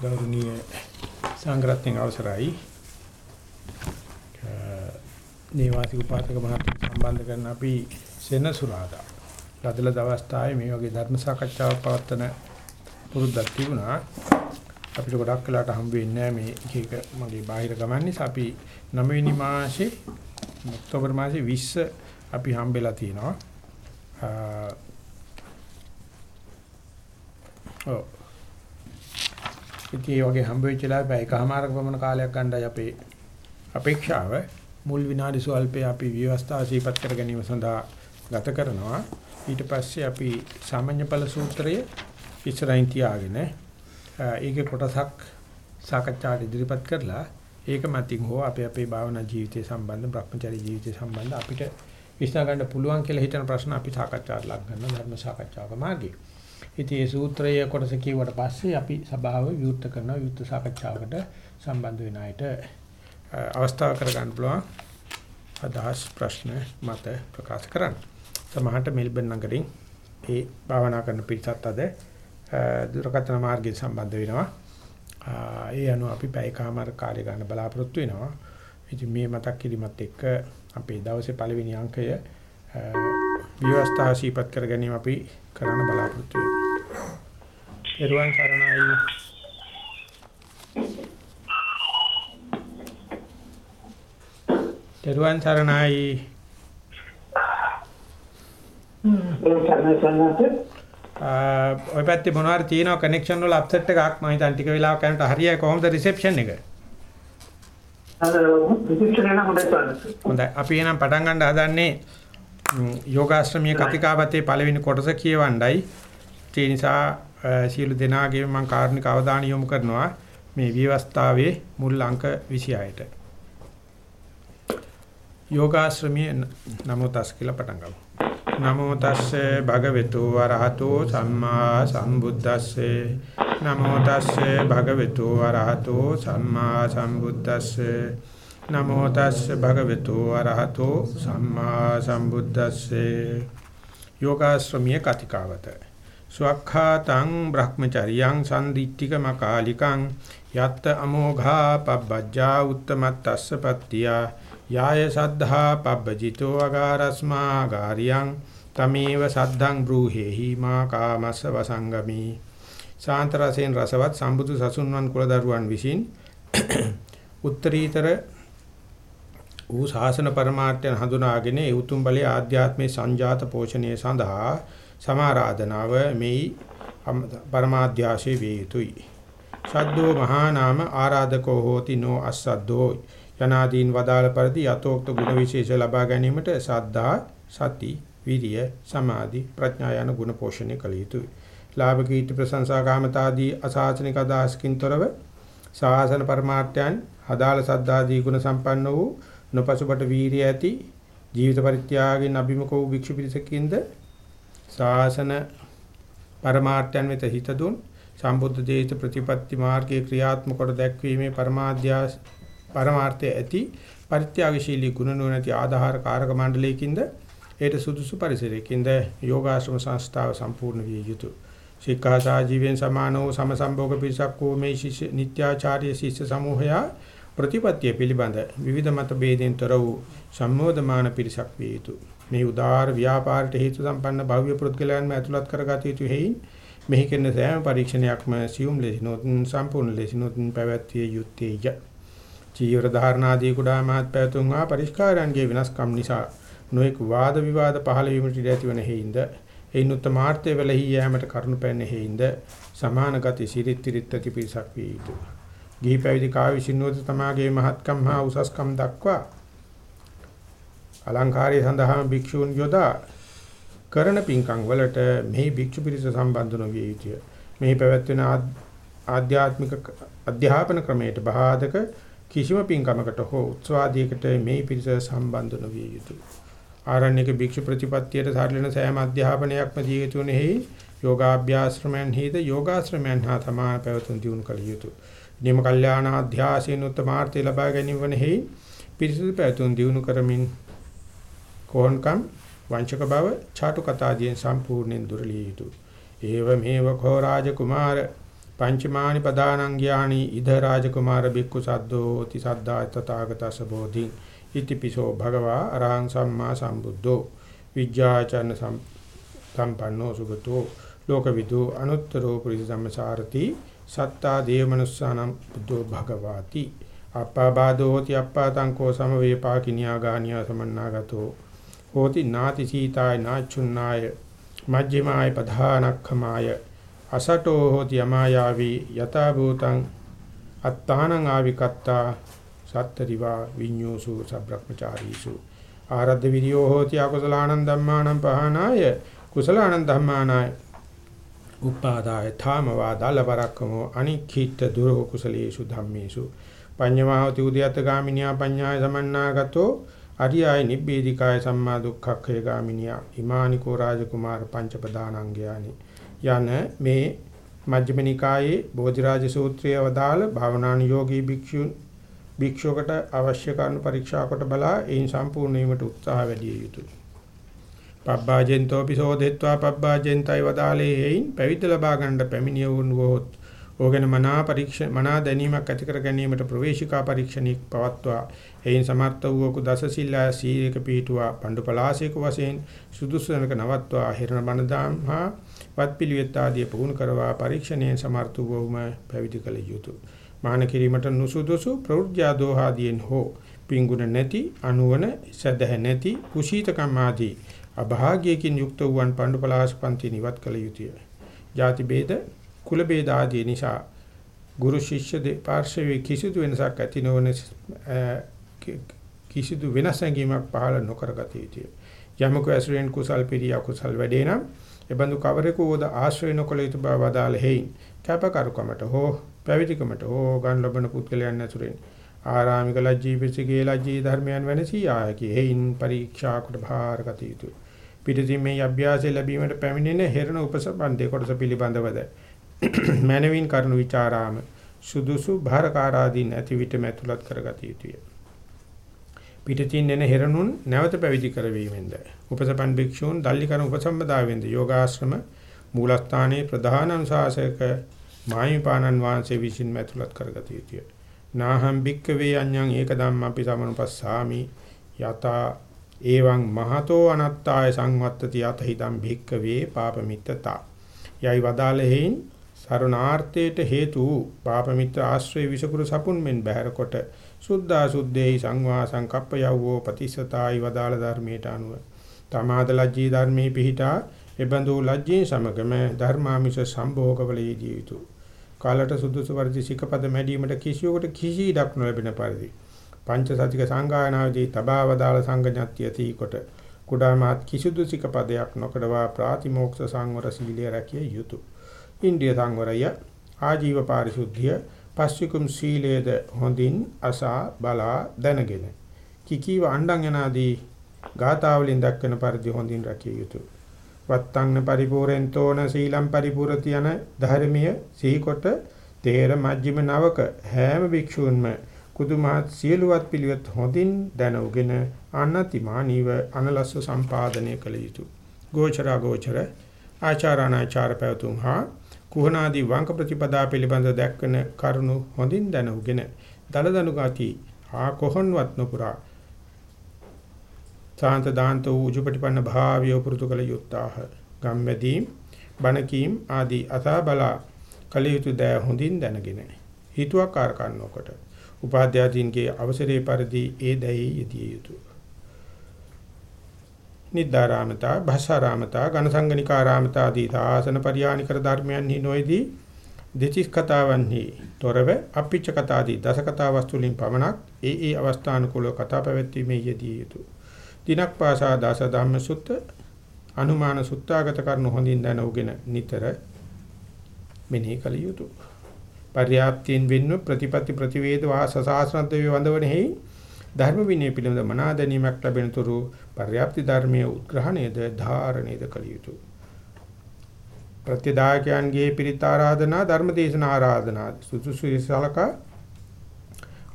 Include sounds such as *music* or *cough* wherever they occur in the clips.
ගෞරවනීය සංග්‍රහයෙන් අවසරයි. නේවාසික උපාසක මහත්මිය සම්බන්ධ කරන අපි සෙනසුරාදා. ලදල දවස්තාවේ මේ වගේ ධර්ම සාකච්ඡාවක් පවත්වන පුරුද්දක් තිබුණා. අපිට ගොඩක් වෙලාට හම්බ වෙන්නේ මේ එක එක මගේ බාහිර ගමන් නිසා අපි 9 වෙනි මාසේ ඔක්තෝබර් මාසේ 20 අපි හම්බෙලා තිනවා. ඔව්. ඉතින් වගේ හම්බ වෙච්ච ලාභය එකමාරක පමණ කාලයක් ගන්නයි අපේ අපේක්ෂාව. මුල් විනාඩි සල්පේ අපි ව්‍යවස්ථා සීපත් කර ගැනීම සඳහා ගත කරනවා. ඊට පස්සේ අපි සාමාන්‍ය ඵල සූත්‍රය ඉස්සරහින් තියාගෙන ඒකේ කොටසක් සාකච්ඡාට ඉදිරිපත් කරලා ඒක මතින් හෝ අපේ අපේ භාවනා ජීවිතය සම්බන්ධ Brahmachari ජීවිතය සම්බන්ධ අපිට විශ්නා ගන්න පුළුවන් කියලා හිතන ප්‍රශ්න අපි සාකච්ඡාට ලක් කරන ධර්ම සාකච්ඡාවක මාර්ගය. ඉතින් මේ සූත්‍රය කොටස කියුවට පස්සේ අපි සභාව විවෘත කරන විවෘත සාකච්ඡාවකට සම්බන්ධ වෙන අයට අවස්ථාව කර ගන්න පුළුවන් අදහස් ප්‍රශ්න මත ප්‍රකාශ කරන්න. සමහරට මෙල්බන් නගරින් ඒ භාවනා කරන පිරිසත් අද දුරකථන මාර්ගයෙන් සම්බන්ධ වෙනවා. ඒ අනුව අපි පැයකමාර කාර්ය ගන්න බලාපොරොත්තු වෙනවා. ඉතින් මේ මතක් කිරීමත් එක්ක අපේ දවසේ පළවෙනි අංකය විවස්ථා ශීපත් කර ගැනීම අපි කරන්න බලාපොරොත්තු වෙනවා. එරුවන් සරණයි. එරුවන් සරණයි. ඔය පැත්තේ මොනවාරි තියෙනවා කනෙක්ෂන් වල අප්සෙට් එකක් මම හිතන් ටික වෙලාවක් යනකොට හරියයි කොහොමද රිසෙප්ෂන් එක? හොඳයි අපි එහෙනම් පටන් ගන්න හදන්නේ යෝගාශ්‍රමීය කතිකාවතේ පළවෙනි කොටස කියවණ්ඩයි. ඒ නිසා සියලු දෙනාගේ මම කාරුණික අවධානය යොමු කරනවා මේ විවස්ථාවේ මුල් අංක 26ට. යෝගාශ්‍රමීය නමෝ තස් කියලා පටන් ගමු. නමෝ තස්සේ භගවතු වරහතෝ සම්මා සම්බුද්දස්සේ නමෝ තස්සේ භගවතු වරහතෝ සම්මා සම්බුද්දස්සේ නමෝ තස්සේ භගවතු වරහතෝ සම්මා සම්බුද්දස්සේ. යෝගාශ්‍රමීය කතිකාවත. සුවක්ඛාතං බ්‍රහ්මචරියං සම්දිත්තික මකාලිකං යත්ත අමෝඝා පබ්බජ්ජා උත්තමත්තස්ස පත්තියා. යාය සද්ධා පබ්බජිතෝ අගාරස්මා ගාරියං තමේව සද්ධං බ්‍රූහෙහි මා කාමස්ස වසංගමි. සාන්ත රසෙන් රසවත් සම්බුදු සසුන්වන් කුල දරුවන් විසින් උත්තරීතර ඌ ශාසන පරමාර්ථයන් හඳුනාගෙන ඒ උතුම් බලයේ ආධ්‍යාත්මේ සංජාත පෝෂණය සඳහා සමාරාධනාව මෙයි පරමාධ්‍යාශේ වේ යුතුයි සද්දෝ මහා නාම ආරාධකෝ හෝති නෝ අස්සද්දෝ යනාදීන් වදාළ පරිදි යතෝක්ත ගුණ විශේෂ ලබා ගැනීමට සද්ධා සති විරිය සමාධි ප්‍රඥා යන ගුණ පෝෂණය කළ යුතුයි. ලාභ කීර්ති ප්‍රශංසා කාමතාදී අසාසනික අදහස්කින්තරව සාසන පරමාර්ථයන් හදාළ සද්ධාදී ගුණ සම්පන්න වූ නොපසුබට වීරිය ඇති ජීවිත පරිත්‍යාගයෙන් අභිමුඛ වූ භික්ෂු පිරිසකින්ද සාසන පරමාර්ථයන් වෙත හිත දුන් සම්බුද්ධ දේශ ප්‍රතිපත්ති මාර්ගයේ ක්‍රියාත්මක කොට දැක්වීමේ පරමාධ්‍යාස පරමාර්ථය ඇති පරිත්‍යාගශීලී ගුණ නොනැති ආධාර කාරක මණ්ඩලයකින්ද ඒට සුදුසු පරිසරයකින්ද යෝගාශ්‍රම සංස්ථාව සම්පූර්ණ විය යුතුය. ශික්ෂා ජීවෙන් සමානෝ සමසම්භෝග පිරිසක් වූ මේ ශිෂ්‍ය නිත්‍යාචාර්ය ශිෂ්‍ය සමූහය ප්‍රතිපත්තිය පිළිබඳ විවිධ මත ભેදෙන්තර වූ සම්මෝධමාන පිරිසක් විය යුතුය. මේ උදාාර ව්‍යාපාරට හේතු සම්පන්න භව්‍ය පුද්ගලයන්ම ඇතුළත් කරගත යුතු හේයින් මෙහි කරන සෑම පරීක්ෂණයක්ම සියුම් ලෙසිනොත් සම්පූර්ණ ලෙසිනොත් පැවැත්විය යුත්තේය. චීවර ධාරණාදී කුඩා මහත් පැතුම් ආ පරිස්කාරයන්ගේ වෙනස්කම් නිසා නොඑක වාද විවාද පහළ වීමට ඉඩ ඇතිවන හේින්ද එයින් උත්තමාර්ථය වෙලෙහි යෑමට කරුණු පැන්නේ හේින්ද සමාන ගති සිරිත් තිරිත් ඇති පිරිසක් වේ යුතුය. ගිහි පැවිදි කා විසින්වත තමාගේ මහත්කම් හා උසස්කම් දක්වා අලංකාරය සඳහා භික්ෂූන් යොදා කරන පින්කම් වලට මෙහි භික්ෂු පිරිස සම්බන්ධ නොවිය යුතුය. මෙහි පැවැත්වෙන ආධ්‍යාත්මික අධ්‍යාපන ක්‍රමයට බාධක කිසිම පින්කමකට හෝ උත්සවාදයකට මේ පිරිස සම්බන්ධ නොවිය යුතුය. ආරණ්‍යක භික්ෂු ප්‍රතිපත්තියට සාරලන සෑම අධ්‍යාපනයක්ම දී යුතුනෙහි යෝගාභ්‍යාශ්‍රමයන් හිද යෝගාශ්‍රමයන් හා සමාන පැවතුම් දියුණු කළ යුතුය. නියම කල්යාණ අධ්‍යාසයෙන් උත්තමාර්ථය ලබා ගැනීම වනෙහි පිරිසුදු පැවතුම් දියුණු කරමින් කෝණකම් වංචක බව චාටු කතාදීන් සම්පූර්ණයෙන් දුරලිය යුතුය. ඒව මේව කෝ රාජ කුමාර පංචමානි පදානං ඥානි ඉද රාජකුමාර බික්කු සද්දෝ ති සද්දා තථාගතස බෝධි. ඉතිපිසෝ භගවා අරහං සම්මා සම්බුද්ධෝ. විජ්ජාචන සම්පන්නෝ සුගතෝ. ලෝකවිදු අනුත්තරෝ පුරිස සම්සාරති සත්තා දේවමනුස්සානම් බුද්ධෝ භගවාති. අප්පාබාධෝ hoti අප්පාතං කෝ සම වේපාකිනියා ගානියා සමන්නාගතෝ. හෝති නාති සීතාය නාචුන්නාය මජ්ක්‍ධිමාය පධානක්ඛමාය. අසටෝ hoti අමායාවි යතා භූතං අත්තානං ආවිකත්තා සත්තරිවා විඤ්ඤෝසු සබ්‍රක්‍මචාරීසු. ආරද්ධ විරියෝ hoti අකුසලානං ධම්මානං පහනාය කුසලානං ධම්මානාය උපාදාය ධාමවා දලවරක්කමෝ අනික්ඛිත දුරෝ කුසලේසු ධම්මේසු. පඤ්ඤමාවති උද්‍යත ගාමිනියා පඤ්ඤාය සමන්නාගතෝ අරියාය නිබ්බේධිකාය සම්මා දුක්ඛක්ඛය ගාමිනියා. හිමානිකෝ රාජකුමාර පංචපදානංගයානි. යන මේ මජ්ක්‍ධිම නිකායේ බෝධිරාජ සූත්‍රයේ වදාළ භාවනානුයෝගී භික්ෂුන් භික්ෂුවකට අවශ්‍ය කරන පරීක්ෂා කොට බලා එයින් සම්පූර්ණ වීමට උත්සාහ වැඩි යුතුයි. පබ්බාජෙන්තෝපි සෝදෙත්වා පබ්බාජෙන්තයි වදාලේ හේයින් පැවිද්ද ලබා ගන්න පැමිණිය වුණොත් ඕගෙන මනා පරීක්ෂ මනා දැනීමක් ඇති කර ගැනීමට ප්‍රවේශිකා පරීක්ෂණික පවත්වා. එයින් සමර්ථ වූවකු දස සිල්ලා සීලක පිහිටුවා. පඬු පලාසයක වශයෙන් සුදුසුනක නවත්වා. හිරණ බණදාම් හා වත්පිළිවෙත් ආදී පුහුණු කරවා පරීක්ෂණයෙන් සමර්ථ වූවම පැවිදි කළ යුතුය. මාන කිරීමට නුසුදුසු ප්‍රවෘජ්‍යා දෝහාදීන් හෝ පිංගුණ නැති අනුවන සදහ නැති කුසීතකම් ආදී අභාග්‍යයෙන් යුක්ත වූවන් පණ්ඩු පලාශ පන්ති නිවත් කළ යුතුය. ಜಾති ભેද, කුල ભેද ආදී නිසා ගුරු ශිෂ්‍ය දෙපාර්ශ්වයේ කිසිදු වෙනසක් ඇති නොවන කිසිදු වෙනස් හැඟීමක් පහළ නොකර ගත යුතුය. යමක ඇසුරෙන් කුසල් පිරිය අකුසල් වැඩේ නම් එබඳු කවරෙකු ඕද ආශ්‍රය නොකළ යුතු බව වදාළ හේයින් කැපකරුකමට හෝ පැවිදිකමට හෝ ගන් ලබන පුද්ගලයන් ඇසුරෙන් ආරාමික ලජ්ජී පිසිගේ ලජ්ජී ධර්මයන් වෙනසී ආයකී හේයින් පරීක්ෂාකට භාරගත යුතුය. පිටින් මේ අභ්‍යාසය ලැබීමට පැමිණෙන හෙරණ උපසම්බන්ධේ කොටස පිළිබඳවද මනවින් කරුණු ਵਿਚාරාම සුදුසු භාරකාරාදීන් ඇති විට මැතුලත් කරගත යුතුය. පිටින් එන හෙරණුන් නැවත පැවිදි කරවීමෙන්ද උපසපන් භික්ෂූන් දල්ලිකන උපසම්පදාවෙන්ද යෝගාශ්‍රම මූලස්ථානයේ ප්‍රධාන අනුශාසක මායිපානන් වහන්සේ විසින් මැතුලත් කරගත යුතුය. නාහම් භික්කවේ අඤ්ඤං ඒක ධම්මපි සමනුපස්සාමි යතා එවං මහතෝ අනත්තාය සංවත්තති යත හිතම් භික්කවේ පාපමිත්තතා. යයි වදාළෙහින් සරුණාර්ථයට හේතු පාපමිත්‍ර ආශ්‍රය විසකුරු සපුන් මෙන් බහැර කොට සුද්ධා සුද්ධේහි සංවා සංකප්ප යව්වෝ ප්‍රතිසතායි වදාළ ධර්මයට අනුව. තමාද ලජ්ජී ධර්මේ පිහිටා එබඳු ලජ්ජී සමගම ධර්මාමිෂ සම්භෝගවල යෙදිය යුතුය කාලට සුදුසු වර්ධි සිකපද මැඩීමට කිසියකට කිසි ඉඩක් නොලැබෙන පරිදි පංච සතික සංගායනාවේදී තබාවදාල සංගඥාත්‍ය තීකොට කුඩාමාත් කිසිදු සිකපදයක් නොකඩවා ප්‍රාතිමෝක්ෂ සංවර සීලය රැකිය යුතුය. ඉන්ද්‍රිය සංවරය ආජීව පාරිශුද්ධිය පස්විකුම් සීලයේද හොඳින් අසා බලා දැනගෙන කිකීව අණ්ඩං යනාදී ගාථාවලින් දක්වන පරිදි හොඳින් රැකිය යුතුය. වත්තංන පරිපූර්ෙන්තෝන සීලම් පරිපූර්ති යන ධර්මීය සිහිකොට තේර මජ්ක්‍ධිම නවක හැම භික්ෂූන්ම කුදුමහත් සියලුවත් පිළිවෙත් හොඳින් දැන උගෙන අනතිමානීව අනලස්ස සම්පාදනය කළ යුතුය. ගෝචර ගෝචර ආචාරානාචාර පැවතුම් හා කුහනාදී වංක ප්‍රතිපදා පිළිබඳ දැක්වෙන කරුණු හොඳින් දැන උගෙන දලදනු ගති ආ කොහොන්වත් නොපුරා සාන්ත දාන්ත වූ උජුපටිපන්න භාවය පුරුදු කළ යුත්තාහ. ගම්මැදීම් බණකීම් ආදී අසා බලා කලියුතු දෑ හොඳින් දැනගෙන හිතුවක්කාර කරනකොට උපාධ්‍යාදීන්ගේ අවසරේ පරිදි ඒ දැයි යෙදිය යුතුය. නිද්දාරාමතා, භාසාරාමතා, ඝනසංගනිකාරාමතා ආදී ආසන පරියානිකර ධර්මයන්හි නොයේදී දෙතිස් කතාවන්හි තොරව අපිච්ච කතාදී දස කතා වස්තු වලින් පමණක් ඒ ඒ අවස්ථානුකූලව කතා පැවැත්වීමේ යෙදිය යුතුය. දිනක් පාසා දස ධම්ම සුත්ත අනුමාන සුත්තාගත කරනු හොඳින් දැන උගෙන නිතර මෙනෙහි කළ යුතුය. පර්යාප්තියෙන් වෙන්න ප්‍රතිපatti ප්‍රතිවේද වාසසාසනද්ද වන්දවනෙහි ධර්ම විනය පිළිබඳ මනා දැනීමක් ලැබෙන තුරු පර්යාප්ති ධර්මයේ උත්ග්‍රහණයද ධාරණයද කළ යුතුය. ප්‍රතිදායකයන්ගේ පිරිත් ආරාධනා ධර්ම දේශන ආරාධනා සුසුසු සලක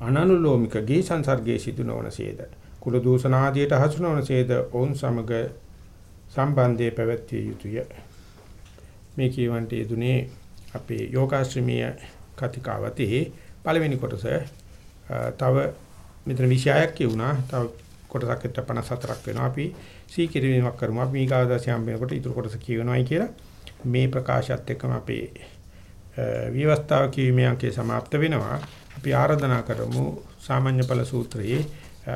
අනනුලෝමික ගේ සංසර්ගයේ සිදු නොවනසේද කුල දූෂණ ආදියට හසු නොවනසේද ඔවුන් සමග සම්බන්ධයේ පැවැත්විය යුතුය. මේ කියවන්ට යෙදුනේ අපේ යෝගාශ්‍රමීය කතිකාවතේ පළවෙනි කොටස තව මෙතන 26ක් කියුණා. තව කොටසක් 54ක් වෙනවා. අපි සීකිරීමක් කරමු. අපි ඊගාදාසියම් වෙනකොට ඊටු කොටස කියවෙනවායි කියලා මේ ප්‍රකාශයත් එක්කම අපේ විවස්ථාව කියීමේ අංකේ સમાપ્ત වෙනවා. අපි ආරාධනා කරමු සාමාන්‍ය ඵල සූත්‍රයේ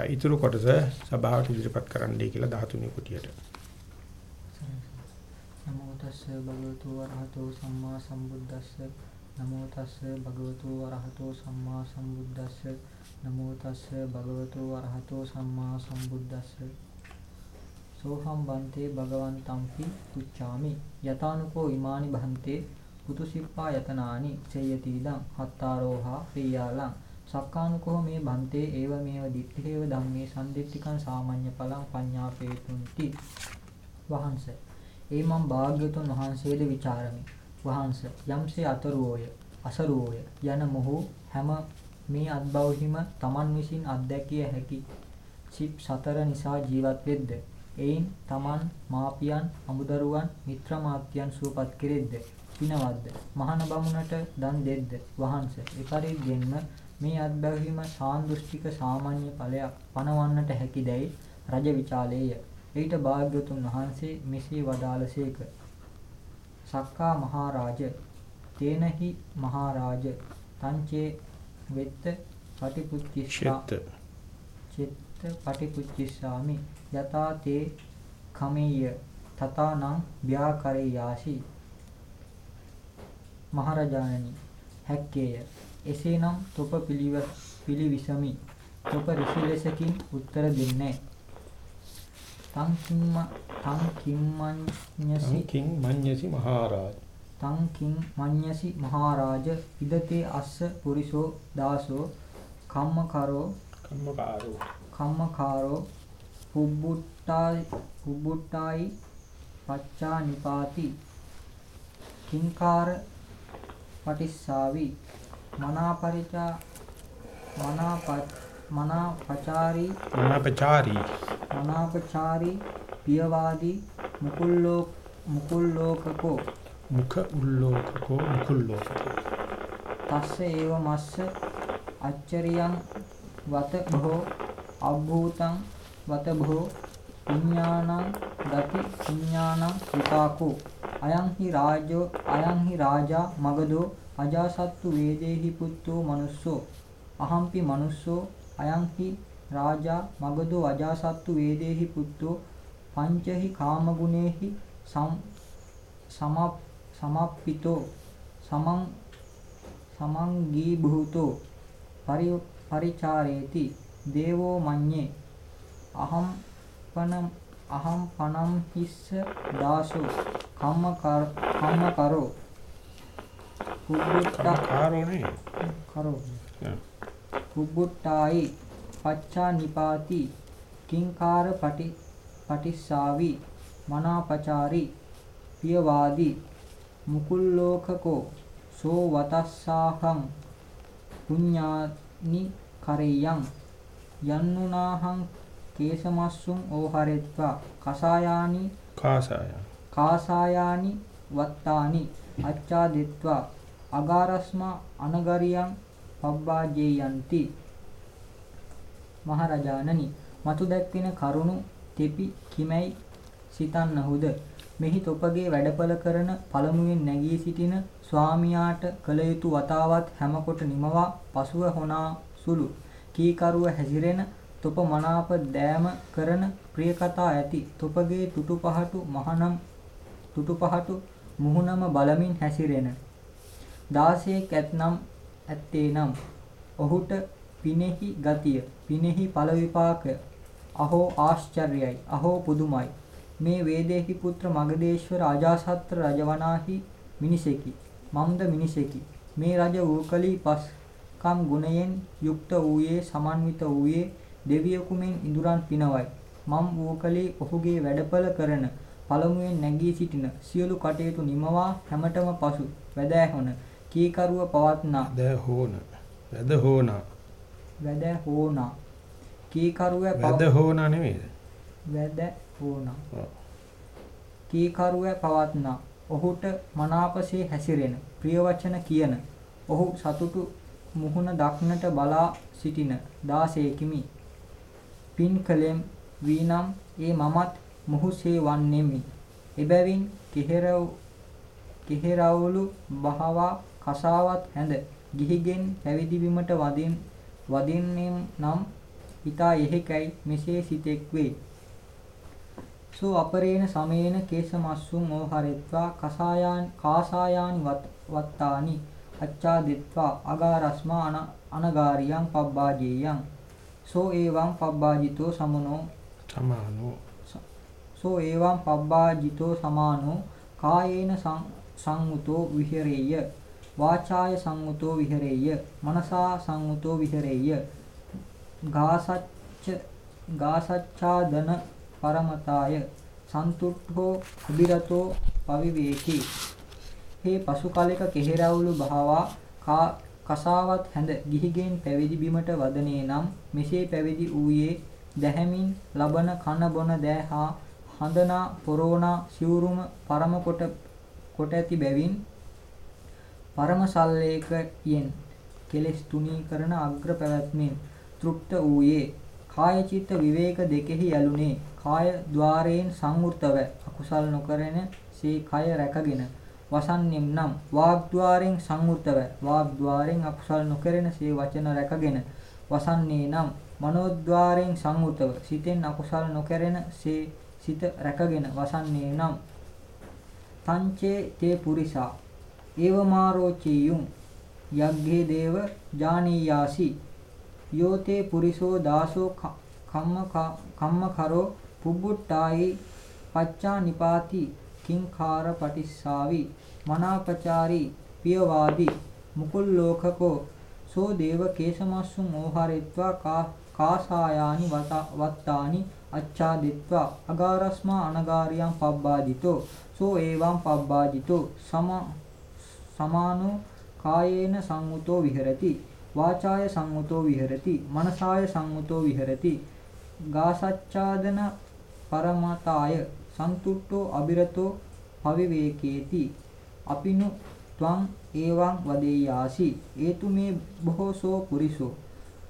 ඊටු කොටස සභාවට ඉදිරිපත් කරන්නයි කියලා 13 කුටියට. නමෝ තස්ස භගවතු වරහතෝ සම්මා සම්බුද්දස්ස නමෝ තස්ස භගවතු වරහතෝ සම්මා සම්බුද්දස්ස. නමෝ තස්ස භගවතු වරහතෝ සම්මා සම්බුද්දස්ස. සෝහම් බන්තේ භගවන්තම්පි පුච්චාමි යතානුකෝ ඉමානි බන්තේ පුතුසිප්පා යතනානි. සේයතිදං හත්තාරෝහා ප්‍රියාලං සක්කානුකෝ මේ බන්තේ ඒව මේව දිත්තේව ධම්මේ සම්දිත්තිකං සාමාන්‍ය පලං පඤ්ඤාපේතුන්ති. වහන්ස. ඒ මම් භාග්‍යතුන් වහන්සේද ਵਿਚාරමි වහන්ස යම්සේ අතරුවෝය අසරුවෝය යන මොහු හැම මේ අත්බවහිම තමන් විසින් අත්දැකිය හැකි චිප් සතර නිසා ජීවත් වෙද්ද? එයින් තමන් මාපියන් අමුදරුවන් මිත්‍රමාත්‍යයන් සුවපත් කෙරෙද්ද? පිනවද්ද මහාන බමුණට දන් දෙද්ද? වහන්ස එපරිද්දෙන්ම මේ අත්බැවීම සාන්දෘෂ්ටික සාමාන්‍ය ඵලයක් පනවන්නට හැකිදැයි රජ විචාලේය. ඊට භාග්‍යතුන් වහන්සේ මෙසේ වදාළසේක සක්කා මහරජ තේනහි මහරජ තංචේ වෙත්ත පටිපුච්චිස්සා චිත්ත. පටිපුච්චිස්සාමි යතා තේ කමෙය්‍ය තතානං ව්‍යාකරේයාසි. මහරජාණනි හැක්කේය. එසේනම් තොප පිළිව පිළිවිසමි. තොප ඍෂි ලෙසකින් උත්තර දෙන්නේ තං කිම්ම තං කිම්මඤ්ඤසි කිම්මඤ්ඤසි මහරජා තං කිං මඤ්ඤසි මහරජ ඉදතේ අස්ස පුරිසෝ දාසෝ කම්මකරෝ කම්මකාරෝ කම්මකාරෝ පුබ්බුට්ටායි පුබ්බුට්ටායි පච්චා නිපාති කිංකාර පටිස්සාවි මනාපරිචා මනාපත් මනාපචාරී මනාපචාරී. මනාපචාරී පියවාදී මුකුල්ලෝ මුකුල්ලෝකකෝ. මුඛ උල්ලෝකකෝ මුකුල්ලෝකකෝ. තස්ස ඒව මස්ස අච්චරියං වත භෝ අභූතං වත භෝ විඥානං ගති විඥානං විපාකෝ. අයං හි රාජෝ අයං හි රාජා මගදෝ අජාසත්තු වේදේහි පුත්තෝ මනුස්සෝ. අහම්පි මනුස්සෝ අයං හි රාජා මගදෝ අජාසත්තු වේදේහි පුත්තෝ පංචහි කාමගුණේහි සම් සමප් සමප්පිතෝ සමං සමංගී භූතෝ පරි පරිචාරේති දේවෝ මඤ්ඤේ අහම් පනම් අහම් පනම් හිස්ස දාසෝ කම්ම කම්ම කරෝ කුබ්බුට්ටා කාරෝනේ කරෝ කුබ්බුට්ටායි පච්චා නිපාති කිංකාර පටි පටිස්සාවි මනාපචාරි පියවාදී මුකුල්ලෝකකෝ සෝ වතස්සාහං පුඤ්ඤානි කරෙයං යන්නුනාහං කේසමස්සුං ඕහරෙත්වා කසායානි කාසාය කාසායානි වත්තානි අච්ඡාදිත්වා අගාරස්මා අනගරියං පබ්බාජේයන්ති මහරජාණනි මතු දැක්වෙන කරුණු තෙපි කිමැයි සිතන්නහුද? මෙහි තොපගේ වැඩපල කරන පළමුවෙන් නැගී සිටින ස්වාමියාට කළ යුතු වතාවත් හැමකොට නිමවා පසුව හොනා සුළු. කීකරුව හැසිරෙන තොප මනාප දෑම කරන ප්‍රිය කතා ඇති තොපගේ තුටු පහටු මහනම් තුටු පහටු මුහුණම බලමින් හැසිරෙන. 16ක් ඇත්නම් ඇත්තේ නම් ඔහුට පිනෙහි ගතිය පිනෙහි ඵල විපාක අහෝ ආශ්චර්යයි අහෝ පුදුමයි මේ වේදේහි පුත්‍ර මගධේශ්වර අජාසත්‍ර රජවනාහි මිනිසෙකි. මම්ද මිනිසෙකි. මේ රජ වූකලී පස්කම් ගුණයෙන් යුක්ත වූයේ සමන්විත වූයේ දෙවියෙකු මෙන් ඉඳුරන් පිනවයි. මම් වූකලී ඔහුගේ වැඩපල කරන පළමුවෙන් නැගී සිටින සියලු කටයුතු නිමවා හැමතම පසු වැදෑහොන කීකරුව පවත්නා. දැ හෝන. වැද හෝනා. වැද හෝනා. කීකරුව වැද හෝනා නෙමෙයිද? වැද වුණා. කීකරුව පවත්නා. ඔහුට මනාපසේ හැසිරෙන. ප්‍රිය වචන කියන. ඔහු සතුටු මුහුණ දක්නට බලා සිටින දාසයෙකිමි. පින් කලෙම් වීනම් ඒ මමත් මොහුසේ වන්නෙමි. එබැවින් කෙහෙරව කෙහෙරවුලු බහවා කසාවත් හැඳ. ගිහිගෙන් පැවිදි බිමට වදින් වදින්නෙම් නම් ඊතා එහෙකයි මෙසේ සිතෙක් වේ. සෝ අපරේණ සමේන කේසමස්සුන් ඕහරෙත්වා කසායාන් කාසායානි වත්තානි. අච්ඡාදිත්වා අගාරස්මා අනගාරියං පබ්බාජේයං. සෝ එවං පබ්බාජිතෝ සමනෝ. සමානෝ. සෝ එවං පබ්බාජිතෝ සමානෝ. කායේන සංඋතෝ විහෙරේය වාචාය සංඋතෝ විහෙරේය මනසා සංඋතෝ විහෙරේය ගාසච්ච ගාසච්ඡාදන පරමතාය සන්තුට්ඨෝ අබිරතෝ පවිවේකී. හේ පසු කලෙක කෙහෙරවුලු භාවා කසාවත් හැඳ ගිහිගෙන් පැවිදි බිමට වදනේ නම් මෙසේ පැවිදි වූයේ දැහැමින් ලබන කන බොන දෑ හා හඳනා පොරෝනා සිවුරුම පරම කොට කොට ඇති බැවින් පරම සල්ලේකයෙන් කෙලෙස් තුනී කරන අග්‍ර පැවැත්මෙන් තෘප්ත වූයේ කාය චිත්ත විවේක දෙකෙහි යලුනේ කාය ద్వාරයෙන් සංවෘතව අකුසල් නොකරන සේ කය රැකගෙන වසන්නෙම් නම් වාග්ද්වාරයෙන් සංවෘතව වාග්ද්වාරයෙන් අකුසල් නොකරන සේ වචන රැකගෙන වසන්නේ නම් මනෝද්වාරයෙන් සංවෘතව සිතෙන් අකුසල් නොකරන සේ සිත රැකගෙන වසන්නේ නම් තංචේ තේ පුරිසා ඒවමාරෝචියුම්. යග්ගේ දේව ජානීයාසි. යෝතේ පුරිසෝ දාසෝ කම්ම කම්ම කරෝ පුබ්බුට්ටායි පච්චා නිපාති කිංකාර පටිස්සාවි. මනාපචාරී පියවාදී මුකුල් ලෝකකෝ සෝ දේව කේසමස්සු මෝහරෙත්වා කාසායානි වත්තානි අච්ඡාදිත්වා. අගාරස්මා අනගාරියං පබ්බාදිතෝ සෝ ඒවං පබ්බාදිතෝ සම සමානෝ කායේන සංඋතෝ විහෙරති වාචාය සංඋතෝ විහෙරති මනසාය සංඋතෝ විහෙරති ගාසච්ඡාදන පරමතාය සන්තුට්ඨෝ අබිරතෝ පවිවේකේති අපිනු ත්වං ඒවං වදේයාසි ඒතු මේ බොහෝසෝ පුරිසෝ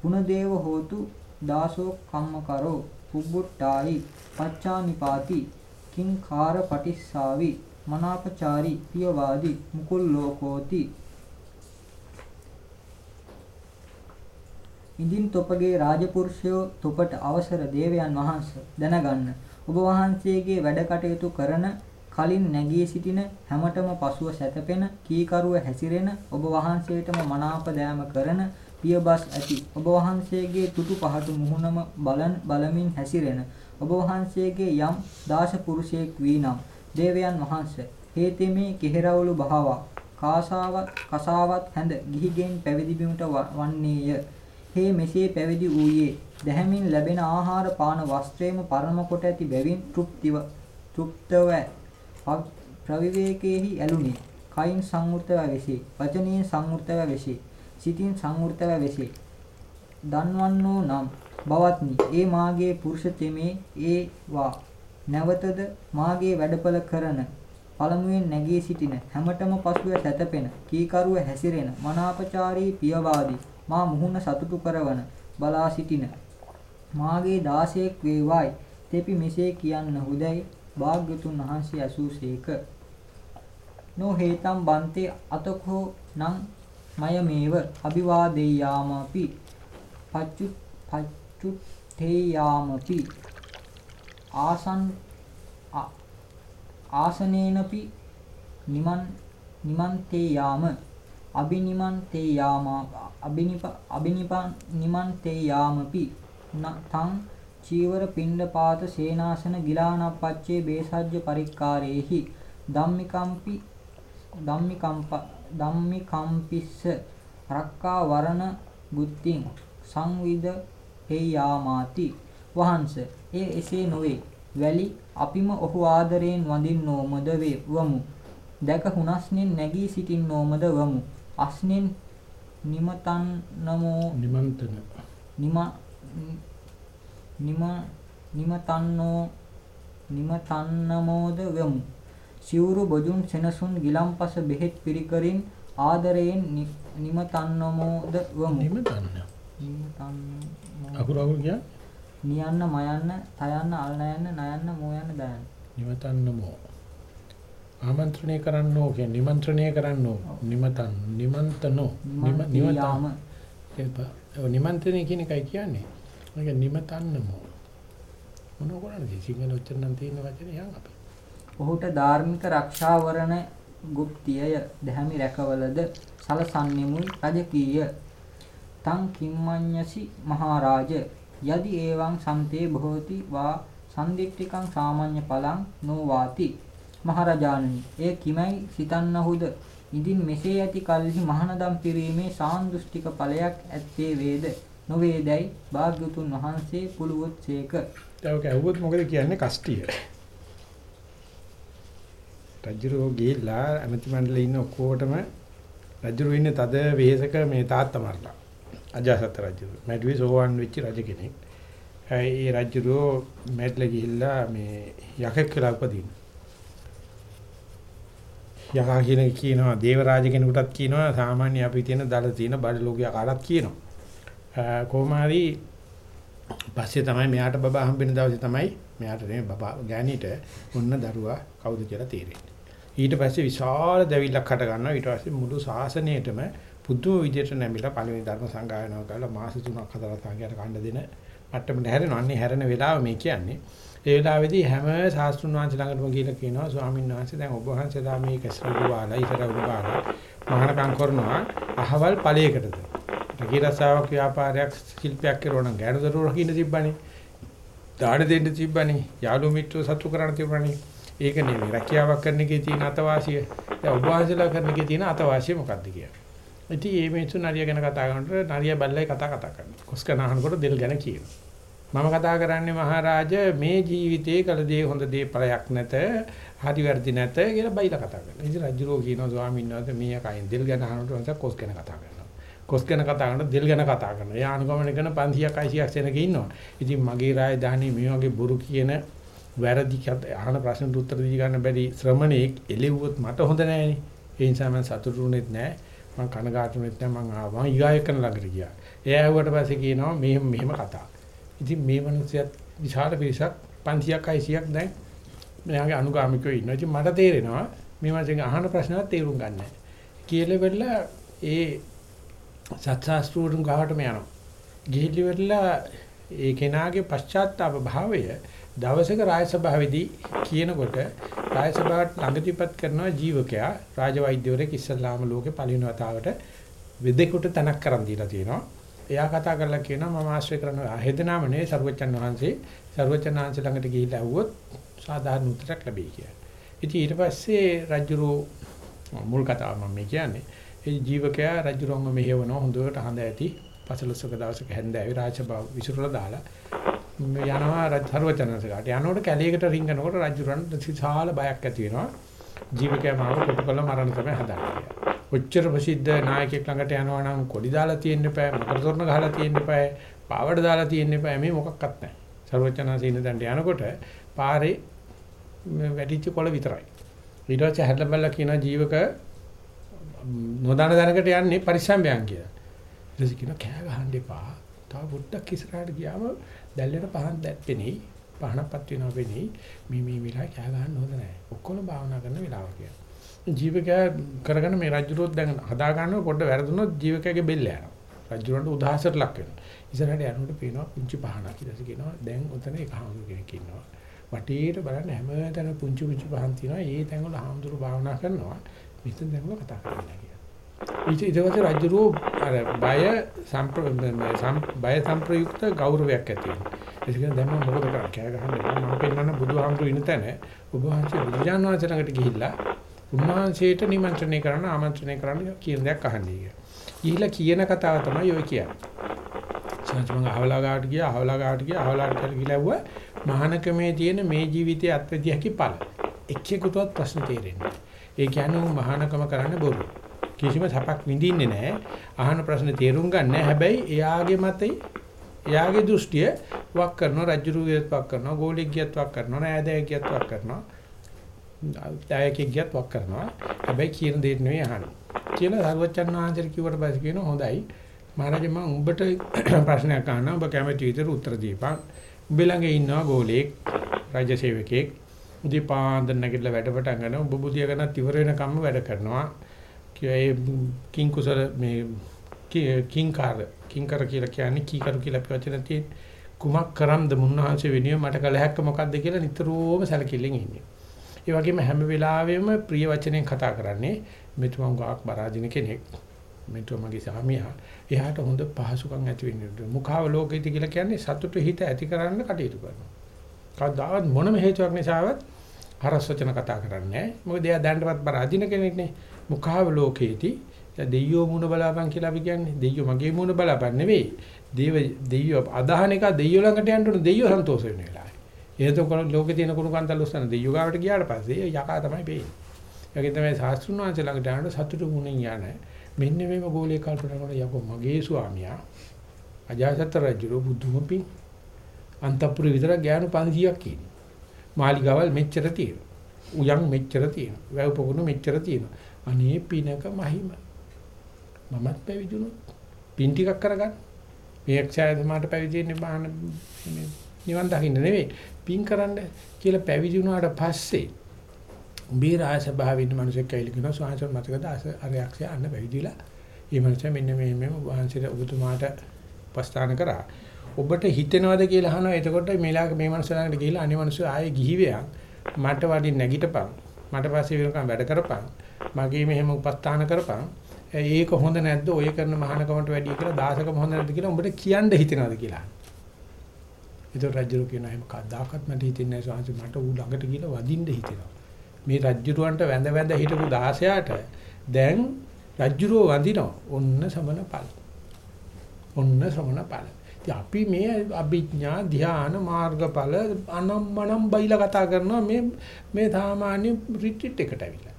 පුනදේව හෝතු දාසෝ කම්මකරෝ පුබ්බුට්ටායි පච්චානිපාති කිංකාර පටිස්සාවි මනාපචාරි පියවාදි මුකුල් ලෝකෝති. ඉදින් තොපගේ රාජපුරුෂයෝ තොපට අවසර දේවයන් වහන්සේ දැනගන්න. ඔබ වහන්සේගේ වැඩ කටයුතු කරන කලින් නැගී සිටින හැමතෙම පසුව සැතපෙන කීකරුව හැසිරෙන ඔබ වහන්සේටම මනාප දෑම කරන පියබස් ඇති. ඔබ වහන්සේගේ තුටු පහතු මුහුණම බලන් බලමින් හැසිරෙන. ඔබ වහන්සේගේ යම් දාස පුරුෂයෙක් වී නම් දේවයන් වහන්සේ. හේතෙමේ කෙහෙරවුළු භාවා. කාසාවත් කසාවත් හැඳ ගිහිගෙන් පැවිදි බිමට වන්නේය. හේ මෙසේ පැවිදි වූයේ. දැහැමින් ලැබෙන ආහාර පාන වස්ත්‍රයේම පරම කොට ඇති බැවින් තෘප්තිව තෘප්තව ප්‍රවිවේකේහි ඇලුනේ. කයින් සංවෘතව වෙසේ. වචනයෙන් සංවෘතව වෙසේ. සිතින් සංවෘතව වෙසේ. දන්වන්නෝ නම් බවත්නි. ඒ මාගේ පුරුෂ තෙමේ ඒ වා නැවතද මාගේ වැඩපල කරන පළමුවෙන් නැගී සිටින හැමතෙම පසුව සැතපෙන කීකරුව හැසිරෙන මනාපචාරී පියවාදී මා මුහුණ සතුටු කරවන බලා සිටින මාගේ දාසයෙක් වේවායි. තෙපි මෙසේ කියන්න හුදයි භාග්‍යතුන් වහන්සේ ඇසූසේක නෝ හේතම් බන්තේ අතකෝ නං මයමේව අභිවාදේයාමපි පච්චු පච්චුත්තේයාමපි ආසන් ආසනේනපි නිමන් නිමන්තේ යාම අබිනිමන්තේ යාම අබිනිප අබිනිප නිමන්තේ යාමපි තං චීවර පිණ්ඩපාත සේනාසන ගිලානප්පච්චේ බේසජ්ජ පරික්කාරේහි ධම්මිකම්පි ධම්මිකම්ප ධම්මිකම්පිස්ස රක්කා වරණ බුද්ධින් සංවිද හේයාමාති වහන්ස ඒ එසේ නොවේ වැලි අපිම ඔහු ආදරයෙන් වඳින්නෝමද වමු දැක හුනස්නෙන් නැගී සිටින්නෝමද වමු අස්නෙන් නිමතන් නමෝ නිමන්තන නිම නිම නිමතන්නෝ නිමතන්නමෝද වෙමු සිවුරු බොජුන් සෙනසුන් ගිලම්පස බෙහෙත් පිරිකරින් ආදරයෙන් නිමතන්නමෝද වමු. නිමතන්න. නිමතන්න. අකුරු අකුරු කියන්නේ නියන්න මයන්න තයන්න අල්නයන්න නයන්න මෝයන්න දයන්න. නිමතන්නමෝ. ආමන්ත්‍රණය කරන්නෝ කියන්නේ නිමන්ත්‍රණය කරන්නෝ නිමතන් නිමන්තනෝ නිමන්තියාම නිමන්ත්‍රණය කියන එකයි කියන්නේ. මේක නිමතන්නමෝ. මොන කරන්නේ සිංහල උච්චාරණ තියෙන වචනේ යන් අපි. ඔහුට ධාර්මික රක්ෂාවරණ ගුප්තියය දැහැමි රැකවලද සලසන්නෙමුයි රජකීය තං කිම්මඤ්ඤසි මහරජ යදි එවං සම්තේ බොහෝති වා සම්දිට්ඨිකං සාමාන්‍ය පලං නොවාති මහරජාණනි එය කිමයි සිතන්නහුද ඉදින් මෙසේ ඇති කල්හි මහානදම් පිරීමේ සාන්දෘෂ්ටික ඵලයක් ඇත්තේ වේද නොවේදයි භාග්‍යතුන් වහන්සේ පුලුවොත් සේක. ඒක ඇහුවොත් මොකද කියන්නේ කස්ටිය. රජුරෝ ගිහිල්ලා ඇමති මණ්ඩලේ ඉන්න ඔක්කොටම රජුරෝ ඉන්නේ තද වෙහෙසක මේ තාත්තා මරලා. අජාසත් රජු. මැඩුවේ සෝවන් වෙච්ච රජ කෙනෙක්. ඒ රජුරෝ මැඩ්ල ගිහිල්ලා මේ යකෙක් කියලා උපදින්න. යකා කියන කියනවා දේවරාජ කෙනෙකුටත් කියනවා සාමාන්‍ය අපි තියෙන දල තියෙන බඩ ලෝකියා කාටත් කියනවා. කොහොම හරි පස්සේ තමයි මෙයාට බබා හම්බෙන දවසේ තමයි මෙයාට නේ බබා ගෑණිට ඔන්න දරුවා කවුද කියලා තේරෙන්නේ. ඊට පස්සේ විශාල දැවිල්ලක් හට ගන්නවා. ඊට පස්සේ මුළු ශාසනයටම පුදුම විදියට නැමිලා පළවෙනි ධර්ම සංගායනාව කරලා මාස 3ක් හතරක් සංගයන කණ්ඩ දෙන මට්ටමට හැරෙනවා. අන්නේ හැරෙන වෙලාව මේ කියන්නේ. ඒ වෙලාවේදී හැම ශාස්ත්‍රුන් වහන්සේ ළඟටම ගිහිල්ලා කියනවා ස්වාමීන් වහන්සේ දැන් ඔබ වහන්සේලා මේ කැසරළු වාලා ඉතර උඩ බාලා මහානකම් කරනවා අහවල් ඵලයකටද. රකිරසාවක් ව්‍යාපාරයක් ශිල්පයක් කරනවා නම් ගෑනු දරුවෝ රකින්න තිබ්බනේ. දාඩ දෙන්න තිබ්බනේ. යාළු මිත්‍රෝ සතු කරන්න තිබ්බනේ. ඒක නෙමෙයි. රැකියාවක් කරන එකේ තියෙන අතවාසිය. දැන් ඔබ වහන්සේලා කරන එකේ තියෙන අතවාසිය මොකක්ද කියලා. ඉතින් මේ මිනිස්සු නරිය ගැන කතා කරනකොට නරිය බල්ලයි කතා කතා කරනවා. කොස්කන අහනකොට දෙල් ගැන කියනවා. මම කතා කරන්නේ මහරජ මේ ජීවිතේ කළ දේ හොඳ දේ ඵලයක් නැත. හරි වැරදි නැත කියලා බයිලා කතා කරනවා. ඉතින් රජුරෝ කියනවා ස්වාමීන් වහන්සේ මේ කයින් දෙල් ගැන අහනකොට මම කොස් ගැන කතා කරනවා. කොස් ගැන කතා කරනකොට දෙල් ගැන කතා කරනවා. එයා අනුගමනය කරන 500ක් 600ක් සෙනක ඉන්නවා. ඉතින් මගේ රාජධානී මේ වගේ බොරු කියන වැරදි අහන ප්‍රශ්නට උත්තර දී ගන්න බැරි ශ්‍රමණෙක් එළෙව්වොත් මට හොඳ නෑනේ. ඒ නිසා මම සතුටුුනේත් නෑ. මම කනගාටුනේත් නෑ. මම ආවා. මම ඊගායකන ළඟට ගියා. එයා ඇහුවට පස්සේ කියනවා මෙහෙම මෙහෙම කතා. ඉතින් මේ මිනිස්සුත් විශාල පිරිසක් 500ක් 600ක් දැන් මෙයාගේ අනුගාමිකයෝ ඉන්නවා. ඉතින් මට තේරෙනවා මේ මාසෙන් අහන ප්‍රශ්නවත් තේරුම් ගන්න නැහැ. කියලා වෙලා ඒ සත්‍යාස්ත්‍රුන් ගාවටම යනවා. ගිහිලි වෙලා ඒ කෙනාගේ පශ්චාත්තාප භාවය දවසක රාජසභාවේදී කියනකොට රාජසභාවට ළඟදීපත් කරනවා ජීවකයා රාජවෛද්‍යවරයෙක් ඉස්සල්ලාම ලෝකේ පළවෙනි වතාවට වෙදෙකුට තනක් කරන් දීලා තියෙනවා. එයා කතා කරලා කියනවා මම ආශ්‍රය කරන හෙදනාම නෙවෙයි සර්වචන් වහන්සේ සර්වචන් වහන්සේ ළඟට ගිහිල්ලා ඇහුවොත් සාධාරණ උත්තරයක් ලැබෙයි කියලා. ඉතින් ඊට පස්සේ රජුරෝ මුල් කතාව මම කියන්නේ ඒ ජීවකයා රජුරොන්ව මෙහෙවනවා හොඳට හඳ ඇති පසලසක දවසක හැන්දෑවේ රාජසභාව විසිරලා දාලා යනවා සර්වචනසකට යනකොට කැලේකට රිංගනකොට රජුරන් විශාල බයක් ඇති වෙනවා ජීවකයා මාව කොටු කළ මරණ තමයි හදන්නේ. ඔච්චර ප්‍රසිද්ධ නායකයෙක් ළඟට යනවා නම් කොඩි දාලා තියෙන්න එපා, මකර තොරණ ගහලා තියෙන්න එපා, පාවඩ දාලා තියෙන්න එපා මේ මොකක්වත් නැහැ. සර්වචනසින දණ්ඩ යනකොට පාරේ වැඩිච්ච කොළ විතරයි. ඊට පස්සේ හැදලා බලලා කියන ජීවක නොදන්න දැනකට යන්නේ පරිස්සම්යන් කියලා. ඊට පස්සේ කියන කෑ ගහන්න එපා. තව පොඩ්ඩක් ඉස්සරහට ගියාම දැල්ලට පහන් දැප්පෙනි පහනපත් වෙනවා වෙන්නේ මේ මේ වෙලාවේ කෑ ගහන්න හොඳ නැහැ. ඔක්කොම භාවනා කරන වෙලාව කියලා. ජීවකයා කරගෙන මේ රජුරොත් දැන් හදා ගන්නව පොඩ්ඩ වැරදුනොත් ජීවකයාගේ බෙල්ල යනවා. රජුරන්ට උදාහසට ලක් වෙනවා. ඉස්සරහට යනකොට පේනවා පුංචි පහනක් කියලා කියනවා. දැන් උතන එක හාමුදුර කෙනෙක් ඉන්නවා. වටේට බලන්න හැමතැන පුංචි පුංචි පහන් තියෙනවා. ඒ තැන්වල හාමුදුරු භාවනා කරනවා. මෙතන දැන්වල කතා කරන්නේ කියලා. ඊට ඊට පස්සේ රජුරෝ අර බය බය සම්ප්‍රයුක්ත ගෞරවයක් ඇති වෙනවා. ඒක කියන්නේ දැන් මම මොකද කරන්නේ? කෑ ගහන්න මම පෙන්නන්න බුදුහාමුදුරු ඉන්න තැන ඔබ වහන්සේ බුදුජාන විශ්වවිද්‍යාල ළඟට ගිහිල්ලා උන්වහන්සේට නිමන්ත්‍රණය කරන්න ආමන්ත්‍රණය කරන්න කියන දෙයක් අහන්නේ කියලා. ගිහිල්ලා කියන කතාව තමයි ඔය කියන්නේ. සත්‍යමංග අහවලා ගාවට ගියා, අහවලා ගාවට ගියා, අහවලාට ගිහිල්ලා ඇහුවා මහානකමේ තියෙන මේ ජීවිතයේ අත්විදිය හැකි ඵල. එක්කෙකුටවත් ප්‍රශ්න තේරෙන්නේ ඒ කියන්නේ මහානකම කරන්න බොරු. කිසිම සපක් විඳින්නේ නැහැ. අහන ප්‍රශ්න තේරුම් ගන්න හැබැයි එයාගේ මතේ එයාගේ දෘෂ්ටිය වක් කරනවා රජුරුවියත් වක් කරනවා ගෝලියෙක්ගියත් වක් කරනවා නෑදෑයෙක්ගියත් වක් කරනවා දායකයෙක් ගියත් වක් කරනවා. හැබැයි කියන දෙයක් නෙවෙයි අහන්නේ. කියලා සරුවච්චන් වහන්සේ කිව්වට පස්සේ කියනවා හොඳයි. මහරජා මම උඹට *coughs* ප්‍රශ්නයක් අහනවා. ඔබ කැමති විදිහට උත්තර දීපන්. උඹ ළඟ ඉන්නවා ගෝලෙක්, රාජ්‍ය සේවකයෙක්. උදේ පාන්දර නැගිටලා වැඩ පටන් ගන්නවා. ඔබ බුදියා ගන්නත් ඉවර වෙනකම්ම වැඩ කරනවා. ඒ කිං කුසල මේ කිංකාර කිංකර කියලා කියන්නේ කීකරු කියලා වචන තියෙන කුමක් කරම්ද මුන්නහන්සේ වෙනුවෙන් මට කළ හැක්ක මොකද්ද කියලා නිතරම සැලකිල්ලෙන් ඉන්නේ. ඒ වගේම හැම වෙලාවෙම ප්‍රිය වචනෙන් කතා කරන්නේ මෙතුමා ගාක් බරාජින කෙනෙක්. මෙතුමා මගේ සාමියා. එයාට හොඳ පහසුකම් ඇති වෙන්නේ. මුඛාව ලෝකෙති කියලා කියන්නේ සතුට හිත ඇති කරන්න කටයුතු කරනවා. කවදාවත් මොනම හේතුවක් නිසාවත් හරස් වචන කතා කරන්නේ නැහැ. මොකද එයා දැනටවත් බරාජින කෙනෙක් නේ. මුඛාව ලෝකේති දෙයියෝ මුණ බලාපන් කියලා අපි කියන්නේ. දෙයියෝ මගේ මුණ බලාපන් නෙවෙයි. දේව දෙයියෝ අදහන එක දෙයියෝ ළඟට යන්න උන දෙයියෝ සන්තෝෂ වෙන වෙලාවයි. එහෙනම් ලෝකේ තියෙන කුණු කන්තල් උස්සන දෙයියෝ ගාවට ගියාට පස්සේ යකා තමයි වෙන්නේ. ඒකෙන් තමයි සාස්ත්‍රුණ වංශ ළඟට යනකොට සතුටු මුණින් යන්නේ. මෙන්න මේම ගෝලයේ කල්පනා කරන යකෝ මගේ ස්වාමියා අජාසත් රජු බුදුම පිං අන්තපුර විතර ගෑනු 500ක් ඉන්නේ. මාලිගාවල් මෙච්චර තියෙනවා. උයන් මෙච්චර තියෙනවා. වැව් පොකුණු මෙච්චර තියෙනවා. අනේ පිනක මහිම. මමත් පැවිදුණා. පින් ටිකක් කරගන්න. මේ එක්ෂය සමාට පැවිදෙන්නේ බාහන නිවන් දකින්න නෙවෙයි. පින් කරන්න කියලා පැවිදි වුණාට පස්සේ උඹේ රාජ ස්වභාවයෙන් මිනිසෙක් කයිල කියනවා ස්වාමීන් මතකද අරයක්ෂය අන්න පැවිදිලා. මේ මිනිසා මෙන්න මේ මෙම වහන්සේට ඔබතුමාට උපස්ථාන කරා. ඔබට හිතෙනවද කියලා අහනවා. එතකොට මේලා මේ මනුස්සයාට ගිහිල්ලා අනිත් මනුස්සය ආයේ ගිහිවියක් මට වඩින් නැගිටපන්. මට පස්සේ වෙනකම් වැඩ කරපන්. මගේ මෙහෙම උපස්ථාන කරපන්. ඒක හොඳ නැද්ද? ඔය කරන මහානකමට වැඩි කියලා දාසකම හොඳ නැද්ද කියලා උඹට කියන්න හිතෙනවද කියලා. ඒතර රජුරු කියනවා එහෙම කද්දාකත් මට හිතෙන්නේ නැහැ සාංශ මට ඌ ළඟට ගිහලා වදින්න හිතෙනවා. මේ රජුරවන්ට වැඳ වැඳ හිටපු 16ට දැන් රජුරෝ වඳිනවා. ඔන්න සමන ඵල. ඔන්න සමන ඵල. අපි මේ අභිඥා ධ්‍යාන මාර්ගඵල අනම්මනම් බයිලා කතා කරනවා මේ මේ සාමාන්‍ය රිට්‍රීට් එකට ඇවිල්ලා.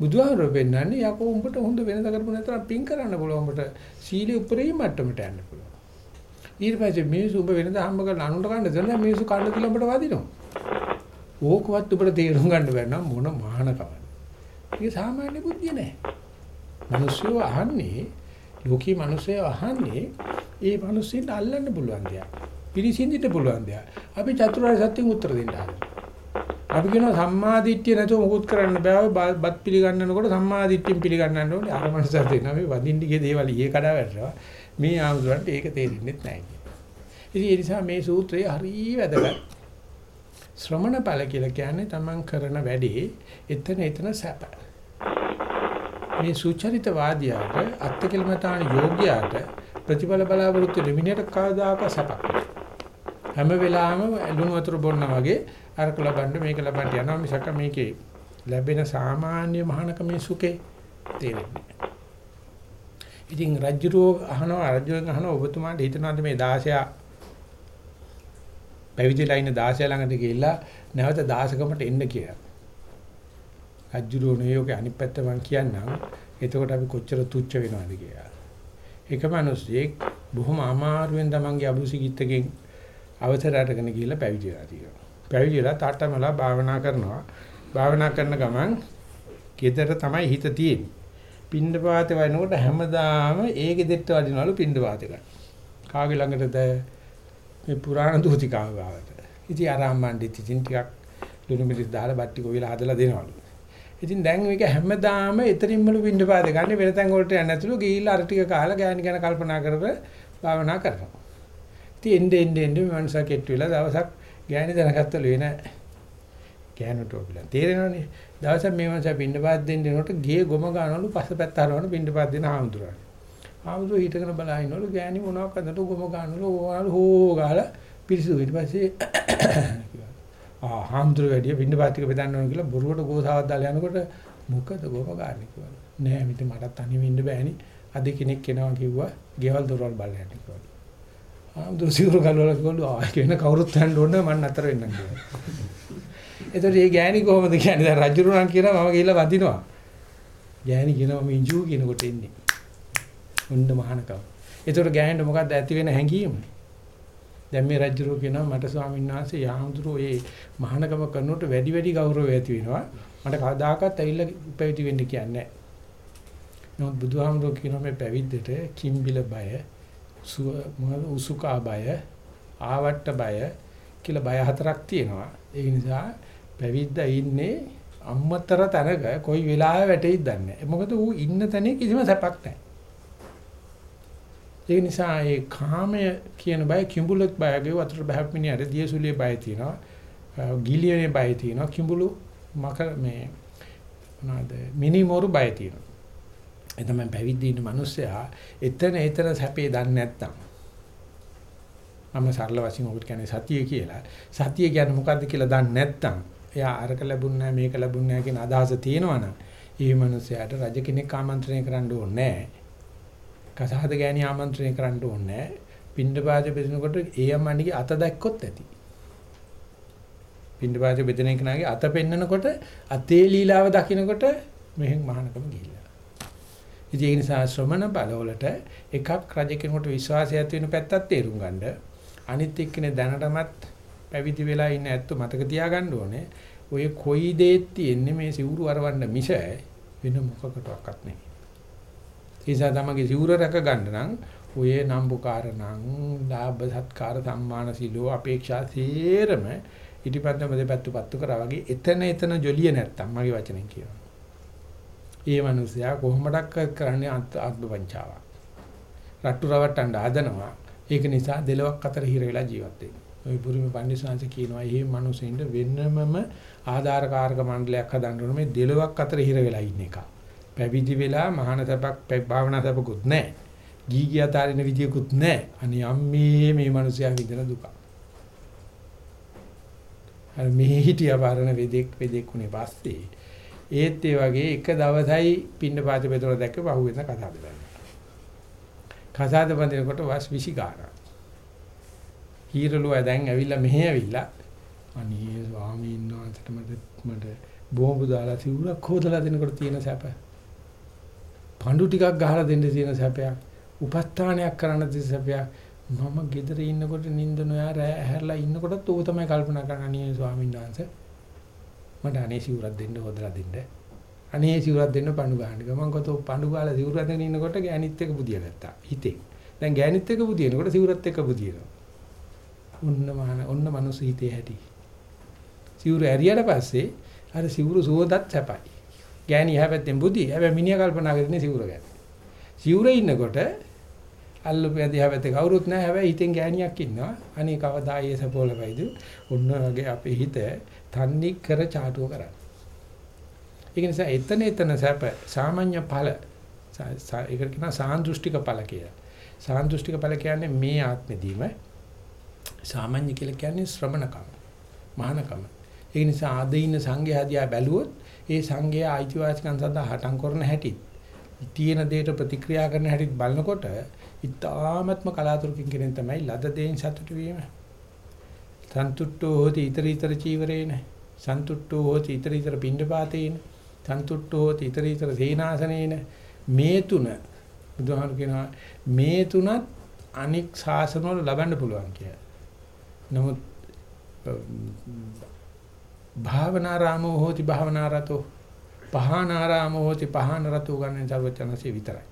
බුදුහාමර වෙන්නන්නේ යකෝ උඹට හොඳ වෙනද කරපු නැතර පින් කරන්න පුළුවන් උඹට සීලෙ උපරිම මට්ටමට යන්න පුළුවන්. ඊට පස්සේ මිනිස්සු උඹ වෙනද හම්බ කරලා අනුන්ට කන්න දෙන්න මිනිස්සු කන්න කියලා උඹට වදිනවා. ඕකවත් උඹට තේරුම් ගන්න බැරි නම් මොන මහානකමද. ඒක සාමාන්‍ය බුද්ධිය නෑ. මිනිස්සු අහන්නේ ලෝකී මිනිස්සු අහන්නේ ඒ මිනිස්සුන්ට අල්ලන්න පුළුවන් දෙයක්. පිළිසින්දිට පුළුවන් දෙයක්. අපි චතුරාර්ය සත්‍යෙම උත්තර දෙන්න හදනවා. අපි කියනවා සම්මාදිට්ඨිය නැතුව මොකුත් කරන්න බෑ. බත් පිළිගන්නනකොට සම්මාදිට්ඨියෙන් පිළිගන්නන්න ඕනේ. අර මනසට දෙනවා මේ වදින්නගේ දේවල් ඊයේ කඩා වැටෙනවා. මේ ආමුදුරන්ට ඒක තේරෙන්නේ නැහැ ඉතින් ඒ නිසා මේ සූත්‍රය හරිය වැදගත්. ශ්‍රමණ ඵල කියලා කියන්නේ තමන් කරන වැඩේ එතන එතන සැප. මේ සුචරිත වාදියාට අත්කලමතාන යෝග්‍යයාට ප්‍රතිඵල බලාපොරොත්තු දෙමිනේට කවදාක සැපක්. හැම වෙලාවෙම ලුණු වතුර බොන්නා වගේ අරක ලබන්න මේක ලබන්න යනවා මිසක මේකේ ලැබෙන සාමාන්‍ය මහානකමේ සුඛේ තේරෙන්නේ ඉතින් රජුරෝ අහනවා රජුගෙන් අහනවා ඔබතුමාට හිතනවාද මේ 16 පැවිදිලා ඉන්න 16 ළඟට ගිහිල්ලා නැවත 16කමට එන්න කියලා. රජුරෝ නෙයෝගේ අනිත් පැත්ත මං කියන්නම්. එතකොට අපි කොච්චර තුච්ච වෙනවද කියලා. එක මිනිස්සෙක් බොහොම අමාරුවෙන් තමන්ගේ අබුසිගිත්තකින් අවසර අරගෙන ගිහිල්ලා පැවිදිලා තියෙනවා. පැවිදිලා තාට්ටමලා භාවනා කරනවා. භාවනා කරන ගමන් ගෙදර තමයි හිත තියෙන්නේ. පින්ඩ පාතේ වයින්කොට හැමදාම ඒ ගෙදෙට්ට වදිනවලු පින්ඩ පාතේ ගන්න. කාගේ ළඟටද මේ පුරාණ දූතිකාව ගාවට. ඉතින් ආරාමණ්ඩිත ඉතින් ටිකක් ලුණු මිරිස් දාලා බට්ටි කොවිලා හදලා දෙනවලු. ඉතින් දැන් මේක හැමදාම එතරින්මලු පින්ඩ පාතේ ගන්න වෙනතෙන් වලට යන්නේ නැතුළු ගිහිල්ලා අර ටික කාලා ගෑණි ගැන කල්පනා කර කර භාවනා කරනවා. ඉතින් එnde එnde එnde මනසක් කෙට් වෙලා දවසක් ගෑණි දැනගත්තලු වෙන ගෑනුට ඔබලා තේරෙනවනේ. දවසක් මේ මනස පින්නපාත දෙන්න එනකොට ගේ ගොම ගන්නවලු පස්සපැත්ත හරවන පින්නපාත දෙන ආමුදුරන් ආමුදුර හිටගෙන බලා ඉන්නවලු ගෑණි මොනවක් අදට ගොම ගන්නවලු ඕනලු හෝ ගාලා පිරිසු ඊට පස්සේ ආ ආමුදුර වැඩි පින්නපාත ටික බෙදන්න ඕන කියලා බොරුවට ගෝසාවක් දාලා යනකොට මොකද ගොම ගන්න කිව්වා නෑ මිට මටත් තනියම ඉන්න බෑනේ අද කෙනෙක් එනවා කිව්වා ගෙවල් දොරවල් බලන්න කිව්වා ආමුදුර සිවුරු ගලවලා කිව්වලු ආ කියන කවුරුත් යන්න ඕන මම නතර වෙන්නම් කියලා එතකොට මේ ගෑණි කොහොමද කියන්නේ? දැන් රජුරුවන් කියනවා මම ගිහිල්ලා වදිනවා. ගෑණි කියනවා මම ඉංජු කියනකොට එන්නේ. උන්න මහානකම. එතකොට ගෑණිට මොකද්ද ඇති වෙන හැඟීම? දැන් මේ රජුරෝ කියනවා මට ස්වාමීන් වහන්සේ යාමතුරු ඒ මහානකම කරනකොට වැඩි වැඩි ගෞරවය ඇති වෙනවා. මට කවදාකවත් ඇවිල්ලා පැවිදි වෙන්න කියන්නේ නැහැ. නමුත් බුදුහාමුදුරුවෝ කියනවා මේ පැවිද්දට කිම්බිල බය, උසුකා බය, ආවට්ට බය කියලා බය හතරක් තියෙනවා. ඒ නිසා පැවිද්දා ඉන්නේ අම්මතර තැනක කොයි වෙලාවෙ වැටෙයිද දන්නේ නැහැ. මොකද ඌ ඉන්න තැනේ කිසිම සැපක් නැහැ. ඒ නිසා ඒ කාමය කියන බය කිඹුලක් බයගේ වතුර බහක් මිනිහට දියසුලියේ බය තියෙනවා. ගිලියනේ බය තියෙනවා. කිඹුලු මක මේ මොනවාද මිනිමෝරු බය තියෙනවා. ඒ තමයි පැවිදි ඉන්න මිනිස්සයා එතන එතන සැපේ දන්නේ නැත්තම්. මම සරල වශයෙන් ඔබට කියන්නේ සතිය කියලා. සතිය කියන්නේ මොකද්ද කියලා දන්නේ නැත්තම් එයා අරක ලැබුණ නැහැ මේක ලැබුණ නැහැ කියන අදහස තියෙනවනම් ඒ මිනිස්සයාට රජ කෙනෙක් ආමන්ත්‍රණය කරන්න ඕනේ නැහැ. කසහද ගෑණි ආමන්ත්‍රණය කරන්න ඕනේ නැහැ. පින්ඩ පාද බෙදනකොට ඒ අම්මණිගේ අත දැක්කොත් ඇති. පින්ඩ පාද බෙදෙන කෙනාගේ අත පෙන්නකොට අතේ ලීලාව දකින්නකොට මෙහෙන් මහානකම ගිහිල්ලා. ඉතින් ඒ නිසා ශ්‍රමණ බලවලට එකක් රජ කෙනෙකුට විශ්වාසය ඇති වෙන පැත්තක් තේරුම් ගන්න. අනිත් එක්කනේ දැනටමත් පැවිදි වෙලා ඉන්න ඇත්ත මතක තියාගන්න ඕනේ. ඔය කොයි දෙයක් තියෙන්නේ මේ සිවුරු අරවන්න මිස වෙන මොකකටවත් නෙවෙයි. ඒ නිසා තමගේ සිවුර රැක ගන්න නම් ඔය නම්බුකාර නම් ලාභ සත්කාර සම්මාන සිලෝ අපේක්ෂා සේරම ඉටිපන්දම දෙපැත්තු පත්තු කරා වගේ එතන එතන ජොලිය නැත්තම් මගේ වචනෙන් කියනවා. ඒ මිනිසයා කොහොමඩක් කරන්නේ ආත්ම පංචාවක්. රට්ටු රවට්ටන්න හදනවා. ඒක නිසා දෙලොක් අතර හිර වෙලා ජීවත් වෙනවා. ওই බුරුමේ පඬිස්සංශ කියනවා මේ මිනිස්සුන්ට වෙනමම ආධාරකාරක මණ්ඩලයක් හදන්න ඕනේ මේ දෙලොවක් අතර හිර වෙලා ඉන්න එක. පැවිදි වෙලා මහාන සපක් භාවනා සපකුත් නැහැ. ගී ගිය තාරින විදියකුත් නැහැ. අනේ අම්මේ මේ මිනිස්සයා විඳින දුක. අර මේ හිටියා වරණ වෙදෙක් වෙදෙක් උනේ පස්සේ ඒත් ඒ වගේ එක දවසයි පින්න පාත බෙදලා දැක්ක පහුවෙන කතාව බලන්න. කසාද බඳිනකොට වස් 20 ගානක්. හීරලුව දැන් ඇවිල්ලා මෙහෙ ඇවිල්ලා අනේ ස්වාමීන් වහන්සේට මට මට බෝම්බු දාලා සිවුරක් හොදලා දෙනකොට තියෙන සැප. පඳු ටිකක් ගහලා දෙන්න තියෙන සැපයක්. උපස්ථානයක් කරන්න තියෙන සැපයක්. මම ගෙදර ඉන්නකොට නිින්ද නොයා රෑ ඇහැරලා ඉන්නකොටත් ඕක තමයි කල්පනා කරන්නේ අනේ ස්වාමීන් වහන්සේ. මට අනේ සිවුරක් දෙන්න හොදලා දෙන්න. අනේ සිවුරක් දෙන්න පඳු ගහන්න. ගමන් කොතෝ පඳු ගාලා සිවුරක් දෙන්න ඉන්නකොට ගෑනිත් එක බුදිය ගත්තා. හිතේ. දැන් ගෑනිත් එක බුදිනකොට සිවුරත් එක බුදිනවා. ඔන්න මහන ඔන්න මනුස්ස හිතේ හැටි. සිවුර ඇරියට පස්සේ අර සිවුරු සුවඳත් සැපයි. ගෑණි එහා පැත්තෙන් බුදි. හැබැයි මිනිහා කල්පනා කරන්නේ සිවුර ගැන. සිවුරේ ඉන්නකොට අල්ලපු දිහා පැත්තේ කවුරුත් නැහැ. හැබැයි හිතෙන් ගෑණියක් ඉන්නවා. අනේ කවදා ඒ සපෝල වයිද? ඔන්න වගේ අපේ හිත තන්නේ කර චාටුව කරන්නේ. ඒක නිසා එතන එතන සැප සාමාන්‍ය ඵල ඒකට කියනවා සාන්දෘෂ්ටික ඵල කියලා. සාන්දෘෂ්ටික ඵල කියන්නේ මේ ආත්මෙදීම සාමාන්‍ය කියලා කියන්නේ ශ්‍රමණකම. මහානකම. ඒ නිසා ආද ඉන්න සංඝයා දිහා බැලුවොත් ඒ සංඝයා අයිතිවාසිකම් සඳහා හටම් කරන හැටි තියෙන දෙයට ප්‍රතික්‍රියා කරන හැටි බලනකොට ඉතාමත්ම කලාතුරකින් කෙනෙක් තමයි ලද දෙයින් සතුටු වීම. සන්තුට්ඨෝ හෝති ඊතර ඊතර චීවරේන සන්තුට්ඨෝ හෝති ඊතර ඊතර පිණ්ඩපාතේන සන්තුට්ඨෝ හෝති ඊතර ඊතර සේනාසනේන මේ තුන බුදුහාමුදුරු කියනවා මේ තුනත් අනික් ශාසන වල ලබන්න පුළුවන් කියලා. නමුත් භාවනාරාමෝ හෝති භාවනාරතෝ පහනාරාමෝ හෝති පහනරතෝ ගන්න සර්වචනසේ විතරයි.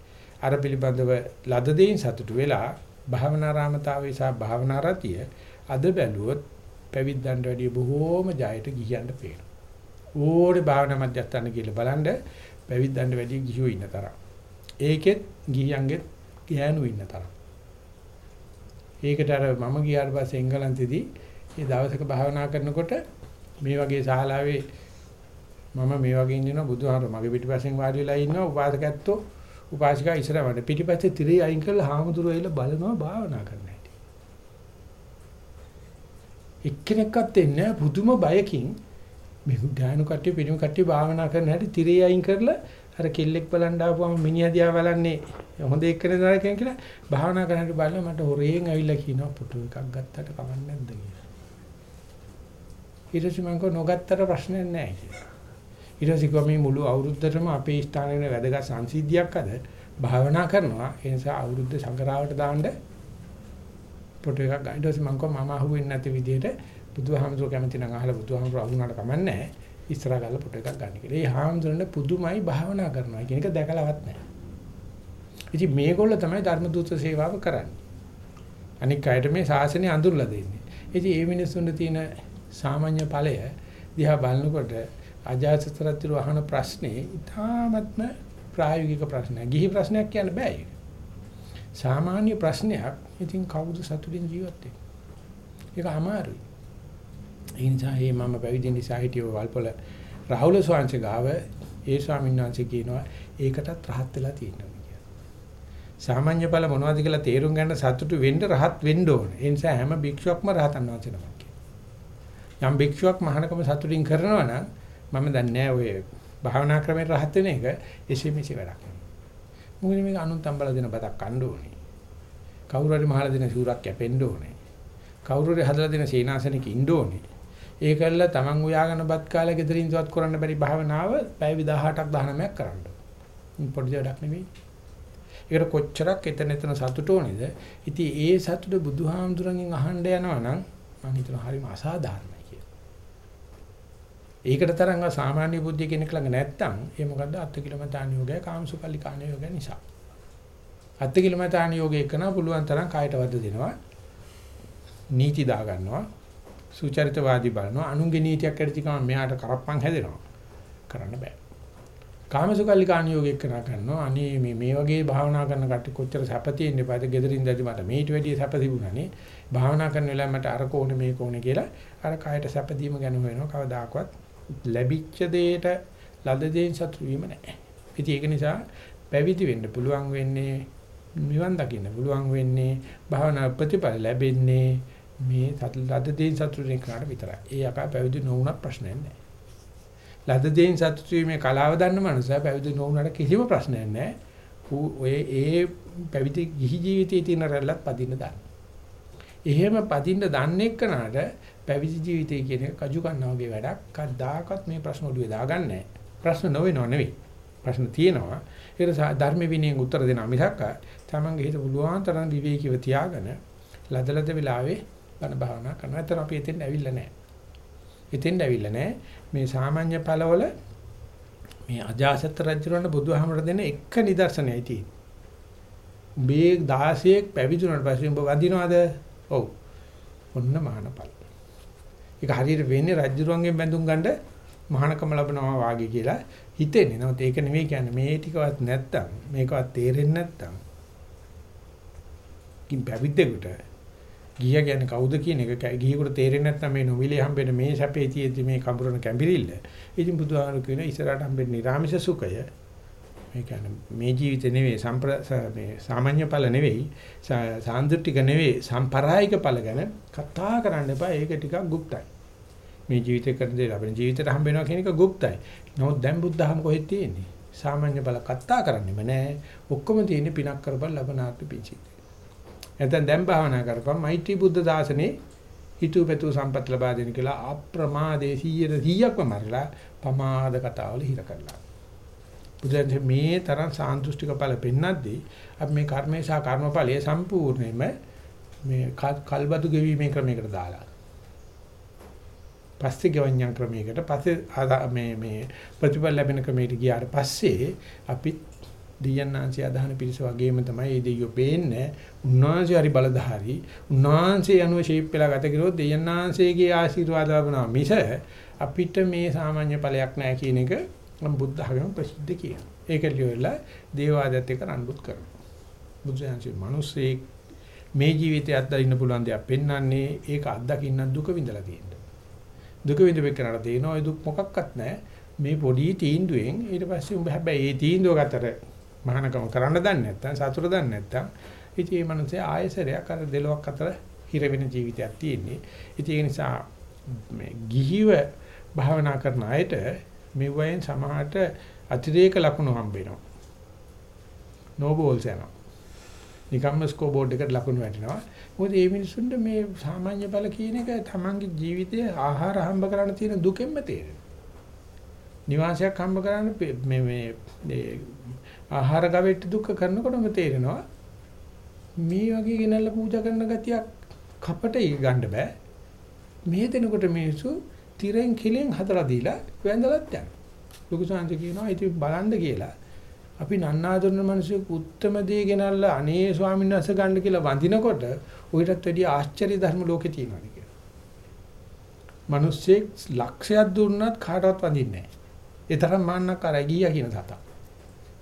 අර පිළිබඳව ලද දෙයින් සතුටු වෙලා භාවනාරාමතාවේ සහ භාවනාරතිය අද බැලුවොත් පැවිද්දන්ට වැඩිය බොහෝම ජයට ගිහියන්ට පේනවා. ඕනේ භාවනා මධ්‍යස්ථාන කියලා බලන්න පැවිද්දන්ට වැඩිය ගිහියෝ ඉන්න තරම්. ඒකෙත් ගිහියන්ගෙත් ගෑනු ඉන්න තරම්. ඒකට අර මම ගියාට පස්සේ එංගලන්තෙදී ඒ දවසක භාවනා කරනකොට මේ වගේ ශාලාවේ මම මේ වගේ ඉන්නවා බුදුහාර මගේ පිටිපස්සෙන් වාඩි වෙලා ඉන්නවා උපාසකයත්ෝ උපාසිකා ඉස්සරහ වඩ පිටිපස්සේ තිරේ අයින් කරලා හාමුදුරුවෝ ඇවිල්ලා බලනවා භාවනා කරන හැටි. එක්කෙනෙක්වත් එන්නේ පුදුම බයකින් මේ ගානු කට්ටිය පිළිම කට්ටිය භාවනා කරන හැටි තිරේ අයින් කරලා අර කෙල්ලෙක් බලන් ආපුවම මිනිහා දිහා බලන්නේ හොඳ එක්කනේ දායකයන් කියලා භාවනා කරන්නට බලලා මට හොරෙන් ඇවිල්ලා කියනවා පුටු එකක් ගත්තට කමක් නැද්ද කියලා. ඊට පස්සේ මම කෝ නොගත්තට ප්‍රශ්නයක් නැහැ කියලා. ඊට පස්සේ කිව්වා මේ මුළු අවුරුද්දටම අපේ ස්ථානයේ වැදගත් සංසිද්ධියක් අද භාවනා කරනවා. ඒ නිසා අවුරුද්ද සංගරාවට දාන්න ෆොටෝ එකක් ගන්න. ඊට පස්සේ මම කිව්වා මම අහුවෙන්නේ නැති විදිහට බුදුහාමුදුරුවෝ කැමති නම් අහලා බුදුහාමුදුරුවෝ අහුණාට කමන්නේ නැහැ. ඉස්සරහ ගාලා ෆොටෝ එකක් ගන්න කියලා. ඒ හාමුදුරනේ පුදුමයි භාවනා කරනවා කියන එක දැකලවත් නැහැ. ඉතින් මේගොල්ල තමයි ධර්ම දූත සේවාව කරන්නේ. අනික් අයට මේ ශාසනය අඳුරලා දෙන්නේ. ඉතින් මේ මිනිස්සුන්ට තියෙන සාමාන්‍ය ඵලය දිහා බලනකොට අජාසතරත්තුරු අහන ප්‍රශ්නේ ඉතාමත්ම ප්‍රායෝගික ප්‍රශ්නයක්. ගිහි ප්‍රශ්නයක් කියන්න බෑ ඒක. සාමාන්‍ය ප්‍රශ්නයක්. ඉතින් කවුද සතුටින් ජීවත් වෙන්නේ? ඒක අමාරුයි. ඒ නිසා මේ මම පැවිදි නිසා හිටියෝ වල්පොල රාහුල ස්වාමීන් ගාව ඒ ස්වාමීන් වහන්සේ කියනවා ඒකටත් රහත් වෙලා තියෙනවා කියලා. සාමාන්‍ය ඵල මොනවද කියලා තේරුම් ගන්න සතුටු වෙන්න රහත් වෙන්න ඕනේ. ඒ නිසා හැම භික්ෂුවක්ම රහතන් වහන්සේ නමක් කියනවා. යම් භික්ෂුවක් මහානකම සතුටින් කරනවා නම් මම දන්නේ නැහැ ඔය භාවනා ක්‍රමයෙන් රහත් වෙන එක එසේ මෙසේ වැඩක් නෙවෙයි. මොකද මේක අනුන් තම්බල දෙන බතක් කන්න ඕනේ. කවුරු හරි මහලා දෙන සූරක් කැපෙන්න ඕනේ. කවුරු හරි හදලා දෙන සීනාසනෙක ඉන්න ඕනේ. ඒකල්ල තමන් උයාගෙන බත් කාලේ ගෙදරින් ඉඳවත් කරන්න බැරි භාවනාව පැය 18ක් 19ක් කරන්න. පොඩි දෙයක් නෙවෙයි. ඒකට කොච්චරක් එතන එතන සතුට ඕනේද? ඉතින් ඒ සතුට බුදුහාමුදුරන්ගෙන් අහන්න යනවා නම් මම හිතනවා හරිම අසාධාරණයි කියලා. ඒකට තරංග සාමාන්‍ය බුද්ධිය කෙනෙක් ළඟ නැත්තම් ඒ මොකද්ද අත්කිලමතාන යෝගය කාමසුකල්ලිකාන යෝගය නිසා. අත්කිලමතාන යෝගය කරන පුළුවන් තරම් කායට වද දෙනවා. නීති දා ගන්නවා. සුචරිතවාදී බලනවා. අනුන්ගේ නීතියක් ඇති ගමන් මෙයාට කරප්පන් හැදෙනවා. කරන්න බෑ. කාමසුකල්ලිකාන යෝගය කරන කරනවා. අනේ මේ මේ වගේ භාවනා කරන කට්ටිය කොච්චර සැප තියෙන්නේ බාද ගෙදරින් දැදි මට මේට වැඩිය සැප තිබුණානේ. භාවනා කරන වෙලාව මට අර කෝණේ මේ කෝණේ කියලා අර කායට සැප දීම ගැන වෙනවා. කවදාකවත් ලැබිච්ච දෙයට ලද දෙයින් සතුටු වීම නැහැ. ඉතින් ඒක නිසා පැවිදි වෙන්න පුළුවන් වෙන්නේ නිවන් දකින්න පුළුවන් වෙන්නේ භාවනා ප්‍රතිඵල ලැබෙන්නේ මේ ලද දෙයින් සතුටු වෙන කාට විතරයි. ඒ අකා පැවිදි නොවුනත් ප්‍රශ්නයක් නැහැ. ලද දෙයින් සතුටු වීමේ කලාව දන්න මනුස්සයා පැවිදි නොවුනට කිසිම ප්‍රශ්නයක් නැහැ. ඔය ඒ පැවිදි ගිහි ජීවිතයේ තියෙන රැල්ලත් පදින්න දාන්න. එහෙම පදින්න දන්නේ කනට පැවිදි ජීවිතය කියන එක කජු කන්නා වගේ වැඩක්. කවදාකවත් මේ ප්‍රශ්න ඔළුවේ දාගන්නේ ප්‍රශ්න නොවෙනව නෙවෙයි. ප්‍රශ්න තියෙනවා. ඒක ධර්ම විනයෙන් උත්තර දෙනවා මිසක් තමන්ගේ හිත පුළුවන් තරම් විවේකීව තියාගෙන ලදලද වෙලාවේ බණ භාවනා කරනවා. ඒතර අපි එතෙන් ඇවිල්ලා නැහැ. එතෙන් ඇවිල්ලා නැහැ. මේ සාමාන්‍ය ඵලවල මේ අජාසත් රජුරණ බුදුහාමර දෙන එක නිදර්ශනයයි තියෙන්නේ. උඹේ 16ක් පැවිදුණාට පස්සේ උඹ වදිනවද? ඔව්. ඔන්න මහානපල. ඒක හරියට වෙන්නේ රජුරුවන්ගෙන් බැඳුම් ගන්න මහානකම ලැබනවා වාගේ කියලා හිතෙන්නේ. නමුත් ඒක නෙමෙයි කියන්නේ මේ ටිකවත් නැත්තම් මේකවත් තේරෙන්නේ නැත්තම්. කිම් පැවිද්දෙකුට ගිය කියන්නේ කවුද කියන එක ගිහියෙකුට තේරෙන්නේ නැත්නම් මේ නොමිලේ හම්බෙන මේ සැපේ තියෙද්දි මේ කඹරන කැඹිරිල්ල. ඉතින් බුදුහාමුදුරු කියන ඉස්සරහට හම්බෙන නිර්ාමිෂ සුඛය මේ කියන්නේ මේ ජීවිතේ නෙවෙයි මේ සාමාන්‍ය ඵල නෙවෙයි සාන්දෘෂ්ටික නෙවෙයි සම්පරායික ඵල ගැන කතා කරන්න එපා. ඒක ටිකක් গুপ্তයි. මේ ජීවිතේ කරන දේ අපේ ජීවිතයට හම්බ වෙනවා කියන එක গুপ্তයි. නමුත් දැන් බුද්ධහම කොහෙද තියෙන්නේ? සාමාන්‍ය ඵල කතා කරන්නෙම නෑ. ඔක්කොම තියෙන්නේ පිනක් කරපන් ලබනාර්ථ පිචිතේ. නැත්නම් දැන් භාවනා කරපන් මෛත්‍රී බුද්ධ දාසනේ හිතුව පැතුව සම්පත් ලබා දෙන කියලා අප්‍රමාදේ 100 100ක්ම මරලා පමාද කතාවල හිර කරලා. බුදුන් මේ තරම් සාන්දෘෂ්ටික ඵල පෙන්නද්දී අපි මේ කර්මේ සහ කර්මඵලයේ සම්පූර්ණයෙන්ම මේ කල්බදු ගෙවීමේ ක්‍රමයකට දාලා. පස්සේ ගෙවඤ්ඤම් ක්‍රමයකට පස්සේ මේ මේ ප්‍රතිඵල ලැබෙන ක්‍රමයකට ගියාට පස්සේ අපි දෙයන්නාංශය අදහන පිරිස වගේම තමයි මේ දෙයියෝ පේන්නේ උන්වහන්සේ හරි බලධාරී උන්වහන්සේ අනුව ෂේප් වෙලා ගත කරොත් දෙයන්නාංශයේ ආශිර්වාද ලැබෙනවා මිස අපිට මේ සාමාන්‍ය ඵලයක් නැහැ කියන එක මම බුද්ධ ධර්ම ප්‍රසිද්ධ කියනවා ඒක ලියවලා දේවාදත් එක්ක රණ්ඩුත් කරනවා. බුදුසයන්සේ මිනිස්සේ මේ ජීවිතය අත්දකින්න පුළුවන් දෙයක් පෙන්වන්නේ ඒක අත්දකින්න දුක විඳලා තියෙනවා. දුක විඳපෙ කරලා තියෙනවා ඒ දුක් මොකක්වත් නැහැ. මේ පොඩි තීන්දුවෙන් ඊට පස්සේ උඹ හැබැයි ඒ තීන්දුව ගතට මහානකම කරන්න දන්නේ නැත්නම් සතුට දන්නේ නැත්නම් ඉතින් මේ මනුස්සයා ආයසරයක් අර දෙලොක් අතර හිර වෙන ජීවිතයක් තියෙන්නේ. ඉතින් ඒ නිසා මේ ගිහිව භාවනා කරන අයට මේ වයින් සමහරට අතිරේක ලකුණු හම්බ වෙනවා. නෝබෝල්ස් යනවා. නිකම්ම ස්කෝ බෝඩ් එකට ලකුණු වැටෙනවා. මොකද මේ මිනිස්සුන්ට මේ සාමාන්‍ය බල කියන එක තමන්ගේ ජීවිතයේ ආහාර හම්බ කරන්න තියෙන දුකෙන්ම තේරෙනවා. නිවාසයක් හම්බ කරන්න මේ මේ ආහාර ගවෙට්ටි දුක්ඛ කරනකොටම තේරෙනවා මේ වගේ ගෙනල්ලා පූජා කරන ගතියක් කපට ගන්න බෑ. මේ දෙනකොට මිනිස්සු තිරෙන් කිලෙන් හදලා දීලා වැඳලත් යනවා. ලොකු සාන්ති කියනවා ඉතින් බලන්න කියලා. අපි නන්නාඳුන මිනිස්සු උත්තම දේ ගෙනල්ලා අනේ ස්වාමීන් වහන්සේ ගන්න කියලා වඳිනකොට උහිටත් වැඩිය ආශ්චර්ය ධර්ම ලෝකේ තියෙනවා කියලා. මිනිස්සෙක් ලක්ෂයක් දුන්නත් කාටවත් වඳින්නේ නැහැ. ඒ තරම් මාන්නක් අර ගියා කියන සතා.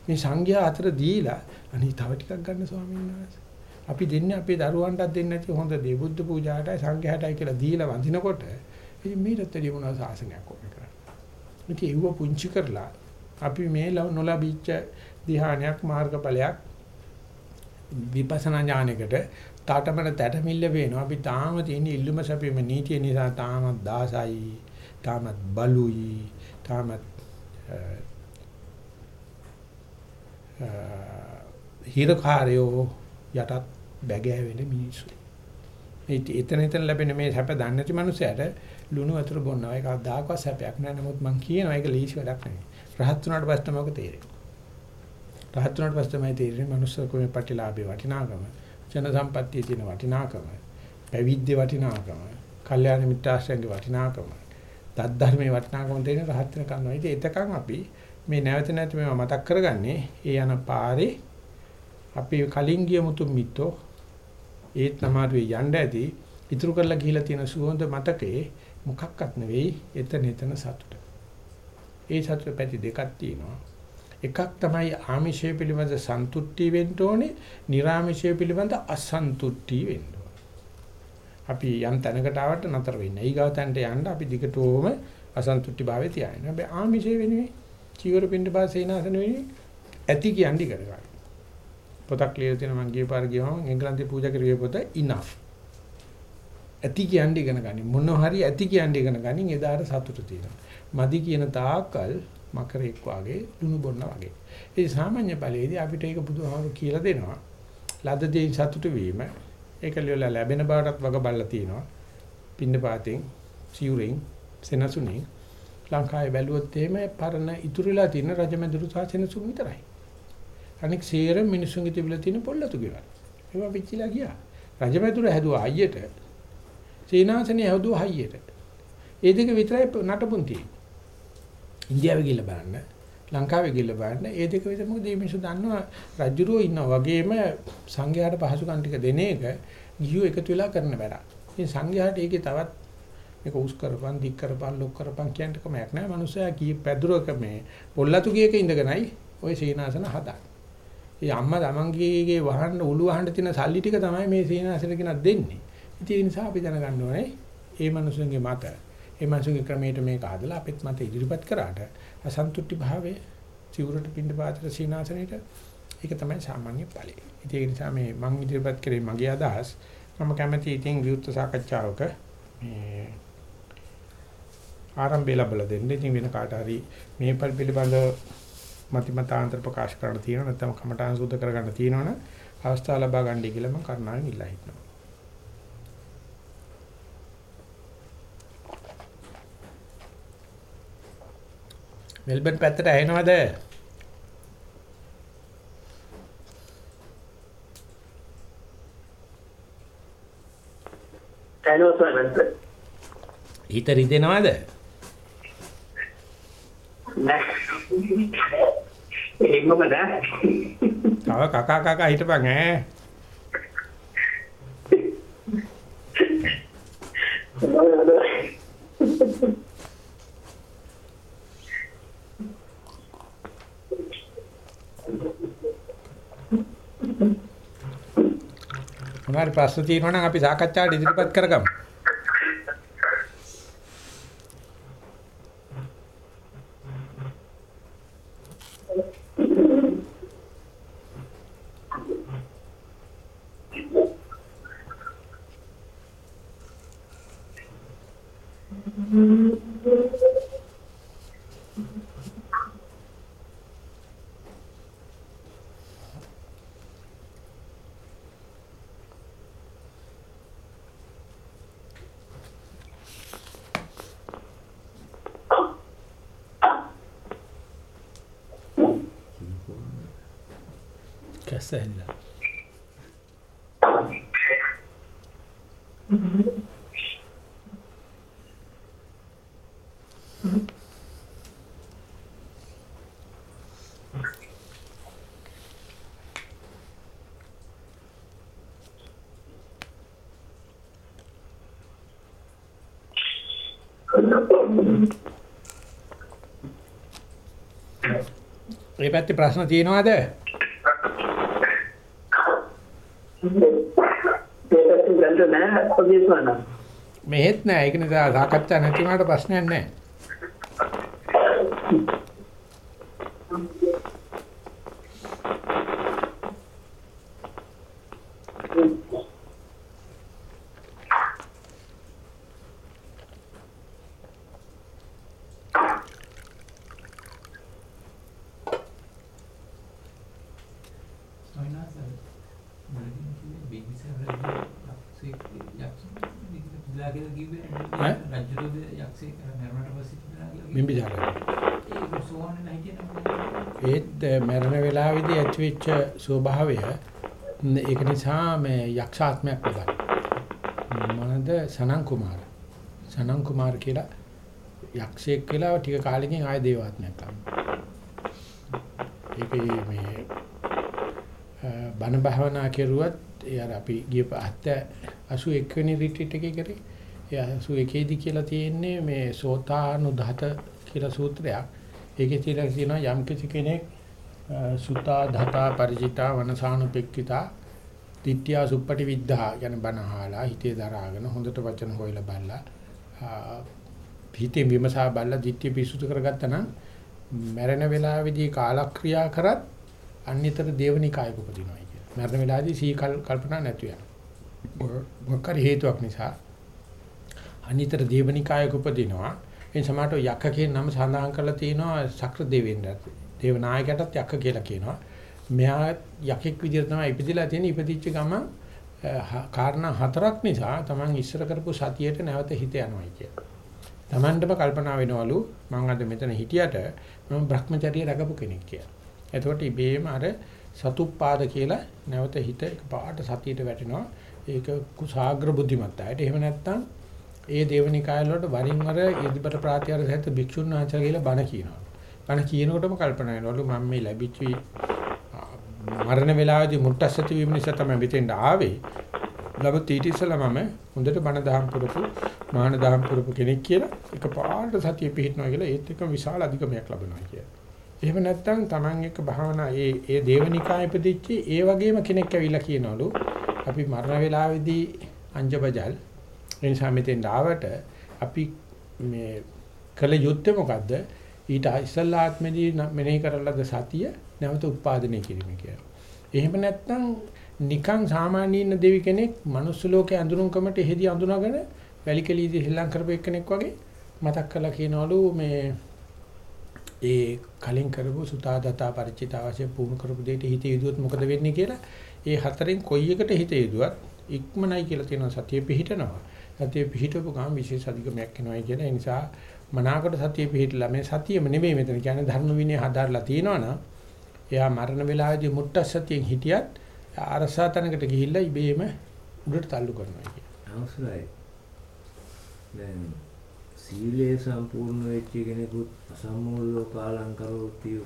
මේ සංඝයා අතර දීලා අනේ තව ටිකක් ගන්න ස්වාමීන් වහන්සේ. අපි දෙන්නේ අපේ දරුවන්ටත් දෙන්නේ නැති හොඳ දේ බුද්ධ පූජාටයි සංඝයාටයි කියලා දීලා වඳිනකොට ඉතින් මේකට වැඩි මොනවා සාසනයක් ඕනේ කරන්නේ. ඉතින් ඒව පුංචි කරලා අපි මේ නොලබීච්ච ධ්‍යානයක් මාර්ගඵලයක් විපස්සනා ඥානයකට තාටමන තැටමිල්ල වෙනවා. අපි තාම තියෙන ඉල්ලුම සැපීම නීතිය නිසා තාමත් දාසයි, තාමත් බලුයි, තාමත් හිරකාරයෝ යටත් බැගෑවෙන මිනිස්සු. මේ එතන එතන ලැබෙන මේ සැප දන්නේ නැති මනුස්සයට ලුණු වතුර බොන්නවා. ඒක අදාකවත් සැපයක් නෑ. නමුත් මම කියනවා ඒක ලීසි වැඩක් නෙවෙයි. රහත් වුණාට පස්සේ තමයි ඔක තේරෙන්නේ. රහත් වුණාට පස්සේ තමයි තේරෙන්නේ මනුස්ස කුමේ ප්‍රතිලාභේ වටිනාකම, ජන සම්පත්තියේ තියෙන වටිනාකම, පැවිද්දේ වටිනාකම, කල්යාණ මිත්‍රාශ්‍රයන්ගේ වටිනාකම, දත් ධර්මයේ වටිනාකම තේරෙන රහත් වෙන කන්නවා. ඉතින් එතකන් අපි මේ නැවත නැවත මේවා මතක් කරගන්නේ ඒ යන පාරේ අපි කලින් ගිය මුතු මිත්තෝ ඒත් නමාරුවේ යන්න ඇති ඉතුරු කරලා ගිහිලා තියෙන සුවඳ මතකේ මොකක්වත් නෙවෙයි එතන එතන සතුට. ඒ සතුට පැති දෙකක් තියෙනවා. එකක් තමයි ආමිෂය පිළිබඳ සන්තුට්ටි වෙන්න ඕනේ, නිර්ආමිෂය පිළිබඳ අසන්තුට්ටි වෙන්න අපි යම් තැනකට ආවට නතර වෙන්න. ඊගාව තැනට යන්න අපි දිගටම අසන්තුට්ටි භාවයේ තියාගෙන. හැබැයි ආමිෂය වෙනුවේ චීවර පින්න පාසේනාසන වෙනුවේ ඇති කියන්නේ ඉගෙන ගන්න. පොතක් ලියලා තියෙන මං ගිය පාර ගියම එංගලන්තේ පූජා කරුවේ පොත enough. ඇති කියන්නේ ඉගෙන ගනි. මොන හරි ඇති කියන්නේ ඉගෙන ගනි. එදාට සතුට තියෙනවා. මදි කියන තාක්කල් මකරෙක් වාගේ දුනු බොන්න වගේ. ඒ සාමාන්‍ය ඵලයේදී අපිට ඒක බුදුහාමුදුරු කියලා දෙනවා. ලද දෙයින් සතුට වීම ඒක ලියලා ලැබෙන බවටත් වග බල්ලා තියෙනවා. පින්න පාතෙන්, සිවුරෙන්, සෙනසුනේ ලංකාවේ බැලුවොත් එහෙම පරණ ඉතුරුලා තියෙන රජමැදුරු සහ සෙනසුන් විතරයි. අනෙක් සේරම මිනිසුන්ගේ තිබිලා තියෙන පොල්ලතු ගෙවල්. ඒවා පිච්චිලා ගියා. රජමැදුර හැදුවා අයියට. සීනාසනේ හැදුවා හයියට. ඒ දෙක විතරයි නටපුන් තියෙන්නේ. ඉන්දියාවේ ගිහිල්ලා බලන්න, ලංකාවේ ගිහිල්ලා බලන්න, ඒ දෙක විතර මොකද මේ මිනිස්සු දන්නවා රජුරෝ ඉන්නවා වගේම සංඝයාට පහසුකම් ටික දෙන එක ගියෝ එකතු වෙලා කරන වැඩ. ඉතින් සංඝයාට ඒකේ තවත් මේක උස් කරපන්, දික් කරපන්, ලොක් කරපන් කියන කමක් නැහැ. මනුස්සයා කී පැදුරක මේ පොල්ලතු ගියක ඉඳගෙනයි ওই සීනාසන හදාන්නේ. ඒ අම්මා තමන්ගේගේ වහන්න උළු වහන්න තියෙන සල්ලි ටික තමයි මේ සීනාසන කෙනා දෙන්නේ. ඉතින් ඒ නිසා අපි දැනගන්න ඕනේ මේ මිනිසුන්ගේ මත, මේ මිනිසුන්ගේ ක්‍රමයට මේක හදලා අපිත් මත ඉදිරිපත් කරාට අසන්තුට්ටි භාවයේ සිවුරට පින්න පාත්‍ර සීනාසනෙට ඒක තමයි සාමාන්‍ය ඵලය. ඉතින් ඒ නිසා මේ මම ඉදිරිපත් කරේ මගේ අදහස් මම කැමති ඉතින් විවුර්ත සාකච්ඡාවක මේ ආරම්භය ලැබලා දෙන්න. ඉතින් වෙන කාට හරි මේ පිළිබඳව මතිමතාන්තර ප්‍රකාශ කරන්න තියෙනවා නැත්නම් කමඨාන් සුද්ධ කරගන්න තියෙනවනේ අවස්ථාව ලබා ගන්නයි කියලා මම කරුණාවෙන් ඉල්ලා හිටිනවා. මෙල්බන් පැත්තට ඇහෙනවද? ඇනෝ සර්. හිත රිදෙනවද? නෑ. ඒකම නෑ. තව කකා කකා හිටපන් ඈ. මොනවාරි ප්‍රශ්න තියෙනවා නම් අපි සාකච්ඡාවට ඉදිරිපත් කරගමු. කැස්සෙල්ලා මේ පැත්තේ ප්‍රශ්න තියෙනවද? ඒකත් ගන්න නෑ ඔගේ සවන. මෙහෙත් නෑ. ඒක නිසා සාකච්ඡා නැති වුණාට ප්‍රශ්නයක් නෑ. වේලාවේදී ඇතිවෙච්ච ස්වභාවය ඒක නිසා මේ යක්ෂාත්මයක් ලබන. මොනද සනන් කුමාර. සනන් කුමාර කියලා යක්ෂයෙක් කියලා ටික කාලෙකින් ආය දේවාත්මයක් ලබනවා. ඒකේ මේ බණ භාවනා කෙරුවත් ඒ අර අපි ගිය 81 වෙනි රිට්‍රීට් එකේ කරේ ඒ 81 දී කියලා තියෙන්නේ මේ සෝතානුදහත කියලා සූත්‍රයක්. ඒකේ තියලා කියනවා යම් කිසි කෙනෙක් සුතා ධතා ಪರಿචිතා වනසානුපෙක්කිතා ditthya suppati viddha කියන බණ අහලා හිතේ දරාගෙන හොඳට වචන හොයලා බලලා හිතේ විමසා බලලා ditthya පිසුදු කරගත්තා නම් මරණ වේලාවේදී කාලක්‍රියා කරත් අන්‍යතර දේවනිකායක උපදිනවා කියන. මරණ වේලාවේදී සී කල්පනා නැතු වෙනවා. මොකක් හේතුවක් නිසා අනිතර දේවනිකායක උපදිනවා. ඒ සමාට යක්ක කියන නම සඳහන් කරලා තියෙනවා සක්‍ර දෙවෙන්දත්. දේවනායකටත් යක්ක කියලා කියනවා. මෙයා යකෙක් විදිහට තමයි ඉපදිලා තියෙන්නේ. ඉපදිච්ච ගමන් කාරණා හතරක් නිසා Taman ඉස්සර කරපු සතියේට නැවත හිත යනවායි කියලා. Tamanටම කල්පනා වෙනවලු මම අද මෙතන හිටියට මම Brahmacharya රැකපු කෙනෙක් කියලා. එතකොට ඉබේම අර සතුප්පාද කියලා නැවත හිත එකපාරට සතියට වැටෙනවා. ඒක කුසాగ්‍ර බුද්ධිමත්තායට. එහෙම නැත්නම් ඒ දේවනිකාය වලට වරින් වර ඉදිබට ප්‍රාතිහාර සහිත භික්ෂුන් වහන්සේලා කියලා බණ කියනවා. බණ කියනකොටම කල්පනා වෙනවලු මම මේ ලැබිච්ච මරණ වේලාවේදී මුට්ටස්සති වීම නිසා තමයි මෙතෙන්ට ආවේ. ලබ ඊට ඉස්සලා මම හොඳට බණ දහම් පුරපු මාන දහම් පුරපු කෙනෙක් කියලා එකපාරට සතිය පිහිටනවා කියලා ඒත් එක විශාල අධිකමයක් ලැබෙනවා කියලා. එහෙම නැත්නම් Taman එක භාවනා ඒ ඒ දේවනිකාය ඉපදිච්ච ඒ වගේම කෙනෙක් ඇවිල්ලා කියනවලු අපි මරණ වේලාවේදී අංජබජල් ඒ නිසා මෙතෙන් ආවට අපි මේ කල යුත්තේ මොකද්ද? ඊට ඉස්සල්ලා ආත්මෙදී මෙනෙහි කරලද සතිය නැවත උත්පාදනය කිරීම කියලා. එහෙම නැත්නම් නිකන් සාමාන්‍ය ඉන්න දෙවි කෙනෙක් මනුස්ස ලෝකේ අඳුරුම්කමට එහෙදි අඳුනගෙන වැලිකලීදී ශ්‍රී කරපු එක්කෙනෙක් වගේ මතක් කරලා කියනවලු මේ ඒ කලින් කරපු සුතාදතා ಪರಿචිත අවශ්‍ය පුහුණු කරපු දෙයට හිත යොදුවොත් මොකද වෙන්නේ කියලා ඒ හතරෙන් කොයි එකට හිත යොදුවත් ඉක්මනයි කියලා තියෙන සතිය පිහිටනවා සතිය පිහිටවපු ගමන් විශේෂ අධිකමක් එනවායි කියන ඒ නිසා මනාකොට සතිය පිහිටලා මේ සතියම නෙමෙයි මෙතන කියන්නේ ධර්ම විනය හදාarලා තියෙනවනම් එයා මරණ වේලාවේදී මුට්ට සතියෙන් හිටියත් අරසා තැනකට ගිහිල්ලා ඉබේම උඩට තල්ලු කරනවා කියන්නේ. අවසරයි. දැන් සීලය සම්පූර්ණ වෙච්ච කෙනෙකුත් අසම්මූලව පාලං කරෝතිය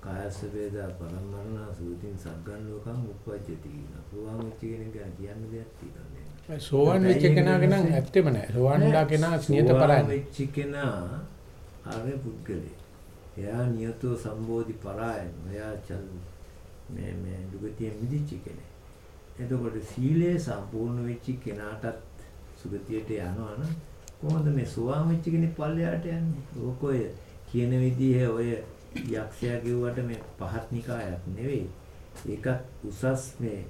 කායස වේදා පරමරණ සූතින් සග්ගන් ලෝකං උපජ්ජති කියන. සෝවාන් වෙච්ච කෙනෙක් ගැන කියන්න දෙයක් තියෙනවා. සෝවන් වෙච්ච කෙනාගේ නම් ඇත්තෙම නෑ. සෝවන් වෙලා කෙනා නියත පරායන. වෙච්ච කෙනා ආර්ය පුද්ගලයා. එයා නියතෝ සම්බෝධි පරායන. එයා චල් මේ මේ දුගතිය මිදිච්ච කෙනෙක්. එතකොට සීලය සම්පූර්ණ වෙච්ච කෙනාටත් සුගතියට යනවා නම් කොහොමද මේ සෝවාන් වෙච්ච කෙනෙක් පල්ලෙහාට යන්නේ? ඕකෝය කියන විදිහේ ඔය යක්ෂයා කිව්වට මේ පහත් නිකායක් නෙවෙයි. ඒකත් උසස් මේ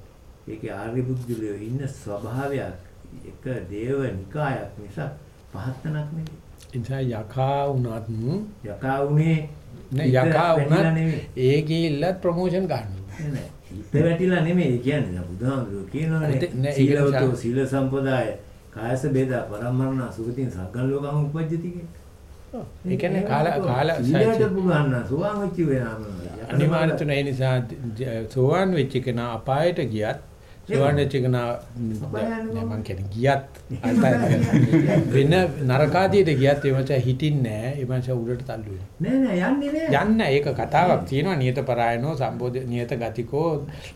ඒකේ ආර්ය බුද්ධිලෝ ඉන්න ස්වභාවයක් එක දේව නිකායක් නිසා පහත්තනක් නෙවෙයි. ඉතින් යකා වුණත් යකා උනේ නෑ යකා වුණත් ඒ ගිහිල්ලත් ප්‍රොමෝෂන් ගන්නවා. නෑ හිත වැටිලා නෙමෙයි කියන්නේ බුදුහාමුදුරුවෝ කියනවනේ සීලවතෝ සීල සම්පදාය කායස බේදා පරමරණ සුගතින් සග්ගන් ලෝකම් උපජ්ජති කියන්නේ. ඒ කියන්නේ කාල කාල සීලයට පුගන්න සෝවාන් වෙච්ච වෙනාම අනිවාර්ය තුන ඒ නිසා සෝවාන් වෙච්ච කෙනා අපායට ගියත් සෝවන් වෙච්ච එක නා මං කියන්නේ ගියත් අල්පයි වෙන නරකාදීට ගියත් ඒ මචං හිටින්නේ නෑ ඒ මචං උඩට තල්ලු වෙනවා නෑ නෑ යන්නේ නෑ. යන්න ඒක කතාවක් තියෙනවා. නියත පරායනෝ සම්බෝධ නියත ගතිකෝ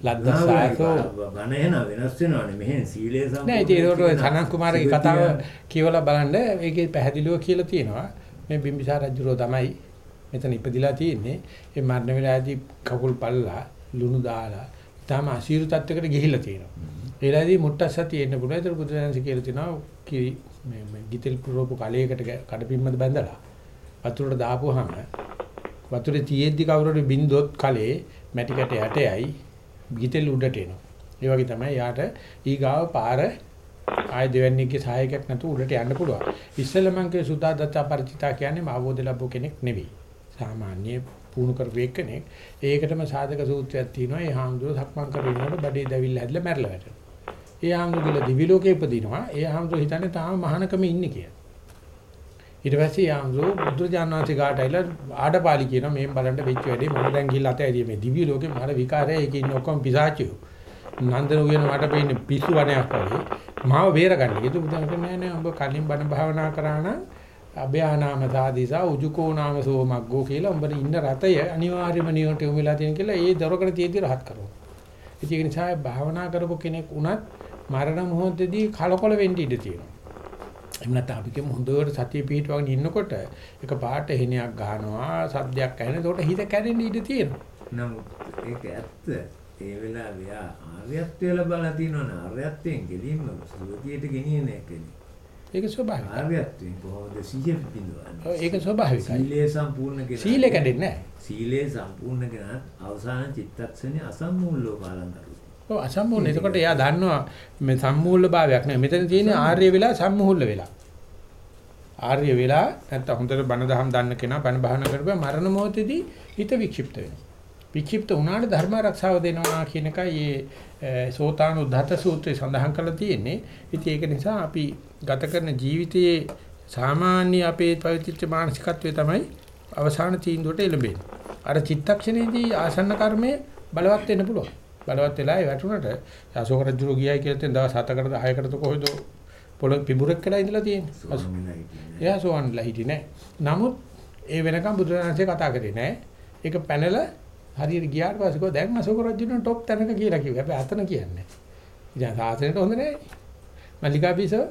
ලද්දසාසෝ ගණ එන වෙනස් වෙනවනේ මෙහෙන් සීලය සම්පූර්ණ. නෑ ඒකට සනත් කුමාරගේ කතාව කියවලා බලන්න ඒකේ පැහැදිලිව කියලා තියෙනවා. මේ බිම්බිසාර රජුරෝ තමයි මෙතන ඉපදිලා තියෙන්නේ. ඒ මරණ වෙලාවේදී කකුල් පල්ලා ලුණු දාලා තාම අසීරු තත්වයකට ගිහිල්ලා තියෙනවා ඒ වෙලාවේදී මුට්ටස්සත් තියෙන්න පුළුවන් ඒතර බුදුරජාණන්සේ කියලා තියෙනවා කිරි මේ මේ ගිතෙල් පුරවපු කලයකට කඩපින්මද බැඳලා වතුරට දාපුවාම වතුරේ තියෙද්දි කවුරුරි බින්දොත් කලේ මැටි කැට යටයයි ගිතෙල් උඩට එනවා ඒ වගේ තමයි යාට ඊගාව පාර ආය දෙවන්නේගේ සහායකයක් නැතුව උඩට යන්න පුළුවන්. ඉස්සෙල්ලා මං කිය සුදාදත්ත පරිචිතා කියන්නේ මාවෝද ලැබු කෙනෙක් නෙවෙයි. සාමාන්‍ය පුහුණු කරපු කෙනෙක්. ඒකටම සාධක සූත්‍රයක් තියෙනවා. ඒ හාමුදුරුවෝ සක්මන් කරගෙනනකොට බඩේ දැවිල්ල හැදලා මැරලා වැටෙනවා. ඒ හාමුදුරුවෝ දිවි ලෝකේ ඉපදිනවා. ඒ හාමුදුරුවෝ හිතන්නේ තාම මහානකම ඉන්නේ කියලා. ඊට පස්සේ ආම්සෝ බුදුජානනාති ගාට ඇවිල්ලා ආඩපාලි කියනවා මේ බලන්න වෙච්ච වැඩේ මම දැන් ගිහිල්ලා අතෑරිය මේ දිව්‍ය ලෝකේ මාර විකාරය ඒකේ ඉන්න ඔක්කොම පිසාචියෝ නන්දන උයන මට පේන්නේ පිස්සු වණයක් වගේ මාව බේරගන්න. ඒක බුදුන් කියන්නේ නෑ නෑ ඔබ කලින් බණ භාවනා කරා නම් අභයානාම සාදීසා උජුකෝ නාම සෝමග්ගෝ කියලා උඹට ඉන්න රතය අනිවාර්යම නියට යොමු වෙලා තියෙන කියලා ඒ දරකට තියෙදි රහත් කරනවා. ඒක නිසා භාවනා කරපු කෙනෙක් උනත් මරණ මොහොතේදී කලකොල වෙන්න ඉඩ තියෙනවා. එහෙම නැත්නම් අපි කියමු හොඳට සතිය පිහිටවගෙන ඉන්නකොට එක පාට හිණයක් ගන්නවා සද්දයක් ඇහෙන. ඒකට හිත කැඩෙන්න ඉඩ තියෙනවා. නමුත් ඒක ඇත්ත. ඒ වෙලාවේ ආ ආර්යත්වය ලබලා තියෙනවනේ ආර්යත්වයෙන් ගෙලින්ම සුවතියට ගෙනියන එකනේ. ඒක ස්වභාවිකයි. ආර්යත්වයෙන් කොහොමද සිහිය පිළිඳවන්නේ? ඒක ස්වභාවිකයි. සීලය සම්පූර්ණ කෙනා. සීලය කැඩෙන්නේ නැහැ. සීලය සම්පූර්ණ කෙනා අවසාන චිත්තක්ෂණේ අසම්මූලව පාලන කරුවා. ඔව් අසම්පූර්ණ. එතකොට එයා දන්නවා මේ සම්මූල භාවයක් නෑ. මෙතන තියෙන්නේ ආර්ය වෙලා සම්මූල වෙලා. ආර්ය වෙලා නැත්නම් හොඳට බණ දහම් දන්න කෙනා බණ භාවනා කරපුවා මරණ මොහොතේදී හිත වික්ෂිප්ත වෙනවා. වික්ෂිප්ත වුණාට ධර්ම ආරක්ෂාව දෙනවා කියන එකයි මේ සෝතාන උද්ධත සූත්‍රයේ සඳහන් කරලා තියෙන්නේ. ඉතින් ඒක නිසා අපි ගත කරන ජීවිතයේ සාමාන්‍ය අපේ පවිත්‍ර මානසිකත්වයේ තමයි අවසාන තීන්දුවට එළඹෙන්නේ. අර චිත්තක්ෂණයේදී ආසන්න කර්මය බලවත් වෙන්න පුළුවන්. බලවත් වෙලා ඒ වැටුණට අශෝක රජුරු ගියයි කියලා තෙන් දවස් 7කට 10කට කොහෙද පොළ පිඹුරක් කියලා ඉඳලා තියෙන්නේ. එයා සෝවන්ලා හිටියේ නෑ. නමුත් ඒ වෙනකම් බුදුරජාණන්සේ කතා කරේ නෑ. ඒක පැනලා හරියට ගියාට පස්සේ කෝ දැන් අශෝක රජුන টොප් තැනක කියලා කිව්වා. හැබැයි අතන කියන්නේ. ඉතින් සාසනෙට හොඳ නෑ. මල්ලිකා බිසව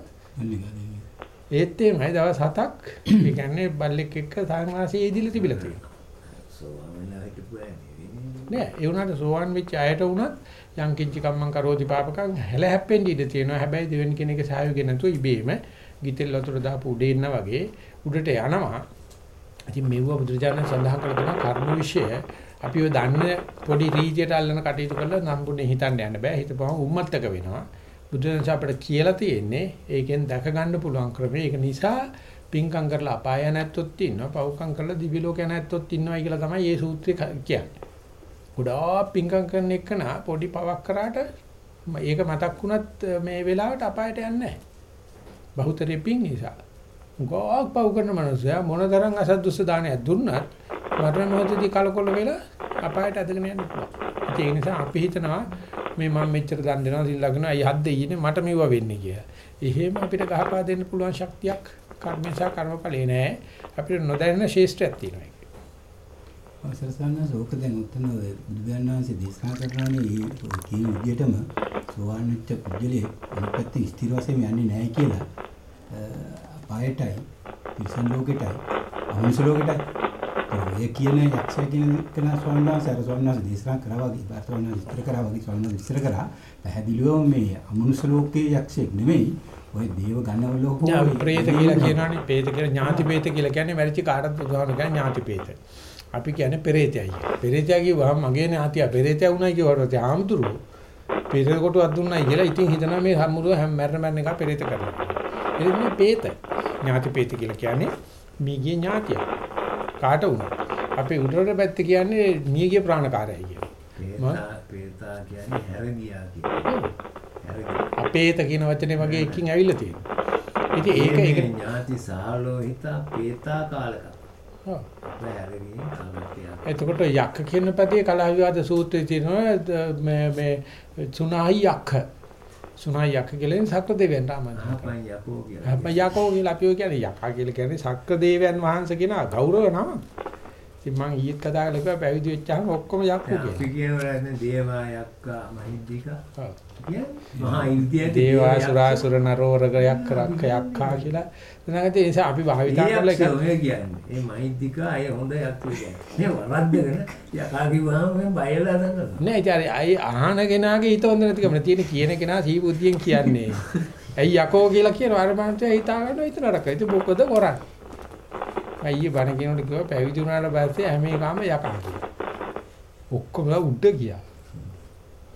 ඒත් එමය දවස් 7ක් ඒ කියන්නේ බල්ලෙක් එක්ක සාමාසියේ ඉදිලා තිබිලා තියෙනවා. නෑ ඒ උනාට සෝවන් වෙච්ච අයට උනත් යම් කිංචි කම්මං කරෝති පාපකම් හැල හැප්පෙන්න ඉඩ තියෙනවා. හැබැයි දෙවෙනි කෙනෙක්ගේ සහයෝගය නැතුව ඉබේම ගිතෙල් වතුර දාපු උඩේ ඉන්න වගේ උඩට යනවා. ඉතින් මෙවුව බුදුරජාණන් සඳහන් කළ දෙන කර්ම විශ්ය අපිව දන්න පොඩි රීතියට අල්ලන කටයුතු කරලා නම්බුනේ හිතන්න යන්න බෑ. හිතපුවම උම්මත්තක වෙනවා. බුදුරජාණන් අපිට කියලා තියෙන්නේ ඒකෙන් දැක ගන්න පුළුවන් ක්‍රමය. ඒක නිසා පින්කම් කරලා අපාය නැත්තොත් ඉන්නවා. පව්කම් කරලා දිවි ලෝක නැත්තොත් ඉන්නවා කියලා තමයි මේ සූත්‍රය කියන්නේ. ගොඩාක් පින්කම් කරන එකන පොඩි පවක් කරාට ඒක මතක් වුණත් මේ වෙලාවට අපායට යන්නේ නැහැ. බහුතරේ පින් නිසා. ගෝක් පව් කරන මනුස්සයා මොනතරම් අසද්දුස්ස දානයක් දුන්නත් මරණ මොහොතදී කලකොල වෙලා අපායට ඇදගෙන යන්න පුළුවන්. ඒ නිසා අපි හිතනවා මේ මම මෙච්චර දන් දෙනවා සිල් ලගනවා අය හද්ද ඊනේ මට මෙව වෙන්නේ කියලා. එහෙම අපිට ගහපා දෙන්න පුළුවන් ශක්තියක් කර්මේශා කර්මඵලේ නෑ. අපිට නොදැනෙන ශේෂ්ත්‍රයක් තියෙනවා ඒක. අවසර සන්නස ඕක දැන් උත්තර බුදුන් වහන්සේ දේශනා කරනවානේ මේ කියන විදිහටම සෝවාන් වෙච්ච පුජ්‍යලේ අනිත් පැත්තේ ස්ථිර වශයෙන් යන්නේ නැහැ කියලා අපායටයි පිසන් ලෝකෙටයි අමනුෂ්‍ය ලෝකෙටයි ඒ කියන යක්ෂය කියන කෙනා ස්වාමීන් වහන්සේ අර ස්වාමීන් වහන්සේ දේශනා කරා වගේ බාස්තවන විස්තර කරා වගේ ස්වාමීන් වහන්සේ විස්තර කරා පැහැදිලිවම මේ අමනුෂ්‍ය ලෝකයේ යක්ෂයෙක් නෙමෙයි ඔය දේව ගණවල ඥා ප්‍රේත කියලා කියනවනේ ප්‍රේත කියලා ඥාති ප්‍රේත කියලා කියන්නේ මරිච්ච කාටත් උදාහරණ කියන්නේ ඥාති ප්‍රේත. අපි කියන්නේ පෙරේතයයි. පෙරේතයා කිව්වහම මගේ ඥාතියා පෙරේතයා වුණා කියවට ආම්තුරු පෙරේත කොටුවක් දුන්නයි කියලා ඉතින් හිතනවා මේ සම්මුරුව හැම මැරෙන මැරෙන එක පෙරේත කරනවා. ඒක නේ ප්‍රේත. ඥාති ප්‍රේත කියලා කියන්නේ මියගේ ඥාතිය. කාට වුණා. අපේ උඩරට පැත්ත කියන්නේ මියගේ ප්‍රාණකාරයයි කියලා. පේතා පේතා කියන්නේ හැරගියා. හැරගියා. අපේත කියන වචනේ වගේ එකකින් ඇවිල්ලා තියෙනවා. ඉතින් ඒක ඒක ඥාති සාලෝහිතා පේතා කාලක. ඔව්. එතකොට යක්ක කියන පැත්තේ කලා විවාද සූත්‍රයේ තියෙනවා මේ මේ සුනායි යක්ක. සුනායි යක්ක කියලා සක්‍ර දෙවියන් රාමයන්. අහපන් යකෝ කියලා. අප්ප යකෝ කියලා අපි ඔය කියන්නේ යකා කියලා කියන්නේ සක්‍ර දෙවියන් වහන්සේ කියන ගෞරව නම. ඉතින් මං ඊයේත් කතා කරලා කිව්වා පැවිදි වෙච්චාම ඔක්කොම යක්කු අපි කියලා. කියනවා නේ දේවා යක්කා මහින්දිකා. ඔව්. කියන්නේ මහා ඉන්දියාවේ දේවාසුරාසුර නරෝරග යක්ක රක්ක යක්කා කියලා. එතනකට ඒ නිසා අපි භාවිතා කරලා එක ඔය කියන්නේ. මේ මහින්දිකා අය හොඳ යක්කෝ කියන්නේ. මේ වරද්දගෙන යකා කිව්වහම මේ බයලා දන්නවා. නෑ ඉතින් අය අහන කෙනාගේ හිත හොඳ නැතිකම තියෙන කියන කෙනා සී බුද්ධියෙන් කියන්නේ. ඇයි යකෝ කියලා කියනවා අර මනුස්සයා හිතා ගන්නවා හිත නරක. ඉතින් මොකද කරන්නේ? අයියේ බණ කියනකොට කිව්වා පැවිදි වුණාට පස්සේ හැම එකම යකා කියලා. ඔක්කොම උඩ ගියා.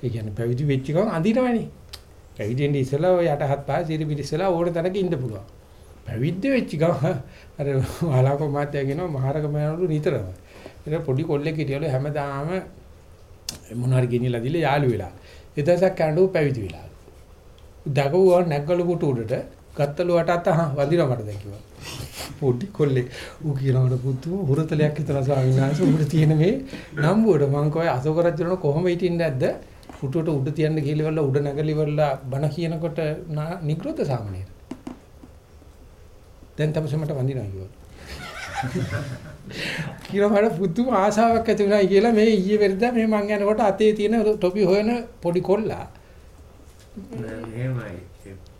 ඒ කියන්නේ පැවිදි වෙච්ච ගමන් අඳිනවනේ. පැවිදි වෙන්න ඉස්සෙල්ලා ඔය යටහත් පහ සිරි පිටිස්සලා ඕන තැනක ඉන්න පුළුවන්. පැවිද්ද වෙච්ච ගමන් අර වලාකෝ මාත්‍යා කියනවා මහරගම යනලු නිතරම. ඒක පොඩි කොල්ලෙක් හිටියලු හැමදාම මොනාරි ගෙනියලා දීලා යාළු වෙලා. ඒ දවසක් කැඬු පැවිදි වෙලා. දගුවා නැග්ගලු කොට උඩට ගත්තලු වටත් අහ වදිනවා මට දැන් කිව්වා. පොඩි කොල්ලෙක් ඌ කියනකොට පුතු හුරතලයක් විතර ස්වාමීන් වහන්සේ උඩ තියෙන මේ නම්බුවට මං කෝය අශෝක රජුන කොහොම හිටින්නේ නැද්ද? පුටුවට උඩ තියන්න ගිහලිවල උඩ නැගලිවල බණ කියනකොට නා- නිග්‍රෝධ සාමණේර. දැන් තමයි මට වඳිනවා කිව්වා. කියලා මට පුදුම ආසාවක් ඇති වුණා කියලා මේ ඊයේ වෙරදා මේ මං යනකොට අතේ තියෙන ටොපි හොයන පොඩි කොල්ලා එහෙමයි.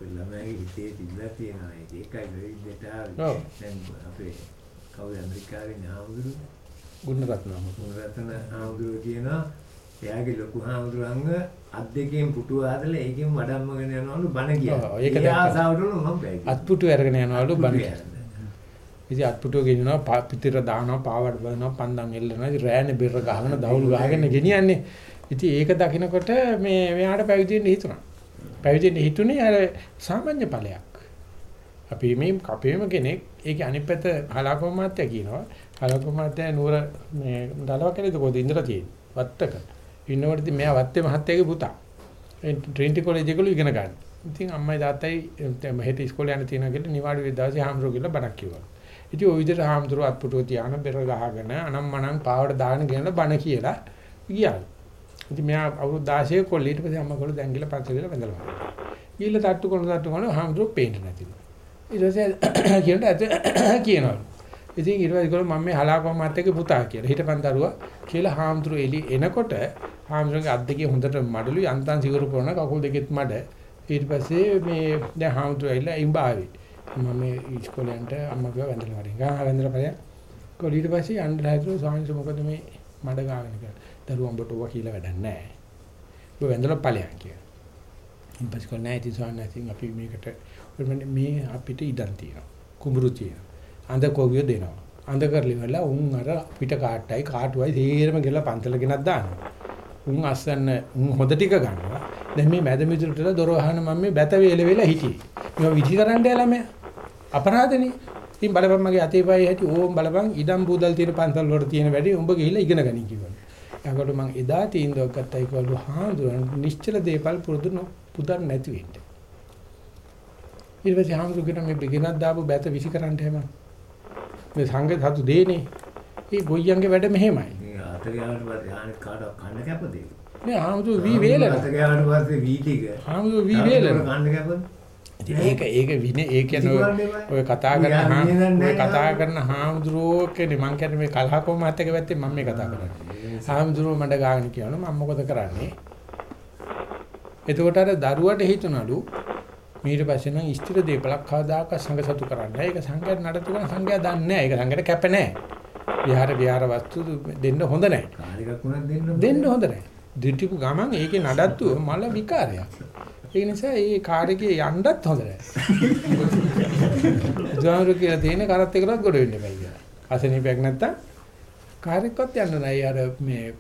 ළමයි හිතේ තිබ්බා තියෙනවා. ඒක ඒකයි වෙයිදට ආවේ. දැන් අපේ කවුද ඇමරිකාවේ නාමදුරු ගුණරත්නම. මුරතන ආමුදුරු කියනවා එයාගේ ලොකු හාමුදුරන්ව අත් දෙකෙන් පුටුව හදලා ඒකෙන් මඩම්මගෙන යනවලු බණ කියනවා. ඒක ඒ දැක්කා. ආසාවටලු මම බැරි. අත්පුටු අරගෙන යනවලු බණ. ඉතින් අත්පුටුව ගෙනියනවා පා- පිටිර දානවා පාවඩ බලනවා පන්දම් එල්ලනවා ඉතින් රෑනේ බෙර ගහගෙන දවුල් ගහගෙන ගෙනියන්නේ. ඉතින් ඒක දකිනකොට මේ මෙයාට පැවිදි වෙන්න හිතුණා. පැවිදි වෙන්න හිතුනේ අර සාමාන්‍ය ඵලයක්. අපි මේ කපේම කෙනෙක් ඒකේ අනිත් පැත්ත හලාකෝ මාත්‍ය කියනවා. හලාකෝ මාත්‍ය නුවර මේ දලව කැලේද කොහෙද ඉඳලා තියෙන්නේ. වත්තක. ඉන්නකොට ඉතින් මෙයා වත්තේ මහත්තයාගේ පුතා. ඒ ට්‍රිනිටි කොලෙජ් එකවල ඉගෙන ගන්න. ඉතින් අම්මයි තාත්තයි මෙහෙට ඉස්කෝලේ යන තියෙනවා කියලා නිවාඩු වෙද්දී දවසේ හාමුදුරුවෝ කියලා බණක් කිව්වා. ඉතින් ওই විදිහට හාමුදුරුවෝ අත්පුටුව තියාන බෙර ගහගෙන අනම්මනම් පාවඩ දාගෙන ගෙනලා බණ කියලා ගියා. ඉතින් මෙයා අවුරුදු 16 කොල්ල ඊට පස්සේ අම්මා කොල්ල දැන් ගිහලා පන්සල ගිහලා වැඳලා. ගිහලා තට්ටු කරන තට්ටු කරන හාමුදුරුවෝ පේන්නේ නැතිලු. ඊට පස්සේ *coughs* කියනට ඇත *coughs* කියනවා. ඉතින් ඊට පස්සේ ගොල්ලෝ මම මේ හලාකම මාත්‍යගේ පුතා කියලා. හිටපන් දරුවා කියලා හාමුදුරුවෝ එලි එනකොට හාමුදුරුවෝගේ අත් දෙකේ හොඳට මඩලු යන්තම් සිවුරු පොරන කකුල් දෙකෙත් මඩ. ඊට පස්සේ මේ දැන් හාමුදුරුවෝ ඇවිල්ලා ඉම්බාවේ. මම මේ ඉස්කෝලේ යන්න අම්මා ගාව වැඳලා වරින්. ගා වැඳලා පරිය. කොහොල ඊට පස්සේ යන්න හැදුවා ස්වාමීන් වහන්සේ මොකද මේ මඩ ගාගෙන කියලා. දරුවා උඹට ඔවා කියලා වැඩක් නැහැ. ඔය වැඳලා ඵලයන් කියලා. ඊට පස්සේ කොහොම නැහැ ඉතින් ස්වාමීන් වහන්සේ අපි මේකට ඔය මෙන්න මේ අපිට ඉඩම් තියෙනවා. කුඹුරු තියෙනවා. අඳ කොවිය දෙනවා. අඳ කරලි වෙලා උන් අර පිට කාට්ටයි කාටුවයි තේරම ගෙලා පන්තල ගෙනත් දානවා. උන් අස්සන්න උන් හොද ටික ගන්නවා. දැන් මේ මැද මිදුලට දොර වහන මම මේ බැත වේල වෙලා හිටියේ. මේවා විදි කරන්න යලා මම අපරාධනේ. ඉතින් බලපන් මගේ අතේ පයි හැටි ඕම් බලපන් ඉඩම් බූදල් තියෙන පන්සල් වල තියෙන වැඩි උඹ ගිහිල්ලා ඉගෙන ගනින් කිව්වා. එයාකට මං එදා තීන්දුවක් ගත්තා ඒකවලු හාමුදුරන් නිශ්චල දේපල් පුරුදු නො පුදන් නැති වෙන්න. ඊට පස්සේ හාමුදුරුවෝ මේ බෙගෙනක් දාපු බැත විසි කරන්න හැම. මේ සංඝ සතු දෙන්නේ. ඒ ගොයියන්ගේ වැඩ මෙහෙමයි. අත ගෑවට පස්සේ ආනෙත් කාටවත් කන්න කැපද? මේ හාමුදුරුවෝ වී වේලන. අත ගෑවට පස්සේ වී ටික. හාමුදුරුවෝ වී වේලන. කන්න කැපද? ඒක ඒක විනේ ඒ කියන්නේ ඔය- කතා කරන ඔය කතා කරන හාමුදුරුවෝ කියන්නේ මං කියන්නේ මේ කලහකෝ මාත්‍යක පැත්තේ මම මේ කතා කරන්නේ. හාමුදුරුවෝ මඩ ගාගෙන කියනවා මම මොකද කරන්නේ? එතකොට අර දරුවට හිතුණලු ඊට පස්සේ නම් ස්ථිර දේපලක් කවදාක සංඝ සතු කරන්නේ. ඒක සංඝයාට නඩත්තු කරන සංඝයා දන්නේ නැහැ. ඒක සංඝයාට කැප නැහැ. විහාර විහාර වස්තු දෙන්න හොඳ නැහැ. දෙන්න හොඳ නැහැ. දිටිපු ගමන් ඒකේ නඩත්තුව මල විකාරයක්. ඒ නිසා ඒ කාර්යකේ යන්නත් හොඳ නැහැ. *laughs* ජානරු කියලා තියෙන කරත් එකලත් ගොඩ වෙන්න බෑ කියලා. අසනීපයක් නැත්තම් කාර්යයක්වත් යන්න නැහැ. අර මේ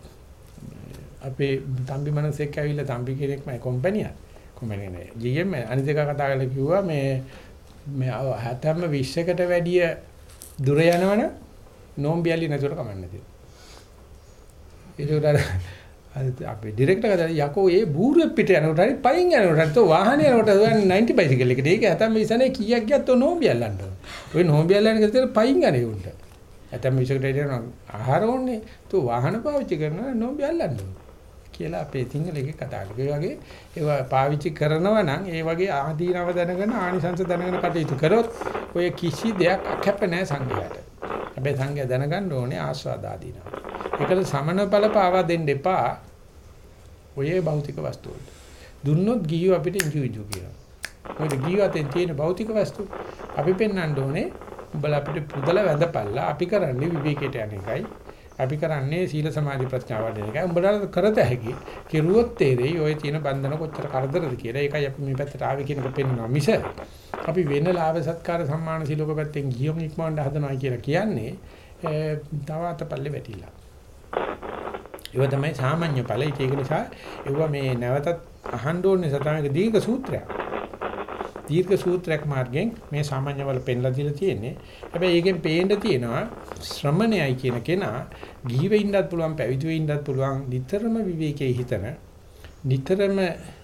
අපේ තම්බි මනසෙක් ඇවිල්ලා තම්බි කෙනෙක් මයි කම්පැනි එක. කම්පැනි නේ. GM අනිත් එක කතා කරලා කිව්වා මේ මේ 70ම 20කට වැඩිය දුර යනවනම් නෝම්බියලි නැතුවට කමන්නේ නැතිව. ඒකට අර අර අපේ ඩිරෙක්ටර් කතා යකෝ ඒ බූරුවෙ පිට යනකොට හරි පයින් යනකොට තෝ වාහනේ යනකොට ඔයන් 90 බයිසිකල් එකට ඒක හැතම් ඉසනේ කීයක් ගියත් ඔය නෝම්බියල් යන්න ඕන. ඔය නෝම්බියල් යන ගෙදර පයින් යන්නේ උන්ට. ඇතම් විශේෂකට දෙන ආහාර ඕනේ. තු වාහන පාවිච්චි කරනවා නොඹ යල්ලන්න කියලා අපේ සිංහල එකේ කතා කරලා. ඒ වගේ ඒවා පාවිච්චි කරනවා නම් ඒ වගේ ආදීනව දැනගෙන ආනිසංස දැනගෙන කටයුතු කරොත් ඔය කිසි දෙයක් අකැප නැහැ සංඝයාට. හැබැයි සංඝයා දැනගන්න ඕනේ ආස්වාද ආදීනව. ඒකද සමන බල පාවා දෙන්න එපා. ඔය භෞතික වස්තු වලට. දුන්නොත් ගිහියෝ අපිට ඉංජු ඉංජු කියනවා. මොකද ගිහියෝ තියෙන භෞතික වස්තු අපි පෙන්වන්න ඕනේ උඹලා අපිට පුදල වැඳපල්ලා අපි කරන්නේ විවේකයට යන එකයි. අපි කරන්නේ සීල සමාධි ප්‍රඥා වඩන එකයි. උඹලා කරත හැකි. කෙරුවොත් තේරෙයි ඔය තියෙන බන්ධන කොච්චර කරදරද කියලා. ඒකයි අපි මේ පැත්තට ආවේ කියන එක පෙන්වනවා මිස අපි වෙන ලාභ සත්කාර සම්මාන සිලෝක පැත්තෙන් ගියොම ඉක්මවන්න හදනවා කියලා කියන්නේ තව අතපල්ලේ වැටිලා. ඒව තමයි සාමාන්‍ය ඵල. ඒක නිසා ඒව මේ නැවතත් අහන්න ඕනේ සතමක දීර්ඝ සූත්‍රයක්. දීර්ඝ සූත්‍රයක් මාර්ගයෙන් මේ සාමාන්‍ය වල පෙන්ලා දීලා තියෙන්නේ. හැබැයි ඒකෙන් පේන්න තියෙනවා ශ්‍රමණයයි කියන කෙනා ගිහිවෙ ඉන්නත් පුළුවන් පැවිදිව ඉන්නත් පුළුවන්. නිතරම විවේකයේ හිතන නිතරම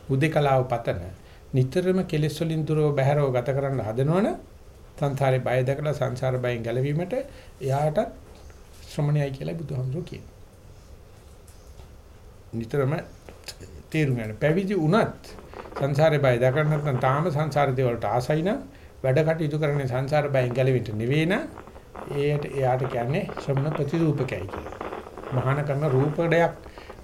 උදේකලාව පතන නිතරම කෙලෙස් වලින් දුරව බැහැරව ගත කරන්න හදනවනේ සංසාරේ බය දැකලා සංසාර බයෙන් ගැලවීමට එයාට ශ්‍රමණයයි කියලා බුදුහාමුදුරුවෝ කියනවා. නිතරම තේරුම් ගන්න. පැවිදි වුණත් සංසාරේ බය දකරන නැත්නම් තාම සංසාර දේවල්ට ආසයි නම් වැඩ කටයුතු කරන්නේ සංසාර බයෙන් ගැලවෙන්න නෙවෙයි නම් ඒයට එයාට කියන්නේ ශ්‍රමණ ප්‍රතිරූපකයි කියලා. මහාන කරන රූපඩයක්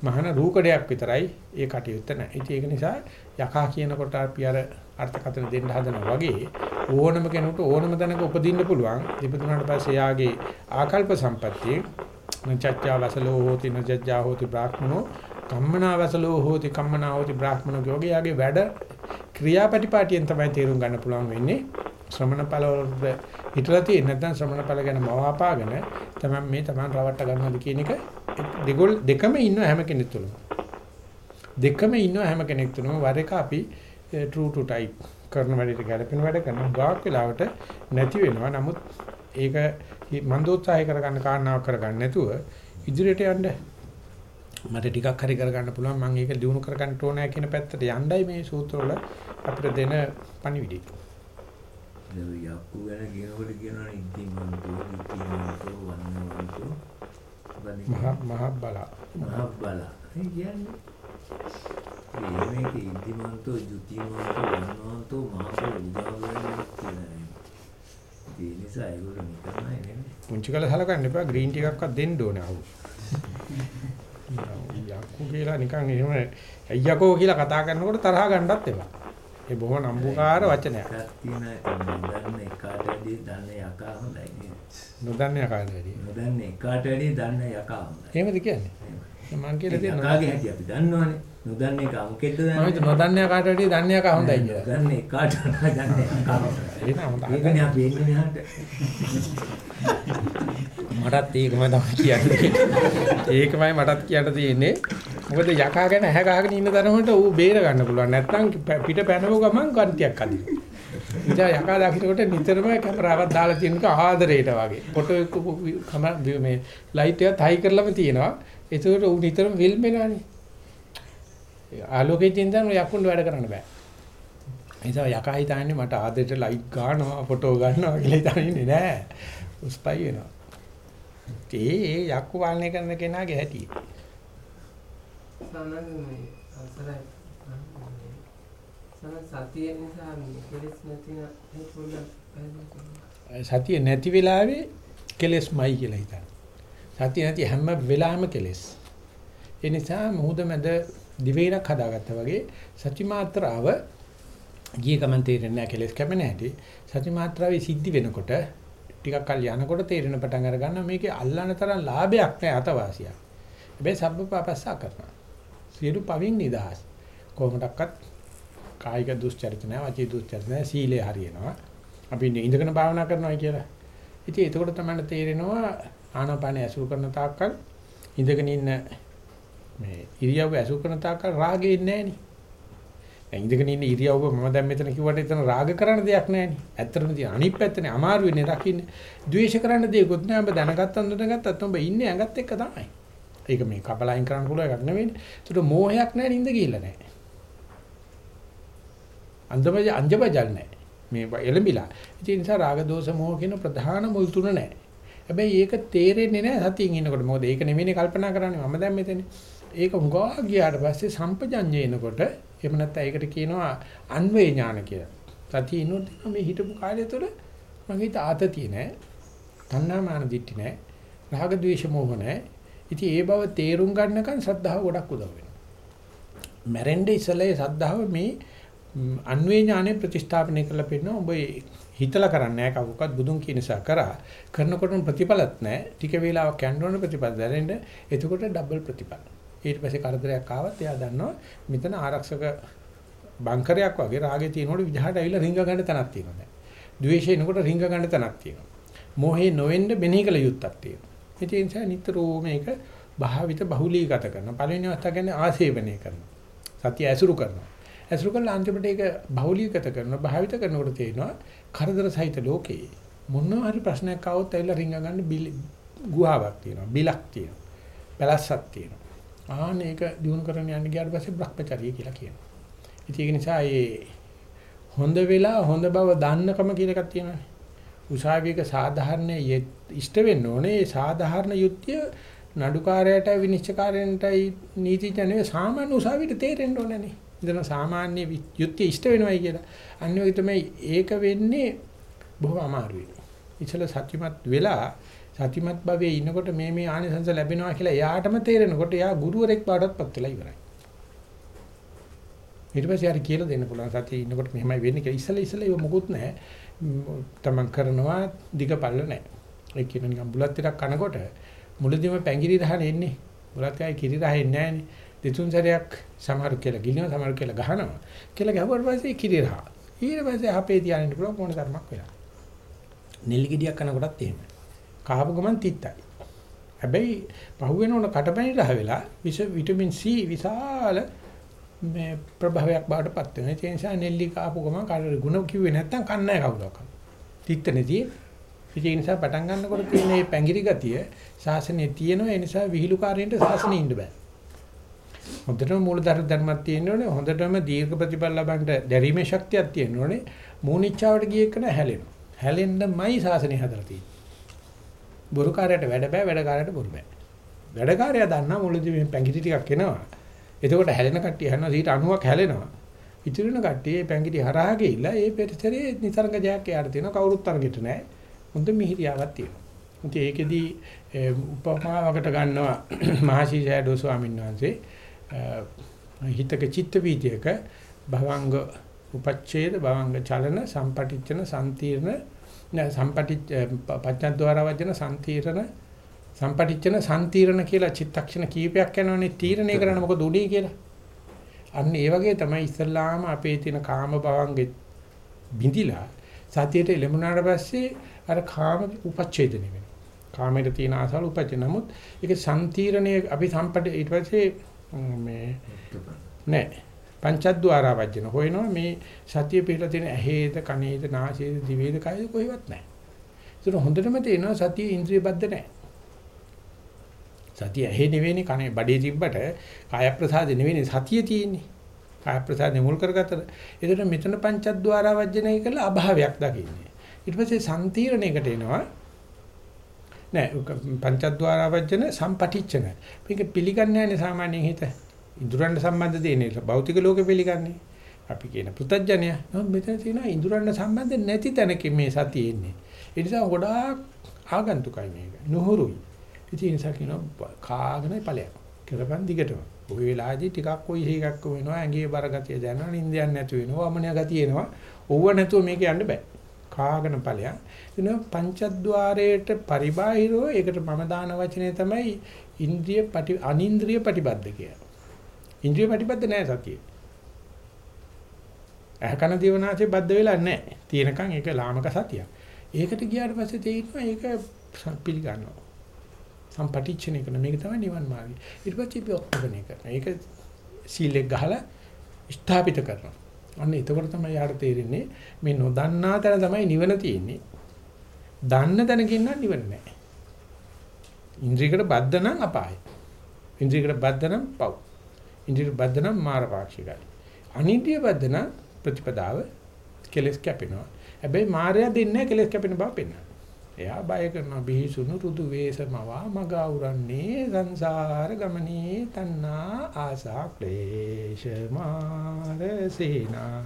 මහාන රූකඩයක් විතරයි ඒ කටයුත්ත නැහැ. ඒක නිසා යකා කියනකොට අපි අර අර්ථකථන දෙන්න හදනවා වගේ ඕනම කෙනෙකුට ඕනම තැනක උපදින්න පුළුවන්. ඉපදුනාට පස්සේ යාගේ ආකල්ප සම්පත්තිය නචච්චා වසලෝ හෝති නචච්චා හෝති බ්‍රාහ්මනෝ කම්මනාවසලෝ හෝති කම්මනා හෝති බ්‍රාහ්මණ යෝගී යාගේ වැඩ ක්‍රියාපටිපාටියෙන් තමයි තේරුම් ගන්න පුළුවන් වෙන්නේ ශ්‍රමණ ඵල වලට හිටලා තියෙන නැත්නම් ශ්‍රමණ ඵල ගැන මවාපාගෙන තමයි මේ තමයි රවට්ට ගන්නවද කියන එක දෙගොල් දෙකම ඉන්න හැම කෙනෙක් තුළම. දෙකම ඉන්න හැම කෙනෙක් තුළම වර එක අපි true to type කරන වැඩේට ගැලපෙන වැඩ කරන ගාක් වෙලාවට නැති වෙනවා. නමුත් ඒක මන්දෝත්සාහය කරගන්න කාරණාවක් කරගන්න නැතුව ඉදිරියට යන්න. මට ටිකක් හරි කරගන්න පුළුවන් මම ඒක දිනු කරගන්න ඕනෑ කියන පැත්තට යණ්ඩයි මේ සූත්‍රවල අපිට දෙන පණිවිඩය. යක්කු ගැන කියනකොට කියනවා ඉද්දිමන්තෝ ඉද්දිමන්තෝ වන්නවන්තෝ මහ මහ බල මහ බල කියන්නේ මේ මේක ඉද්දිමන්තෝ ජුතිමන්තෝ වන්නවන්තෝ මහ උදාවරණයක් කියලා. ඒ නිසා ඒගොල්ලෝ නිකම්මයි නෙමෙයි. පුංචි කළ සලකන්න එපා ග්‍රීන් ටී එකක්වත් දෙන්න ඕනේ අහු. *laughs* යක්කු කියලා නිකන් එහෙම අයියකෝ කියලා කතා කරනකොට තරහ ගන්නවත් එපා. ඒ බොහොම නම්බුකාර වචනයක්. තියෙන දන්න එකාට වැඩි දන්න යකා හොඳයි නේද? නොදන්නේ කාට වැඩි. නොදන්න එකාට වැඩි දන්න යකා හොඳයි. එහෙමද කියන්නේ? මං කියලා තියෙනවා. යකාගේ හැටි අපි දන්නවනේ. නොදන්න එක අමුකෙද්ද මම දන්නේ? හිතුවා නොදන්නේ කාට වැඩි දන්නේ කා හොඳයි කියලා. දන්න එකාට දන්න යකා හොඳයි. ඒක හොඳයි. ඒකනේ අපි එන්නේ මෙහාට. මටත් ඒකම තමයි කියන්නේ. ඒකමයි මටත් කියන්න තියෙන්නේ. මොකද යකා ගැන ඇහැ ගහගෙන ඉන්න තරමට ඌ බේර ගන්න පුළුවන්. නැත්නම් පිට පැනව ගමන් කන්තියක් අදිනවා. ඉතින් යකා දකින්නකොට නිතරම කැමරාවක් දාලා තියෙනක ආදරේට වගේ. ෆොටෝ මේ ලයිට් එකත් හයි කරලාම තියෙනවා. ඒකට ඌ නිතරම ෆිල්ම් වෙනානේ. ආලෝකයේ තින්දන් යකුන් වැඩ කරන්න බෑ. ඒ නිසා යකා හිතන්නේ මට ආදරේට ලයිට් ගන්නවා ෆොටෝ ගන්නවා කියලා හිතන්නේ නෑ. උස්පයි වෙනවා. ඒ ඒ යක්කු පාලනය කරන කෙනාගේ හැටි. සමහරවිට මේ අවසරයි සමහර සතිය නිසා මේ කෙලෙස් නැතින ඒ පොඩ්ඩක් සතිය නැති වෙලාවේ කෙලෙස්මයි කියලා හිතන්න. සතිය නැති හැම වෙලාවෙම කෙලෙස්. ඒ නිසා මුහුද මැද දිවයිනක් හදාගත්තා වගේ සති මාත්‍රාව ගිය ගමන් තේරෙන්නේ නැහැ කෙලෙස් කැපෙන හැටි. සති මාත්‍රාවේ සිද්ධි වෙනකොට ටිකක් කල් යනකොට තේරෙන පටන් අර ගන්නවා මේකේ අල්ලන තරම් ලාභයක් නැහැ අතවාසියක්. හැබැයි සබ්බපාපස්සා කරනවා. සියලු පවින් නිදහස්. කොහොමඩක්වත් කායික දුස්චරිත නැහැ, වචී දුස්චරිත නැහැ, සීලය හරියනවා. අපි ඉඳගෙන භාවනා කරනවා කියලා. ඉතින් එතකොට තමයි තේරෙනවා ආනාපානය ඇසුරු කරන තාක්කල් ඉඳගෙන ඉන්න මේ ඉරියව්ව ඇසුරු කරන තාක්කල් රාගෙ ඉන්නේ නැහැ නේ. ඉඳගෙන ඉන්න ඉරියව්ව මම දැන් මෙතන කිව්වට එතන රාග කරන්න දෙයක් නැහැ නේ. ඇත්තටම තියෙන අනිත් පැත්තනේ අමාරු වෙන්නේ රකින්නේ. ද්වේෂ කරන්න දෙයක්වත් නැහැ. ඔබ දැනගත්තත් දැනගත්තත් ඔබ ඉන්නේ ඇඟත් එක්ක තමයි. ඒක මේ කපලයින් කරන්න පුළුවන් එකක් නෙවෙයිනේ. ඒකට මෝහයක් නැහැ නින්ද ගිහිල්ලා නැහැ. අන්දමජ අංජබජල් නැහැ. මේ එළඹිලා. ඒ නිසා රාග දෝෂ මෝහ කියන ප්‍රධාන මුල් තුන නැහැ. හැබැයි ඒක තේරෙන්නේ නැහැ සතියින් ඉන්නකොට. මොකද ඒක නෙමෙයිනේ කල්පනා කරන්නේ මම දැන් මෙතන. ඒක හුඟා ගියාට පස්සේ සම්පජඤ්ඤය එනකොට එහෙම නැත්නම් ඒකට කියනවා අන්වේ ඥාන කියලා. සතිය ඉන්නොත් මේ හිටපු කාලය තුළ මගේ හිත ආතතිය නැහැ. තණ්හාමාන දිට්ඨි නැහැ. රාග ద్వේෂ මෝහ නැහැ. ඉතින් ඒ බව තේරුම් ගන්නකන් ශ්‍රද්ධාව ගොඩක් උදව් වෙනවා. මැරෙන්න ඉස්සෙල්ලා ශ්‍රද්ධාව මේ අන්වේ ඥානෙ ප්‍රතිස්ථාපනය කරලා පෙන්නනවා. ඔබ හිතලා කරන්නේ නැහැ කවුකත් බුදුන් කියන නිසා කරා. කරනකොටම ප්‍රතිඵලත් නැහැ. ටික වේලාවක් යන්න ඕන ප්‍රතිඵල දැනෙන්න. එතකොට ඩබල් ප්‍රතිඵල. ඊට පස්සේ කරදරයක් ආවත් එයා දන්නවා මෙතන ආරක්ෂක බංකරයක් වගේ රාගේ තියෙනකොට විජහට ඇවිල්ලා රිංග ගන්න තැනක් තියෙනවා දැන්. ද්වේෂය එනකොට රිංග ගන්න තැනක් තියෙනවා. මෝහේ නොවෙන්න මෙනෙහි කළ යුත්තක් තියෙනවා. ඒ නිසා නිතරම මේක භාවිත බහුලීගත කරනවා. පළවෙනි අවස්ථාව කියන්නේ ආසේවනය කරනවා. සතිය ඇසුරු කරනවා. ඇසුරු කරලා අන්තිමට ඒක බහුලීගත කරනවා. භාවිත කරනකොට තේරෙනවා කරදර සහිත ලෝකේ මොනවා හරි ප්‍රශ්නයක් ආවොත් ඇවිල්ලා රිංග ගන්න ගුහාවක් තියෙනවා. බිලක් තියෙනවා. පැලස්සක් තියෙනවා. ආන ඒක දිනු කරගෙන යන්න ගියාට පස්සේ භ්‍රමචර්යය කියලා කියනවා. ඉතින් ඒක නිසා ඒ හොඳ වෙලා හොඳ බව දන්නකම කියලා එකක් තියෙනවානේ. උසාවියක සාධාරණයේ ඉෂ්ට වෙන්න ඕනේ. ඒ සාධාරණ යුක්තිය නඩුකාරයට විනිශ්චයකාරයන්ටයි නීතිඥයෝ සාමාන්‍ය උසාවියට තේරෙන්න ඕනේ නේ. ඉතින් සාමාන්‍ය යුක්තිය ඉෂ්ට වෙනවයි කියලා. අන්න ඔය තමයි ඒක වෙන්නේ බොහොම අමාරුයි. ඉතල සත්‍යමත් වෙලා සතිමත් භවයේ ඉන්නකොට මේ මේ ආනිසංස ලැබෙනවා කියලා එයාටම තේරෙනකොට එයා ගුරුවරෙක් බාටත් පත් වෙලා ඉවරයි. ඊට පස්සේ හරි කියලා දෙන්න පුළුවන් සතියේ ඉන්නකොට මෙහෙමයි වෙන්නේ කියලා ඉස්සෙල්ලා ඉස්සෙල්ලා ඒක මොකුත් නැහැ. තමන් කරනවා දිගපල්ල නැහැ. ඒ කියන නිකන් බුලත් ටිකක් කනකොට මුලදීම පැංගිරි රහන එන්නේ. බුලත් කයි කිරි රහෙන්නේ නැහනේ. දෙතුන් සැරයක් සමහරු කියලා ගිලිනවා සමහරු කියලා ගහනවා. කියලා ගැහුවට පස්සේ කිරි රහ. ඊට පස්සේ අපේ තියාගෙන පුළුවන් මොන ධර්මයක් වෙලා. නෙල්ලි ගෙඩියක් කනකොටත් එහෙමයි. කහපු ගමන් තිත්තයි. හැබැයි පහුවෙන උන කටපැණි රහ වෙලා විස විටමින් C විශාල මේ ප්‍රභාවයක් බාටපත් වෙනවා. ඒ නිසා නෙල්ලි කාපු ගමන් කාටද ಗುಣ කිව්වේ නැත්තම් කන්නේ නැහැ කවුරක්වත්. තිත්තනේදී ඒ නිසා පටන් ගන්නකොට තියෙන මේ පැංගිරි ගතිය ශාසනයේ තියෙනවා. ඒ නිසා විහිළුකාරයන්ට ශාසනයේ ඉන්න බෑ. හොඳටම මූලධර්ම ධර්මයක් තියෙන්න ඕනේ. හොඳටම දීර්ඝ ප්‍රතිඵල ලබන්න දැරීමේ ශක්තියක් තියෙන්න ඕනේ. මූණිච්චාවට ගිය එක නෑ හැලෙනවා. හැලෙන්නමයි ශාසනය හදලා තියෙන්නේ. බොරුකාරයට වැඩ බෑ වැඩකාරයට බොරු බෑ. වැඩකාරයා දන්නා මුලදී මේ පැංගිටි ටිකක් එනවා. එතකොට හැලෙන කට්ටිය හනවා 90ක් හැලෙනවා. ඉතිරින කට්ටිය මේ පැංගිටි හරහා ගිහිල්ලා ඒ පෙරතරේ නිතරංග ජයක් යාට තියෙනවා කවුරුත් තරගෙට නෑ. හොඳ මිහිරියාවක් තියෙනවා. ඉතින් ඒකෙදි උපමාවකට ගන්නවා *clears throat* මහසි සෑඩෝ ස්වාමීන් වහන්සේ හිතක චිත්ත වීදියේක භවංග උපච්ඡේද භවංග චලන සම්පටිච්චන සම්තිර්ණ සම්පටිච්ච පච්චද්වාර වජන සම්තිරණ සම්පටිච්චන සම්තිරණ කියලා චිත්තක්ෂණ කීපයක් යනවනේ තීරණය කරන්න මොකද උනේ කියලා. අන්න ඒ වගේ තමයි ඉස්සල්ලාම අපේ තියෙන කාම භවංගෙ බිඳිලා සතියට ලැබුණාට පස්සේ අර කාම උපච්ඡේදනය වෙනවා. කාමයට තියෙන ආසාවල උපච්ඡේද නමුත් ඒක සම්තිරණය අපි සම්පට ඊට පස්සේ මේ නෑ පංචද්වාර වජන හොයනවා මේ සතිය පිළිලා තියෙන ඇහේද කනේද නාසයේද දිවේද කයද කොහෙවත් නැහැ. ඒක හොඳටම තේනවා සතිය ඉන්ද්‍රිය බද්ධ නැහැ. සතිය ඇහි නෙවෙයිනේ කනේ බඩේ තිබ්බට කාය ප්‍රසාද නෙවෙයිනේ සතිය තියෙන්නේ. කාය ප්‍රසාද මුල් කරගත්තට ඒකට මෙතන පංචද්වාර වජනය කියලා අභාවයක් දකින්නේ. ඊට පස්සේ සම්තිරණයකට එනවා. නෑ පංචද්වාර වජන සම්පටිච්චන. මේක පිළිගන්නේ නැහැ සාමාන්‍යයෙන් හිත. ඉඳුරන්න සම්බන්ධ දෙන්නේ භෞතික ලෝකෙ පිළිගන්නේ. අපි කියන පෘතජ්ජනය. නමුත් මෙතන තියෙනවා ඉඳුරන්න සම්බන්ධ නැති තැනක මේ සතිය එන්නේ. ඒ නිසා ගොඩාක් ආගන්තුකයි මේක. නුහුරුයි. ඉතින් ඒ නිසා කියනවා කාගෙන ඵලයක්. කරපන් දිගටම. ඔය වෙලාවේදී ටිකක් කොයි හේකක් වෙනවා ඇඟේ බර ගතිය දැනෙනවා නිින්දයක් නැතු වෙනවා වමනිය ගතිය එනවා. ඕව නැතුව මේක යන්න බෑ. කාගෙන ඵලයක්. එන පංචද්වාරයේට පරිබාහිරව ඒකට මම දාන වචනේ තමයි ඉන්ද්‍රිය පටි අනින්ද්‍රිය ප්‍රතිබද්ධ කියලා. ඉන්ද්‍රිය ප්‍රතිපද නැහැ සතියේ. අහකන දිවනාසේ බද්ධ වෙලා නැහැ. තියෙනකන් ඒක ලාමක සතියක්. ඒකට ගියාට පස්සේ තේරෙනවා ඒක පිළිගන්නවා. සම්පටිච්ඡන කරන මේක තමයි නිවන් මාර්ගය. ඊට පස්සේ අපි ඔක්කොම කරනවා. ඒක සීලෙක් ගහලා ස්ථාපිත කරනවා. අන්න එතකොට තමයි යාට තේරෙන්නේ මේ නොදන්නා තැන තමයි නිවන තියෙන්නේ. දන්න තැනකින් නම් නිවන නැහැ. ඉන්ද්‍රියකට බද්ධ නම් අපායයි. ඉන්ද්‍රියකට බද්ධ නම් පව්. ඉන්ද්‍රිය බද්ධ නම් මාර පාක්ෂිකයි. අනිත්‍ය බද්ධ නම් ප්‍රතිපදාව කෙලස් කැපෙනවා. හැබැයි මායя දෙන්නේ කෙලස් කැපෙන බව පෙන්වනවා. එයා බය කරන බිහිසුණු රුදු වේසමවා මග අවරන්නේ සංසාර ගමනේ තණ්හා ආසා ක්ලේශ මාරසේනා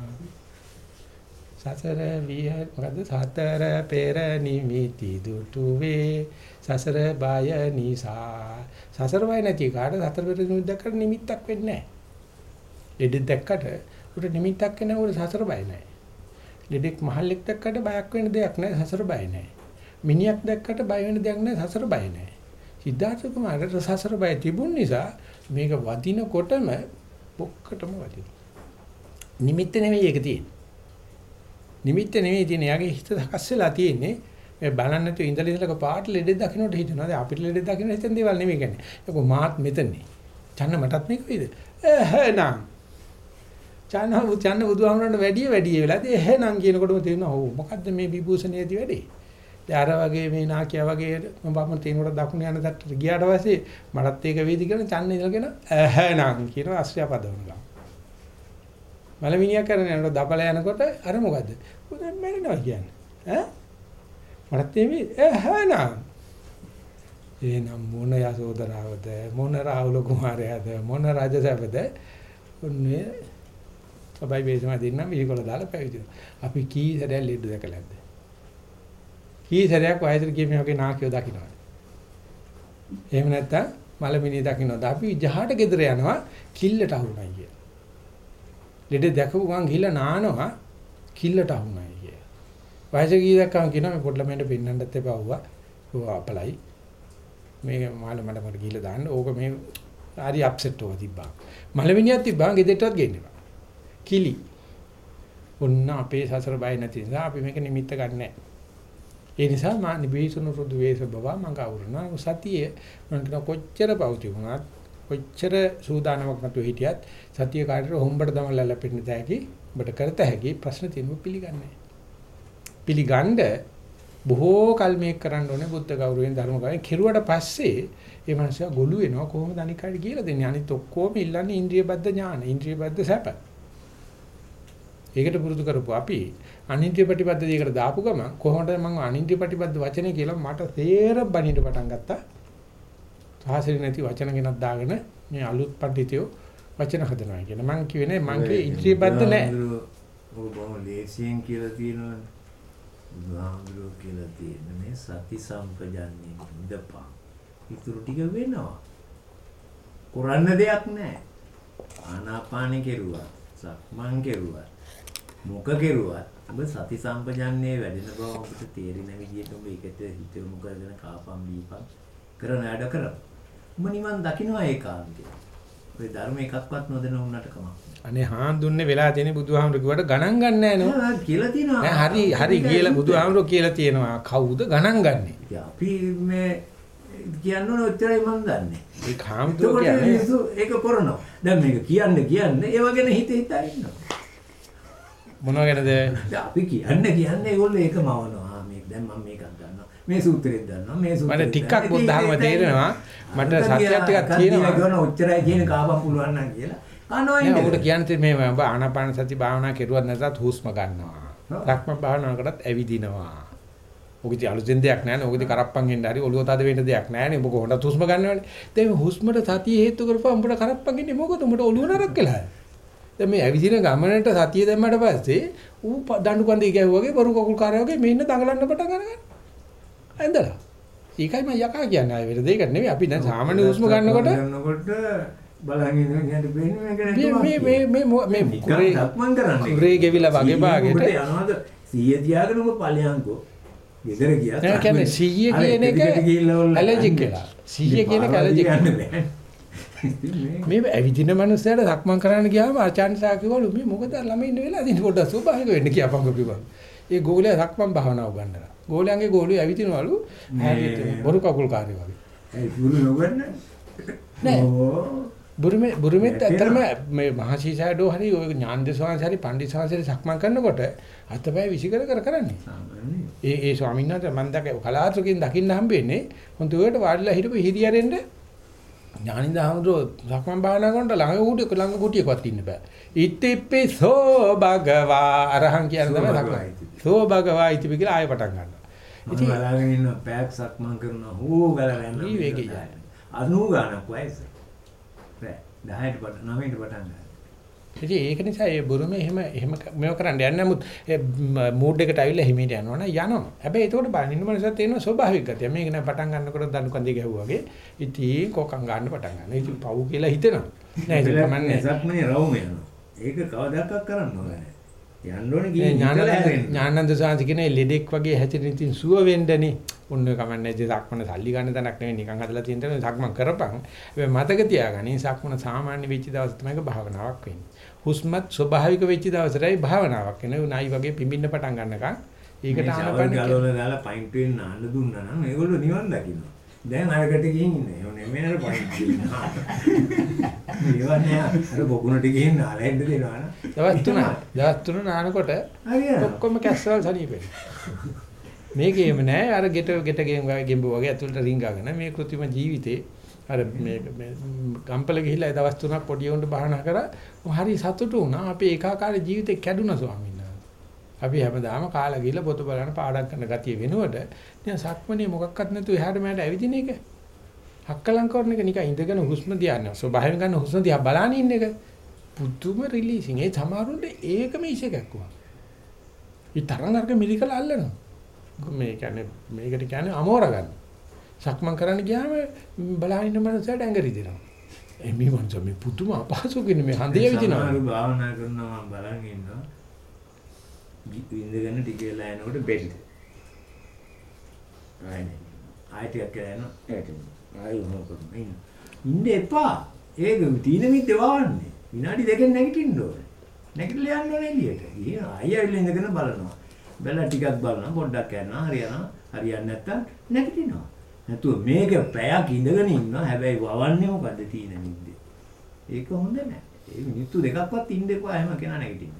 සසර විහ මොකද සතර පෙර නිමිති දුටුවේ සසර බය නිසා. සසර බය නැති කාට සතර පෙර නිමිති දැක්කට නිමිත්තක් වෙන්නේ නැහැ. ලෙඩ දැක්කට උට නිමිත්තක් එන උට සසර බය නැහැ. ලෙඩෙක් මහල්ලෙක් දැක්කට බයක් වෙන දෙයක් නැහැ සසර බය නැහැ. මිනිහක් දැක්කට බය වෙන දෙයක් නැහැ සසර බය නැහැ සිද්ධාර්ථ කුමාරට සසර බය තිබුණ නිසා මේක වදිනකොටම බොක්කටම වදිනවා නිමිත්ත නෙවෙයි ඒක තියෙන්නේ නිමිත්ත නෙවෙයි තියෙන්නේ. යාගේ හිත සකස් වෙලා තියෙන්නේ. මේ බලන්න නැතුව ඉඳලා ඉඳලා පාට ලෙඩෙක් දකින්නට හිතනවා. දැන් අපිට ලෙඩෙක් දකින්න හිතන දේවල් නෙවෙයි කියන්නේ. ඒක මාත් මෙතනනේ. චන්න මටත් මේක වේද? එහෙනම්. චන්න චන්න බුදුහාමරන්ට වැඩි වැඩි වෙලාද එහෙනම් කියනකොටම තේරෙනවා. ඔව් මොකද්ද මේ විභූෂණයේදී වැඩේ? දැන් අර වගේ මේ නාකියා වගේ මම තේනකොට දකුණ යන තට්ටට ගියාට පස්සේ මටත් ඒක වේදි කියන චන්න ඉඳලාගෙන එහෙනම් කියන ආශ්‍රය පදවනවා. මලමිනියා කරන යනකොට දපල යනකොට අර මොකද්ද? උදේ මැරෙනවා කියන්නේ. ඈ? මටත් එමේ එහෙනම්. එනම් මොන යසෝදරාවද මොන රාහුල කුමාරයාද මොන රජසැපද ඔන්නේ සබයි වේසම දෙන්නම් මේකොල දාලා පැවිදි අපි කී සැරයක් ලෙඩ දැකලාද කී සැරයක් වයසට ගිය මේ වගේ නාකියෝ දකින්නවද එහෙම නැත්තම් මලමිනිය දකින්නවද අපි ජහට ගෙදර යනවා කිල්ලට අහුණයි කිය. ලෙඩ දැකපු ගමන් ගිහිල්ලා නානවා කිල්ලට අහුණයි කිය. වයසට ගිය දැක්කම කියනවා මේ පොඩ්ඩ මෙන්න පෙන්නන්නත් එපා වුණා. ඔව් අපලයි. මේක මාළ මඩ මඩ ගිහිල්ලා දාන්න. ඕක මේ හරි අප්සෙට් වෙව තිබ්බා. මලමිනියක් තිබ්බා ගෙදරටවත් ගේන්නවා. කිලි. ඔන්න අපේ සසර බය නැති නිසා අපි මේක නිමිත්ත ගන්නෑ. ඒ නිසා මා නිබේසුණු රුදු වේස බව මම කවුරුනා සතියේ මම කියන කොච්චර පෞති වුණත් කොච්චර සූදානමක් නැතුව හිටියත් සතිය කාටට හොම්බට දමලා ලැපෙන්න තැකි ඔබට කරත හැකි ප්‍රශ්න තියෙනවා පිළිගන්නේ. පිළිගන්න බොහෝ කල් මේක කරන්න ඕනේ බුද්ධ ගෞරවයෙන් ධර්ම ගෞරවයෙන්. කෙරුවට පස්සේ ඒ මනුස්සයා ගොළු වෙනවා කොහොමද අනික් අයට කියලා දෙන්නේ? අනිත් ඔක්කොම ඉල්ලන්නේ ඉන්ද්‍රිය බද්ධ ඥාන ඉන්ද්‍රිය බද්ධ සැප. ඒකට පුරුදු කරපුවා අපි අනිත්‍ය ප්‍රතිපද දෙයකට දාපු ගමන් කොහොමද මම අනිත්‍ය ප්‍රතිපද වචනේ කියලා මට තේර බණින්න පටන් ගත්තා සාහසිරි නැති වචන ගෙනත් දාගෙන මේ අලුත් පඬිතියෝ වචන හදනවා කියන මං කියුවේ මං කියේ ඉන්ද්‍රිය බද්ධ නැහැ ඔය බොහොම ලේසියෙන් කියලා තියෙනවනේ බුදුහාමුදුරුවෝ කියලා තියෙන මේ සති සම්පජන්ණය ඉඳපන්. ඉතුරු ටික වෙනවා. කරන්න දෙයක් නැහැ. ආනාපානෙ කෙරුවා, සක්මන් කෙරුවා, මොක කෙරුවත් ඔබ සති සම්පජන්ණයේ වැඩෙන බව ඔබට තේරෙන විදිහට ඔබ ඒකට හිත යොමු කරගෙන කාපම් බීපම් කරන වැඩ කරමු. ඔබ නිවන් දකින්නවා ඒකාන්තයෙන්. ඔය ධර්ම එකක්වත් නොදෙන උන්නට කමක් අනේ හාන්දුන්නේ වෙලා තියෙන බුදුහාමුදුරු කිව්වට ගණන් ගන්න නැහැ නෝ. නෑ කියලා තියෙනවා. නෑ හරි හරි කියලා බුදුහාමුදුරු කියලා තියෙනවා. කවුද ගණන් ගන්නෙ? අපි මේ කියන්න ඕන ඔච්චරයි මම දන්නේ. ඒ කාමතුරු එතකොට කියන්නේ ඒක කරනවා. දැන් මේක කියන්න කියන්නේ ඒව ගැන හිත හිතා ඉන්නවා. මොනව ගැනද? අපි කියන්න කියන්නේ ඒගොල්ලෝ ඒක මවනවා. මේක දැන් මම මේකක් දන්නවා. මේ සූත්‍රෙත් දන්නවා. මේ සූත්‍රෙත් මට ටිකක් බුද්ධ ධර්ම තේරෙනවා. මට සත්‍යයක් ටිකක් තියෙනවා. කියනවා ඔච්චරයි කියන කාපම් පුළුවන් නම් කියලා. කනවා ඉන්න. උකට කියන්නේ මේ ඔබ ආනාපාන සති භාවනා කෙරුවත් නැතත් හුස්ම ගන්නවා. රක්ම භාවනාවකටත් ඇවිදිනවා. ඔකදී අලුතෙන් දෙයක් නෑ නේ. ඔකදී කරප්පන් එන්න හරි ඔළුව තද වෙන්න දෙයක් නෑ නේ. ඔබ කොහොමද හුස්ම ගන්නවනේ. දැන් මේ හුස්මට සතිය හේතු කරපුවා උඹට කරප්පන් ඉන්නේ මොකද? උඹට ඔළුව නරක් වෙලා. දැන් මේ ඇවිදින ගමනට සතිය දැම්මට පස්සේ ඌ දඬු කන්දේ ගැහුවාගේ බරු කකුල් කාරය වගේ මෙන්න දඟලන්න පටන් ගන්නවා. ඇඳලා. ඒකයි මම යකා කියන්නේ ආයෙ වෙන දෙයකට නෙවෙයි. අපි දැන් සාමාන්‍ය හුස්ම ගන්නකොට ගන්නකොට මේ මේ මේ මේ කුරේ සක්මන් කරන්නේ. කුරේ ගෙවිලා වගේ භාගෙට ඔබට යනවාද 100 තියාගෙන ඔබ ඵලයන්කෝ. ගෙදර ගියා. නෑ කියන්නේ 100 කියන එක ඇලර්ජික් වෙලා 100 කියන එක ඇලර්ජික් මේ ඇවිදින මනුස්සයට සක්මන් කරන්න ගියාම ආචාර්ය සාකිවලු මේ මොකද ළමයි ඉන්න වෙලාව ඉතින් පොඩ්ඩක් ස්වභාවික වෙන්න කියපන් කිව්වා. ඒ ගෝලයා සක්මන් භාවනාව ගන්නවා. ගෝලයන්ගේ ගෝලිය ඇවිදිනවලු බොරු කකුල් කාර්ය වගේ. ඒ ගුරු නොගන්න. නෑ. බුරුමේ බුරුමෙත් ඇත්තටම මේ මහසීසඩෝ හරි ඔය ඥානදේශවාංශ හරි පණ්ඩිතවාංශ සක්මන් කරනකොට අතපය විසිකර කර කරන්නේ. ඒ ඒ ස්වාමීන් වහන්සේ මම දැක කලාතුරකින් දකින්න හම්බෙන්නේ හොඳට වාඩිලා හිටපු හිරියරෙන්න ඥානින්ද හමුදෝ සක්මන් භාවනා කරනකොට ළඟ කුටියක ළඟ කුටියකවත් ඉන්න බෑ. ඉතිප්පි සෝ භගවා අරහං කියන තමයි සක්මන්. සෝ භගවා ඉතිපි කියලා ආයෙ පටන් ගන්නවා. මම බලාගෙන ඉන්න පැයක් සක්මන් කරනවා හෝ යනවා. හරි වේගෙයි. 90 ගානක් වයස. රෑ 10ට පටන් 9ට පටන් ගන්නවා. ඉතින් ඒක නිසා ඒ බුරුමේ එහෙම එහෙම මේව කරන්න යන්නේ නමුත් මූඩ් එකට ඇවිල්ලා හිමීට යනවනේ යනවා. හැබැයි ඒකට බලන්න ඉන්න මනසත් තේරෙන ස්වභාවික ගතිය. මේක නෑ පටන් ගන්නකොට දණු කන්දේ ගැහුවා වගේ. ඉතින් කොකම් ගන්න පටන් ගන්නවා. ඉතින් පව් කියලා හිතෙනවා. නෑ ඒක කමන්නේ. සක්මනේ රවුම යනවා. ඒක කවදාකවත් කරන්න ඕනේ නෑ. යන්න ඕනේ ගිහින් ඥානන්ද සාන්ති කියන ඒ ලෙඩෙක් වගේ හැතිරෙන ඉතින් සුව වෙන්නනේ. ඔන්න කමන්නේ ඉතින් සක්මන සල්ලි ගන්න තැනක් නෙවෙයි නිකන් හදලා තියෙන තැන සක්මන් කරපන්. හැබැයි මතක තියාගන්න සක්මන සාමාන්‍ය වෙච්ච දවස් තමයි ඒක භාවනාවක් වෙන්නේ. හුස්මත් ස්වභාවික වෙච්ච දවසටයි භාවනාවක් වෙන්නේ. නයි වගේ පිඹින්න පටන් ගන්නකම් ඒකට මේ ආනපන ගලවලා දාලා පයින්ට් වෙන්න නාන්න දුන්නා නම් ඒගොල්ලෝ නිවන් දකින්නවා. දැන් අරකට ගිහින් ඉන්නේ. ඕනේ මෙන්න පයින්ට් වෙනවා. ඒවා නෑ අර බොකුණට ගිහින් නාලා එන්න දෙනවා න ะ. දවස් තුන දවස් තුන නානකොට. ඔක්කොම කැස්සවල් සනීපෙන්නේ. මේකේම නෑ අර ගෙට ගෙට ගෙම්බ වගේ ඇතුළට රිංගගෙන මේ કૃත්‍රිම ජීවිතේ අර මේ මේ ගම්පල ගිහිල්ලා ඒ දවස් තුනක් පොඩි උන්ට බහනා කරා. හරි සතුටු වුණා. අපේ ඒකාකාර ජීවිතේ කැඩුනා ස්වාමීන් වහන්සේ. අපි හැමදාම කාලා ගිහිල්ලා පොත බලන පාඩම් කරන ගතිය වෙනුවට දැන් සක්මනේ මොකක්වත් නැතුව එහාට මෙහාට ඇවිදින එක. හක්කලං කරන එක නිකන් ඉඳගෙන හුස්ම දිහා නෑ ස්වභාවයෙන් ගන්න හුස්ම දිහා බලන ඉන්න එක. පුදුම රිලීසින් ඒ සමහරුන්ට ඒකම ඉෂේකක් වුණා. ඊ තරංග අර්ග මිලිකල අල්ලනවා. මේ කියන්නේ මේකට කියන්නේ අමෝර ගන්න. සක්මන් කරන්න ගියාම බලහින්න මනසට ඇඟරි දෙනවා. එමි මනස මේ පුදුම අපහසුකින් මේ හඳේ විදිනවා. සමහරව භාවනා කරනවා මම බලන් ඉන්නවා. ඉඳගෙන ටික වෙලා යනකොට බෙල්ල. ආයෙත් ආයෙත් යනවා. ඒකට ආයෙ මොකද ඉන්න. ඉන්න එපා. ඒක තීන මිද්ද වවන්නේ. විනාඩි දෙකෙන් නැගිටින්න ඕනේ. නැගිටලා යන්න ඕනේ එළියට. ගිහින් ආයෙ ඉඳගෙන බලනවා. බැලලා ටිකක් බලනවා පොඩ්ඩක් යනවා හරියනවා. හරියන්නේ නැත්තම් නැගිටිනවා. නැතුව මේක පැයක් ඉඳගෙන ඉන්නවා. හැබැයි වවන්නේ මොකද්ද තීන මිද්ද? ඒක හොඳ නැහැ. ඒ මිනිත්තු දෙකක්වත් ඉන්න එපා හැම කෙනා නැගිටින්න.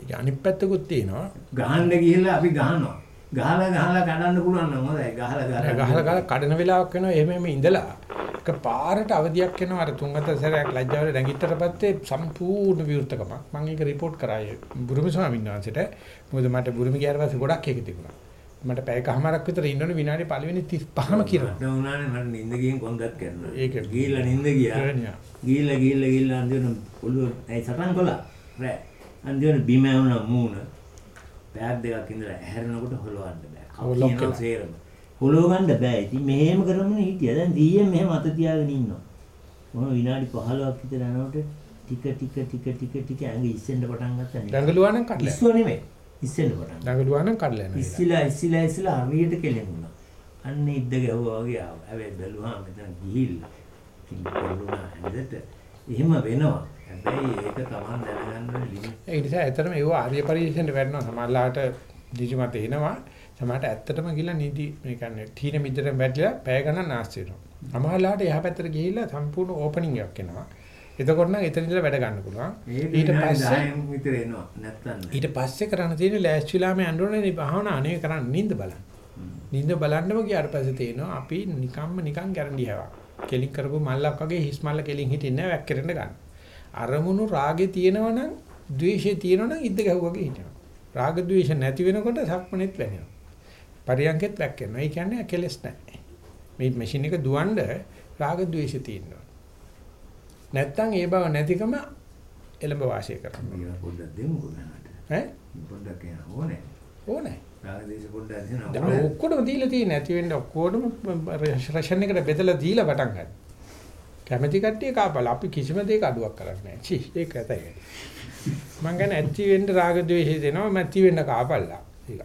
ඒක අනිත් පැත්තකුත් තියෙනවා. ගහන්න ගිහිල්ලා අපි ගහනවා. ගහලා ගහලා කඩන්න පුළුවන් නම් හොඳයි. ගහලා ගහලා ගහලා ගහලා කඩන වෙලාවක් වෙනවා එහෙම එහෙම ඉඳලා එක පාරට අවදියක් එනවා අර තුන් හතර සැරයක් ලැජ්ජාවල නැගිටතර පස්සේ සම්පූර්ණ විවෘතකමක් මම ඒක report කරා ඒ බුරුම ස්වාමීන් වහන්සේට මොකද මට බුරුම ගියාට පස්සේ ගොඩක් ඒක තිබුණා මට පැයකමාරක් විතර ඉන්න ඕනේ විනාඩි පළවෙනි 35ම කිරනවා මට උනානේ මට නිින්ද ගිහින් කොන්දත් කරනවා. ඒක ගිහිල්ලා නිින්ද ගියා. ගිහිල්ලා ගිහිල්ලා ගිහිල්ලා අන්තිම ඔළුව ඇයි සටන් කළා. රෑ. අන්තිම බිම වුණා මූණ. පැයක් දෙකක් ඉඳලා ඇහැරෙනකොට හොලවන්න බෑ. වෙලා. සේරම. හොලව ගන්න බෑ. ඉතින් මෙහෙම කරමුනේ හිටියා. දැන් දීයෙන් මෙහෙම අත තියාගෙන ඉන්නවා. මොන විනාඩි 15ක් විතර යනකොට ටික ටික ටික ටික ටික ඇඟ ඉස්සෙන්න පටන් ගත්තා. දඟලුවා නම් කඩලා ඉස්සුව නෙමෙයි. ඉස්සෙන්න පටන්. දඟලුවා නම් කඩලා යනවා ඉස්සිලා ඉස්සිලා ඉස්සිලා හරියට කෙලෙමුණා. අන්න ඉද්ද ගැහුවා වගේ ආවා. හැබැයි බැලුවා මෙතන ගිහිල්ලා. බැලුණා ඇඳට. එහෙම වෙනවා. හැබැයි ඒක Taman දැනගන්න ඕනේ limit. ඒ නිසා ඇත්තටම ඒව ආර්ය පරිශ්‍රයෙන් වැටෙනවා සමහරලාට දිජිමත එනවා සමහරට ඇත්තටම ගිහලා නිදි මේ කියන්නේ තීන මිද්දට වැටලා පැය ගණන් ආස්ති වෙනවා සමහරලාට එහා පැත්තට ගිහිල්ලා සම්පූර්ණ ඕපනින් එකක් එනවා එතකොට නම් එතන ඉඳලා වැඩ ගන්න පුළුවන් ඊට පස්සේ 10න් විතර එනවා. නැත්තම්. ඊට පස්සේ කරන්න තියෙන්නේ ලෑස්තිලාම යන්න ඕනේ භාවනා අනේ කරන්න නිින්ද බලන්න. නිින්ද බලන්නම ගියාට පස්සේ තේනවා අපි නිකම්ම නිකන් ගැරන්ටි හැවක්. කෙලින් කරපු මල්ලක් වගේ හිස් මල්ල කෙලින් හිටින්නේ නැහැ වැක්කිරෙන්න ගන්න. අරමුණු රාගේ තියෙනවනම් ද්වේෂේ තියෙනවනම් ඉද්ද ගැහුවාගේ හිටිනවා. රාග ද්වේෂ නැති වෙනකොට සක්මනෙත් වෙනවා. පරියන්කෙත් වැක්කෙනවා. ඒ කියන්නේ කෙලස් නැහැ. මේ මැෂින් එක දුවන්න රාග ද්වේෂ තියෙනවා. නැත්තම් ඒ බව නැතිකම එළඹ වාසය කරනවා. මේවා පොඩ්ඩක් දෙමුකෝ මනට. ඈ පොඩ්ඩක් එන ඕනේ. ඕනේ. රාගදේශ පොඩ්ඩක් දෙනවා. දැන්. ඔක්කොම දීලා තියෙන නැති වෙන්න ඔක්කොම රෂන් එකට බෙදලා දීලා පටන් ගන්න. කැමැති කට්ටිය කාපල අපි කිසිම දෙයක අඩුවක් කරන්නේ නැහැ. චි ඒක ඇතයි. මං ගන්න ඇති වෙන්න රාග ద్వේෂය දෙනවා මැති වෙන්න කාපල්ලා. ඒක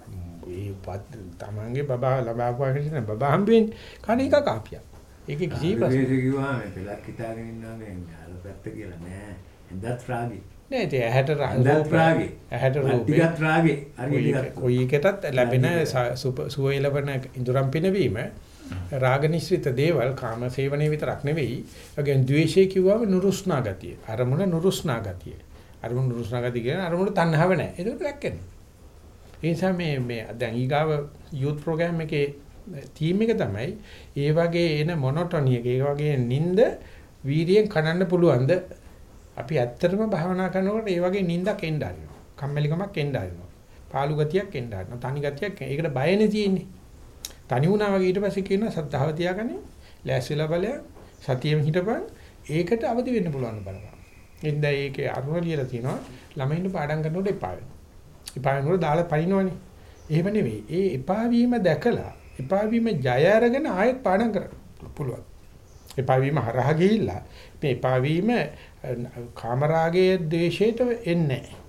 ඒ තමන්ගේ බබා ලබාපුවා කියන බබා හම්බෙන්නේ කණ එක කාපියක්. ඒකේ කිසි ප්‍රශ්න රාගදේශ කිව්වම මේ පෙලක් හිතාගෙන ඉන්නවා මේ අර පැත්ත කියලා නෑ. එන්දත් රාගේ. නෑ ඒ ඇහැට රාගේ. ඇහැට රූපේ ටිකත් රාගේ. හරි ටිකක්. කොයි එකටත් ලැබෙන සුවය ලැබෙන ඉඳුරම් පිනවීම රාග නිශ්චිත දේවල් කාම සේවනයේ විතරක් නෙවෙයි. ඒගෙන් ද්වේෂය කිව්වම නුරුස්නා ගතිය. අරමුණ නුරුස්නා ගතිය. අරමුණ නුරුස්නා ගතිය කියන අරමුණ තණ්හාව නැහැ. ඒක ලැක්කෙනවා. ඒ නිසා මේ මේ දැන් ඊගාව යූත් ප්‍රෝග්‍රෑම් එකේ තීම් එක තමයි ඒ වගේ එන මොනොටොනි එක, ඒ වගේ නිින්ද වීර්යයෙන් කනන්න පුළුවන්ද? අපි ඇත්තටම භාවනා කරනකොට ඒ වගේ නිින්දක් එන්න ආරිනවා. කම්මැලිකමක් එන්න ආරිනවා. පාළු ගතියක් එන්න ආරිනවා. තනි ගතියක් එන්න. ඒකට බයනේ තියෙන්නේ. තනි වුණා වගේ ඊට පස්සේ කියනවා සද්ධාව තියාගන්නේ. ලෑස්තිලා බලය සතියෙම හිටපන්. ඒකට අවදි වෙන්න පුළුවන් බලන්න. එඳ ඒකේ අරුණ ලියලා තියෙනවා ළමයින්ට පාඩම් කරනකොට එපා වෙනවා. එපා වෙනකොට දාලා පනිනවනේ. එහෙම නෙවෙයි. ඒ එපා වීම දැකලා එපා වීම ජය අරගෙන ආයෙත් පාඩම් කරන්න පුළුවන්. එපා වීම හරහා ගිහිල්ලා මේ එපා වීම කාමරාගයේ ද්වේෂයට එන්නේ නැහැ.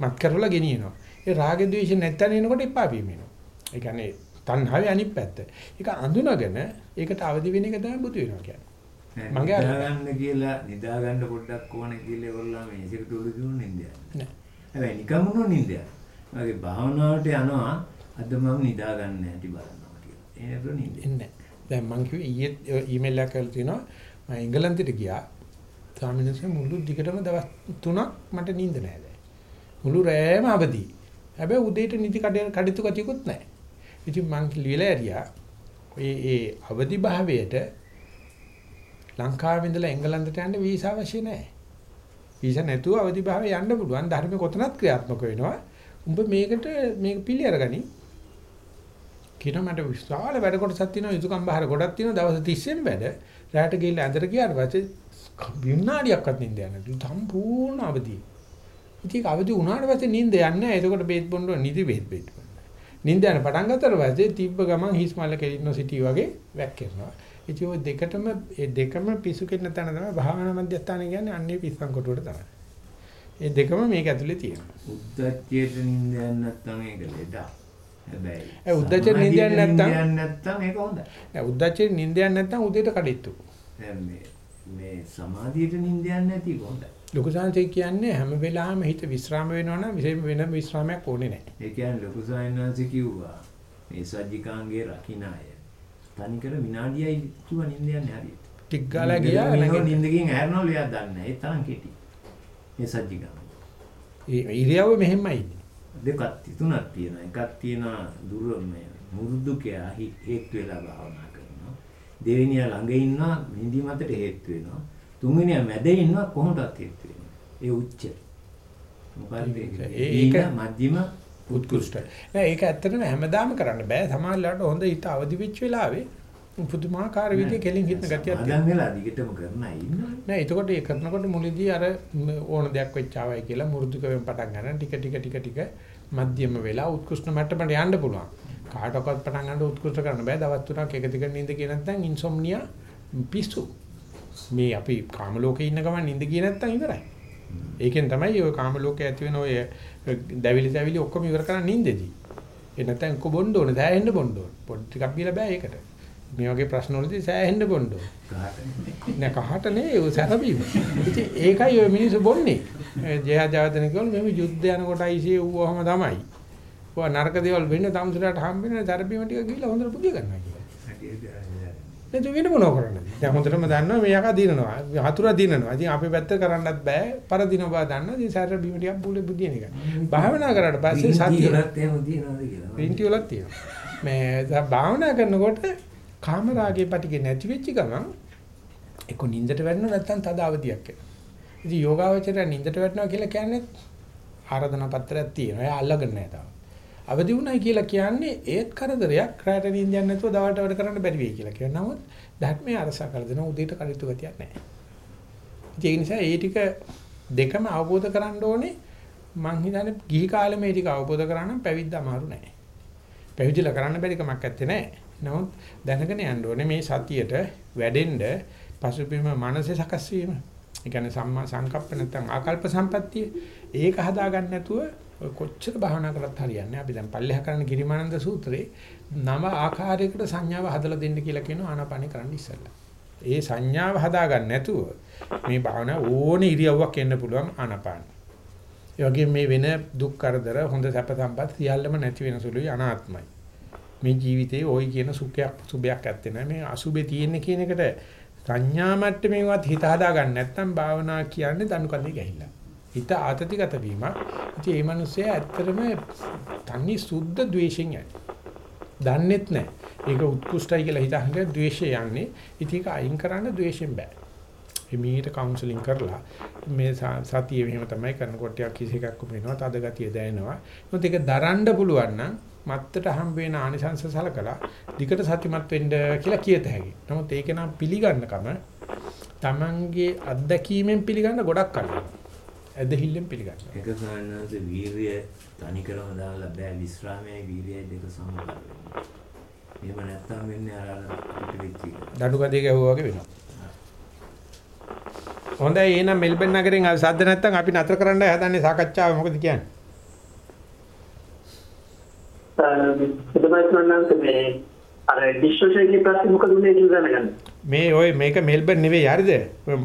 මත් කරලා ගෙනියනවා. ඒ රාග ද්වේෂ නැත්තන එනකොට එපා වීම එනවා. ඒ කියන්නේ තණ්හාවේ අනිත් පැත්ත. ඒක අඳුනගෙන ඒකට අවදි වෙන එක තමයි බුදු වෙනවා කියන්නේ. මගේ අර- නිදාගන්න කියලා නිදාගන්න පොඩ්ඩක් ඕන කියලා ඒගොල්ලෝ මේසෙකට උළු දුන්න නින්දයක්. නෑ. හැබැයි නිකම් උනෝ නින්දයක්. මගේ භාවනාවට යනවා අද මම නිදාගන්න ඇති බලනවා කියලා. ඒ නේද නින්ද. එන්නේ නැහැ. දැන් මං කිව්වේ ඊයේ ඊමේල් එකක් කරලා තිනවා මම එංගලන්තෙට ගියා. ස්වාමීන් වහන්සේ මුළු දිගටම දවස් 3ක් මට නිින්ද නැහැ දැන්. මුළු රෑම අවදි. හැබැයි උදේට නිදි කඩ කඩਿੱතු ගතියකුත් නැහැ. ඉතින් මං ලියලා ඇරියා ඒ ඒ අවදි භාවයට ලංකාවේ ඉඳලා එංගලන්තයට යන්න වීසා අවශ්‍ය නැහැ. වීසා නැතුව අවදි භාවයේ යන්න පුළුවන්. ධර්ම කොතනත් ක්‍රියාත්මක වෙනවා. උඹ මේකට මේක පිළි අරගනි. කියනවා මට විශාල වැඩ කොටසක් තියෙනවා යුතුයකම් බහර ගොඩක් තියෙනවා දවස් 30න් වැඩ. රැට ගිහලා ඇඳට ගියාට පස්සේ විනාඩියක්වත් නිින්ද යන්නේ නැහැ. සම්පූර්ණ අවදි. ඉතින් ඒක අවදි වුණාට පස්සේ නිින්ද යන්නේ නැහැ. එතකොට බේත් බොන්න ඕන නිදි බේත් බේත් බොන්න. නිින්ද යන පටන් ගත්තට පස්සේ තිබ්බ ගමන් හිස් මල්ල කෙලින්න සිටි වගේ වැක්කෙනවා. ඉතින් ওই දෙකටම ඒ දෙකම පිසු කෙන්න තැන තමයි භාවනා මධ්‍යස්ථාන කියන්නේ අන්නේ පිස්සන් කොටුවට තමයි. ඒ දෙකම මේක ඇතුලේ තියෙනවා. උද්දච්චයට නින්ද යන්නේ නැත්නම් ඒක ලෙඩක්. හැබැයි ඒ උද්දච්චයට නින්ද යන්නේ නැත්නම්- නින්ද යන්නේ නැත්නම් ඒක හොඳයි. දැන් උද්දච්චේ නිින්ද යන්නේ නැත්නම් උදේට කඩਿੱතු. දැන් මේ මේ සමාධියට නින්ද යන්නේ නැති හොඳයි. ලොකු සංසය කියන්නේ හැම වෙලාවෙම හිත විස්්‍රාම වෙනවා නම් විශේෂ වෙන විස්්‍රාමයක් ඕනේ නැහැ. ඒ කියන්නේ ලොකු සායනන්සේ කිව්වා මේ සජ්ජිකාංගේ රකින්න අය තනිකර විනාඩියයි කිව්ව නින්ද යන්නේ හරියට. ටික් ගාලා ගියා නැගිටින්න. නින්දකින් ඇහැරනවලු එයා දන්නේ නැහැ. ඒ තරම් කෙටි. මේ සජ්ජිකාංග. ඒ ඉරියව්ව මෙහෙමයි ඉන්නේ. දෙකක් තුනක් තියෙනවා. එකක් තියෙනවා දුර මේ මුරුදු කයා හේත් වෙලා භාවනා කරනවා. දෙවෙනියා ළඟ ඉන්නවා නිදි මතට හේතු වෙනවා. තුන්වෙනියා මැද ඉන්නවා කොහොමදත් හේතු වෙනවා. ඒ උච්ච. ඒක- ඒක මධ්‍යම උත්කෘෂ්ඨ. නෑ ඒක ඇත්තටම හැමදාම කරන්න බෑ. සමහරවිට හොඳ හිත අවදි වෙච්ච වෙලාවේ පුදුමාකාර විදිහේ කෙලින් හිටන ගතියක් තියෙනවා. සමාදන් වෙලා දිගටම කරන අය ඉන්නවා. නෑ එතකොට ඒ කරනකොට මුලදී අර ඕන දෙයක් වෙච්චාවයි කියලා මුරුදුකෙන් පටන් ගන්න ටික ටික ටික ටික මධ්‍යම වෙලා උත්කෘෂ්ඨ මට්ටමට යන්න පුළුවන්. කාටවත් පටන් ගන්න උත්කෘෂ්ඨ කරන්න බෑ. දවස් තුනක් එක දිගට නිින්ද කිය නැත්නම් ඉන්සොම්නියා පිස්සු. මේ අපි කාම ලෝකේ ඉන්න ගමන් නිින්ද කිය නැත්නම් ඉවරයි. ඒකෙන් තමයි ඔය කාම ලෝකේ ඇති වෙන ඔය දැවිලි දැවිලි ඔක්කොම ඉවර කරන්න නිින්දෙදී. ඒ නැත්නම් කො බොන්න ඕනේ, සෑහෙන්න බොන්න ඕනේ. පොඩි ටිකක් බීලා බෑ ඒකට. මේ වගේ ප්‍රශ්න වලදී සෑහෙන්න බොන්න ඕනේ. නෑ කහට නේ ඒ සැරබීම. ඉතින් ඒකයි ඔය මිනිස්සු බොන්නේ. ජයජාතන කියවල මෙහෙම යුද්ධ යනකොටයි ඉසේ ඌවම තමයි. ඔය නරක දේවල් වෙන්න තමුසලට හම්බෙන්නේ සැරබීම ටික ගිහිල්ලා හොඳට පුදිය ගන්නවා කියලා. නේද වෙන මොනව කරන්නද? දැන් හොඳටම දන්නවා මේ යකා දිනනවා. හතුරා දිනනවා. ඉතින් අපි පැත්ත කරන්නත් බෑ. පරදින බව දන්නවා. ඉතින් සැරබීම ටිකක් බුලේ බුදින එක. භාවනා කරාට පස්සේ සතිය. පින්ටි වලක් තියෙනවා. මේ භාවනා කරනකොට කාම රාගේ පිටිගේ නැති වෙච්ච ගමන් එක්ක නින්දට වැටෙනවා නැත්නම් තද අවදියක් එනවා. ඉතින් යෝගාවචරය නින්දට වැටෙනවා කියලා කියන්නේ ආරාධනා පත්‍රයක් තියෙනවා. එයා අල්ලගෙන නැහැ තාම. අවදි වුණයි කියලා කියන්නේ ඒත් කරදරයක් රැට නින්දයක් නැතුව දවල්ට වැඩ කරන්න බැරි වෙයි කියලා කියනවා. නමුත් ධර්මයේ අරසා කර දෙන උදේට කරිතු ගතියක් නැහැ. ඉතින් ඒ නිසා ඒ ටික දෙකම අවබෝධ කරගන්න ඕනේ. මං හිතන්නේ ගිහි කාලේ මේ ටික අවබෝධ කරා නම් පැවිද්ද අමාරු නෑ. පැවිදිලා කරන්න බැරි කමක් නැත්තේ නෑ. නමුත් දැනගෙන යන්න ඕනේ මේ සතියට වැඩෙන්න පසුබිම මනසේ සකස් වීම. ඒ කියන්නේ සම්මා සංකප්ප නැත්නම් ආකල්ප සම්පත්තිය ඒක හදාගන්න නැතුව ඔය කොච්චර භාවනා කරත් හරියන්නේ නැහැ. අපි දැන් පල්ලෙහා කරන ගිරිමානන්ද සූත්‍රේ නව ආකාරයකට සංඥාව හදලා දෙන්න කියලා කියනවා ආනාපානෙ කරන්න ඉස්සෙල්ලා. ඒ සංඥාව හදාගන්න නැතුව මේ භාවනා ඕනේ ඉරියව්වක් එන්න පුළුවන් ආනාපාන. ඒ වගේම මේ වෙන දුක් කරදර හොඳ සැප සම්පත් සියල්ලම නැති වෙන සුළුයි අනාත්මයි. මේ ජීවිතේ ওই කියන සුඛයක් සුභයක් ඇත්තේ නැහැ. මේ අසුබේ තියෙන කියන එකට සංඥා මට්ටමේවත් හිත හදාගන්න නැත්නම් භාවනා කියන්නේ දණු කන්නේ ගහිලා. හිත ආතතිගත වීම. ඉතින් මේ මිනිස්සයා ඇත්තටම තනි සුද්ධ ද්වේෂෙන් යයි. දන්නෙත් නැහැ. ඒක උත්කෘෂ්ටයි කියලා හිතහංග ද්වේෂය යන්නේ. ඉතින් ඒක අයින් කරන්න ද්වේෂෙන් බෑ. එමීට කවුන්සලින් කරලා මේ ස- සතිය මෙහෙම තමයි කරනකොට ටිකක් කිසි එකක් වෙනවා තද ගතිය දැනෙනවා. මොකද ඒක දරන්න පුළුවන් නම් මත්තට හම්බ වෙන ආනිසංස සලකලා දිකට සත්‍යමත් වෙන්න කියලා කියත හැකියි. නමුත් ඒක නම් පිළිගන්නකම Tamange අත්දැකීමෙන් පිළිගන්න ගොඩක් අඩුයි. ඇදහිල්ලෙන් පිළිගන්න. එක සාන්නස වීරිය තනි කරම දාලා බෑ විශ්‍රාමයේ වීරියයි දෙක වෙන්න. එහෙම නැත්තම් වෙන්නේ අර අර. දඬු කඩේ ගැහුවා වගේ වෙනවා. හොඳයි එහෙනම් මෙල්බන් නගරෙන් අර සද්ද නැත්තම් අපි නතර කරන්නයි හදන්නේ සාකච්ඡාව මොකද කියන්නේ? එතමයි මන්නන්ත මේ අර ඩිස්ටෝෂන්ගේ ප්‍රශ්නේ මොකද උනේ කියලා දැනගන්න. මේ ඔය මේක මෙල්බන් නෙවෙයි හරිද?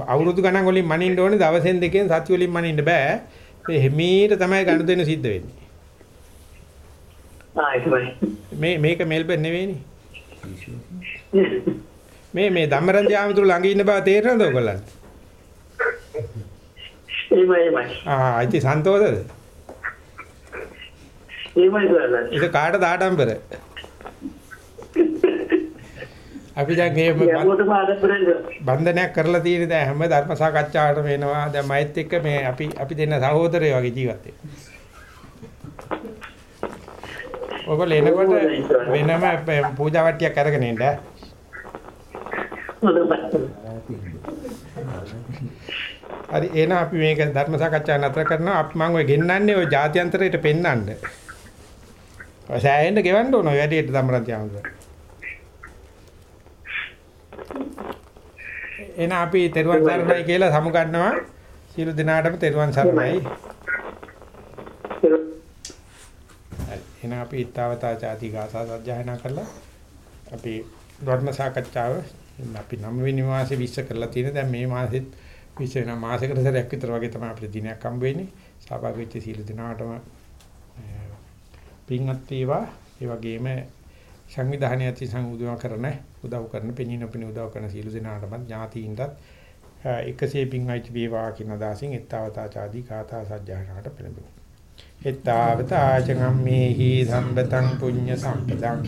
අවුරුදු ගණන් වලින් මනින්න ඕනේ දවසෙන් දෙකෙන් සති වලින් මනින්න බෑ. ඒ හිමීට තමයි ගනුදෙනු සිද්ධ වෙන්නේ. මේ මේක මෙල්බන් නෙවෙයිනේ. *laughs* මේ මේ ධම්මරන්ජ ආමතුරු ළඟ ඉන්න බව තේරෙනවද ඔයගොල්ලන්ට? එහෙමයි එහෙමයි. ආ ඉතින් සන්තෝෂද? එහෙමයි සර්. ඒක කාටද ආඩම්බර? අපි දැන් මේ. බන්ධනයක් කරලා තියෙන දැන් හැම ධර්ම සාකච්ඡාවකටම එනවා. දැන් මයිත් එක්ක මේ අපි අපි දෙන්න සහෝදරයෝ වගේ ජීවත් වෙනවා. ඔයගොල්ලෝ එනකොට වෙනම පූජා වට්ටියක් අරගෙන. හොඳයි. හරි එහෙනම් අපි මේක ධර්ම සාකච්ඡා නතර කරනවා. අපි මම ඔය ගෙන්නන්නේ ඔය ජාත්‍යන්තරයට පෙන්නන්න. ඔය සෑහෙන්න ගෙවන්න ඕන ඔය වැඩේට ධම්මරන් තියනවා. එහෙනම් අපි තෙරුවන් සරණයි කියලා සමු ගන්නවා. සියලු දෙනාටම තෙරුවන් සරණයි. හරි. එහෙනම් අපි ඊතාවතා ചാති ගාසා සජ්ජායනා කරලා අපි ධර්ම සාකච්ඡාව අපි නම් වෙනි මාසේ 20 කරලා තියෙන දැන් මේ මාසෙත් 20 වෙන මාසයකට සැරයක් විතර වගේ තමයි අපිට දිනයක් හම්බ වෙන්නේ. සහභාගී වෙච්ච සීල දිනාටම පින්වත් වේවා. ඒ වගේම සංවිධානය ඇති සංඋදව කරන උදව් කරන පෙනීන පෙනී උදව් කරන සීල දිනාටම ඥාතීන්ටත් එකසේ පින්වයිච වේවා කියන අදහසින් ettavata chadi gata sajjahanaට පෙළඹෙමු. ettavata චගම්මේහි සම්පතං පුඤ්ඤ සම්පතං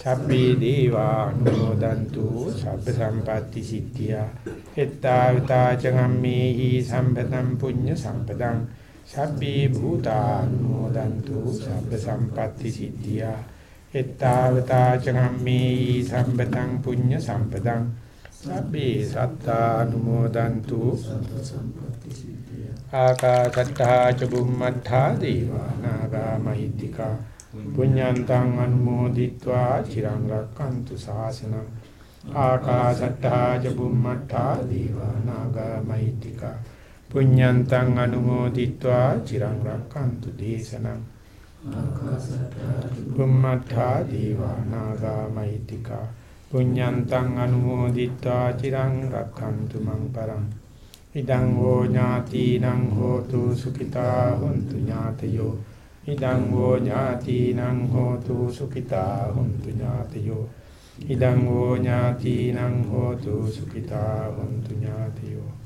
සබ්බේ දේවා අනුමෝදන්තු සබ්බ සම්පatti සිද්ධියා ettavata චගම්මේහි සම්පතං පුඤ්ඤ සම්පතං සබ්බේ භූතා අනුමෝදන්තු සබ්බ සම්පatti සිද්ධියා ettavata චගම්මේහි සම්පතං පුඤ්ඤ සම්පතං සබ්බේ සත්තානුමෝදන්තු ආකාශට්ටා ච බුම්මට්ටා දේවා නාග මහිත්‍තිකා පුඤ්ඤන්තං අනුමෝදිත්වා චිරං රක්칸තු ශාසනං ආකාශට්ටා ච බුම්මට්ටා දේවා නාග මහිත්‍තිකා පුඤ්ඤන්තං අනුමෝදිත්වා චිරං රක්칸තු දේශනං. බුම්මට්ටා දේවා නාග මහිත්‍තිකා. පුඤ්ඤන්තං අනුමෝදිත්වා චිරං රක්ඛන්තු මං පරං. ඉදං හෝ ඥාතිනං හෝතු සුඛිතා හොන්තු ඥාතයෝ. ඉදං හෝ ඥාතිනං හෝතු සුඛිතා හොන්තු ඥාතයෝ. ඉදං හෝ ඥාතිනං හෝතු සුඛිතා හොන්තු ඥාතයෝ.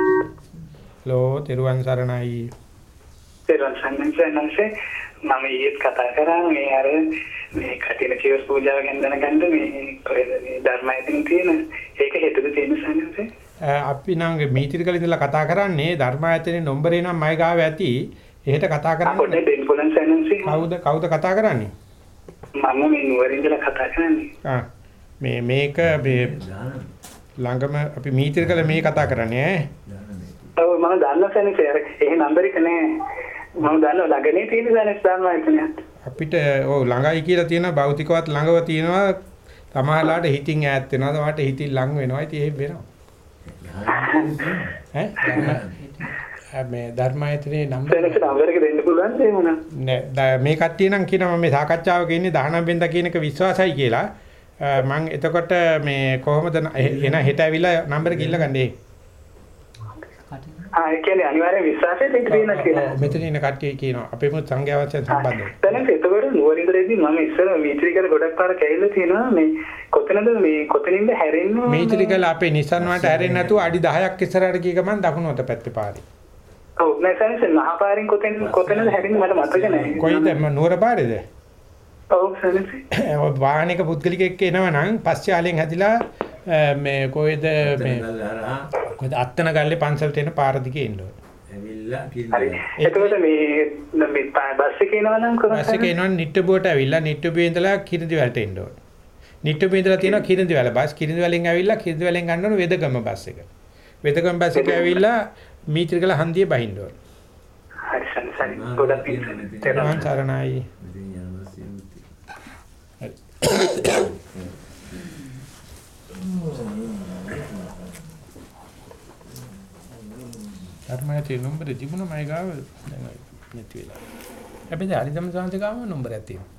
ලෝ තෙරුවන් සරණයි. තෙරුවන් සරණයි. මම ඊයේත් කතා කරා මේ අර මේ කටින චිවස් පූජාව ගැන දැනගන්න මේ කොහෙද මේ ධර්මයෙන් තියෙන? ඒක හේතුක තියෙන සම්මතේ අපි නම් මීතිරිකල ඉඳලා කතා කරන්නේ ධර්මායතනේ නොම්බරේ නම් මයි ගාව ඇති. එහෙට කතා කරන්නේ කවුද කවුද කතා කරන්නේ? මම මේ නුවරින් ඉඳලා කතා කරන්නේ. ආ මේ මේක මේ ළඟම අපි මීතිරිකල මේ කතා කරන්නේ. ඈ ඔව් මම දන්න අර එහෙ නම්බර එක නෑ. මම දන්නවා ළඟනේ තියෙන සැනන්ස් ධර්මායතනය අපිට ඔව් ළඟයි කියලා තියෙන භෞතිකවත් ළඟව තියෙනවා. සමහරලාට හිතින් ඈත් වෙනවා. සමහරට හිතින් ලඟ වෙනවා. ඉතින් ඒක වෙනවා. ඈ? මේ ධර්මායතනේ නම්බර නම්බර එක දෙන්න පුළුවන් ඒ මොනවා නෑ. මේ කට්ටිය නම් කියනවා මේ සාකච්ඡාවක ඉන්නේ 19 වෙනිදා කියන එක විශ්වාසයි කියලා. මම එතකොට මේ කොහොමද එන හෙට ඇවිල්ලා නම්බර කිල්ල ගන්නේ ආ ඒ කියන්නේ අනිවාර්යෙන් විශ්වාසයට ඒක තියෙනවා කියලා. මෙතන ඉන්න කට්ටිය කියනවා අපේ මුත් සංඝයාවචන සම්බන්ධව. දැන් එතකොට නුවරින්දරේදී මම ඉස්සර මීත්‍රිකල ගොඩක් පාර කැවිලා තියෙනවා මේ කොතනද මේ කොතනින්ද හැරෙන්නේ මේත්‍රිකල අපේ Nissan වලට හැරෙන්නේ නැතුව අඩි 10ක් ඉස්සරහට ගිය ගමන් දකුණු අත පැත්තේ පාරේ. ඔව් නෑ සනස මහපාරෙන් කොතෙන් කොතනද හැරෙන්නේ මට මතක නෑ කොයිද නුවර පාරේද? ඔව් *coughs* ඔය වාහනික පුද්ගලිකෙක් එනවනම් පස්සේ ආලෙන් හැදිලා මේ කොයිද මේ කොයිද අත්තන ගල්ලේ පන්සලට එන පාර දිගේ එන්න ඕනේ. ඇවිල්ලා කිල්ල එතකොට මේ මේ බස් එකේ එනවා නම් කරන්නේ බස් එකේ එනවනම් නිට්ටඹුවට ඇවිල්ලා නිට්ටඹුවේ ඉඳලා කිරිඳිවැලට එන්න ඕනේ. නිට්ටඹුවේ ඉඳලා තියෙනවා කිරිඳිවැල බස් කිරිඳිවැලෙන් ඇවිල්ලා කිරිඳිවැලෙන් ගන්න ඕනේ වෙදගම බස් එක. වෙදගම බස් එක ඇවිල්ලා මීත්‍රිකල හන්දියේ බහින්න ඕනේ. හරි හරි ගොඩක් පිං තෙරුවන් සරණයි. මෙතන යනවා සියුම් ධර්මයේ තියෙන නම්බරේ තිබුණා මයි ගාව දැන් නැති වෙලා. හැබැයි හරිදම සංසකාම නම්බරයක් තියෙනවා.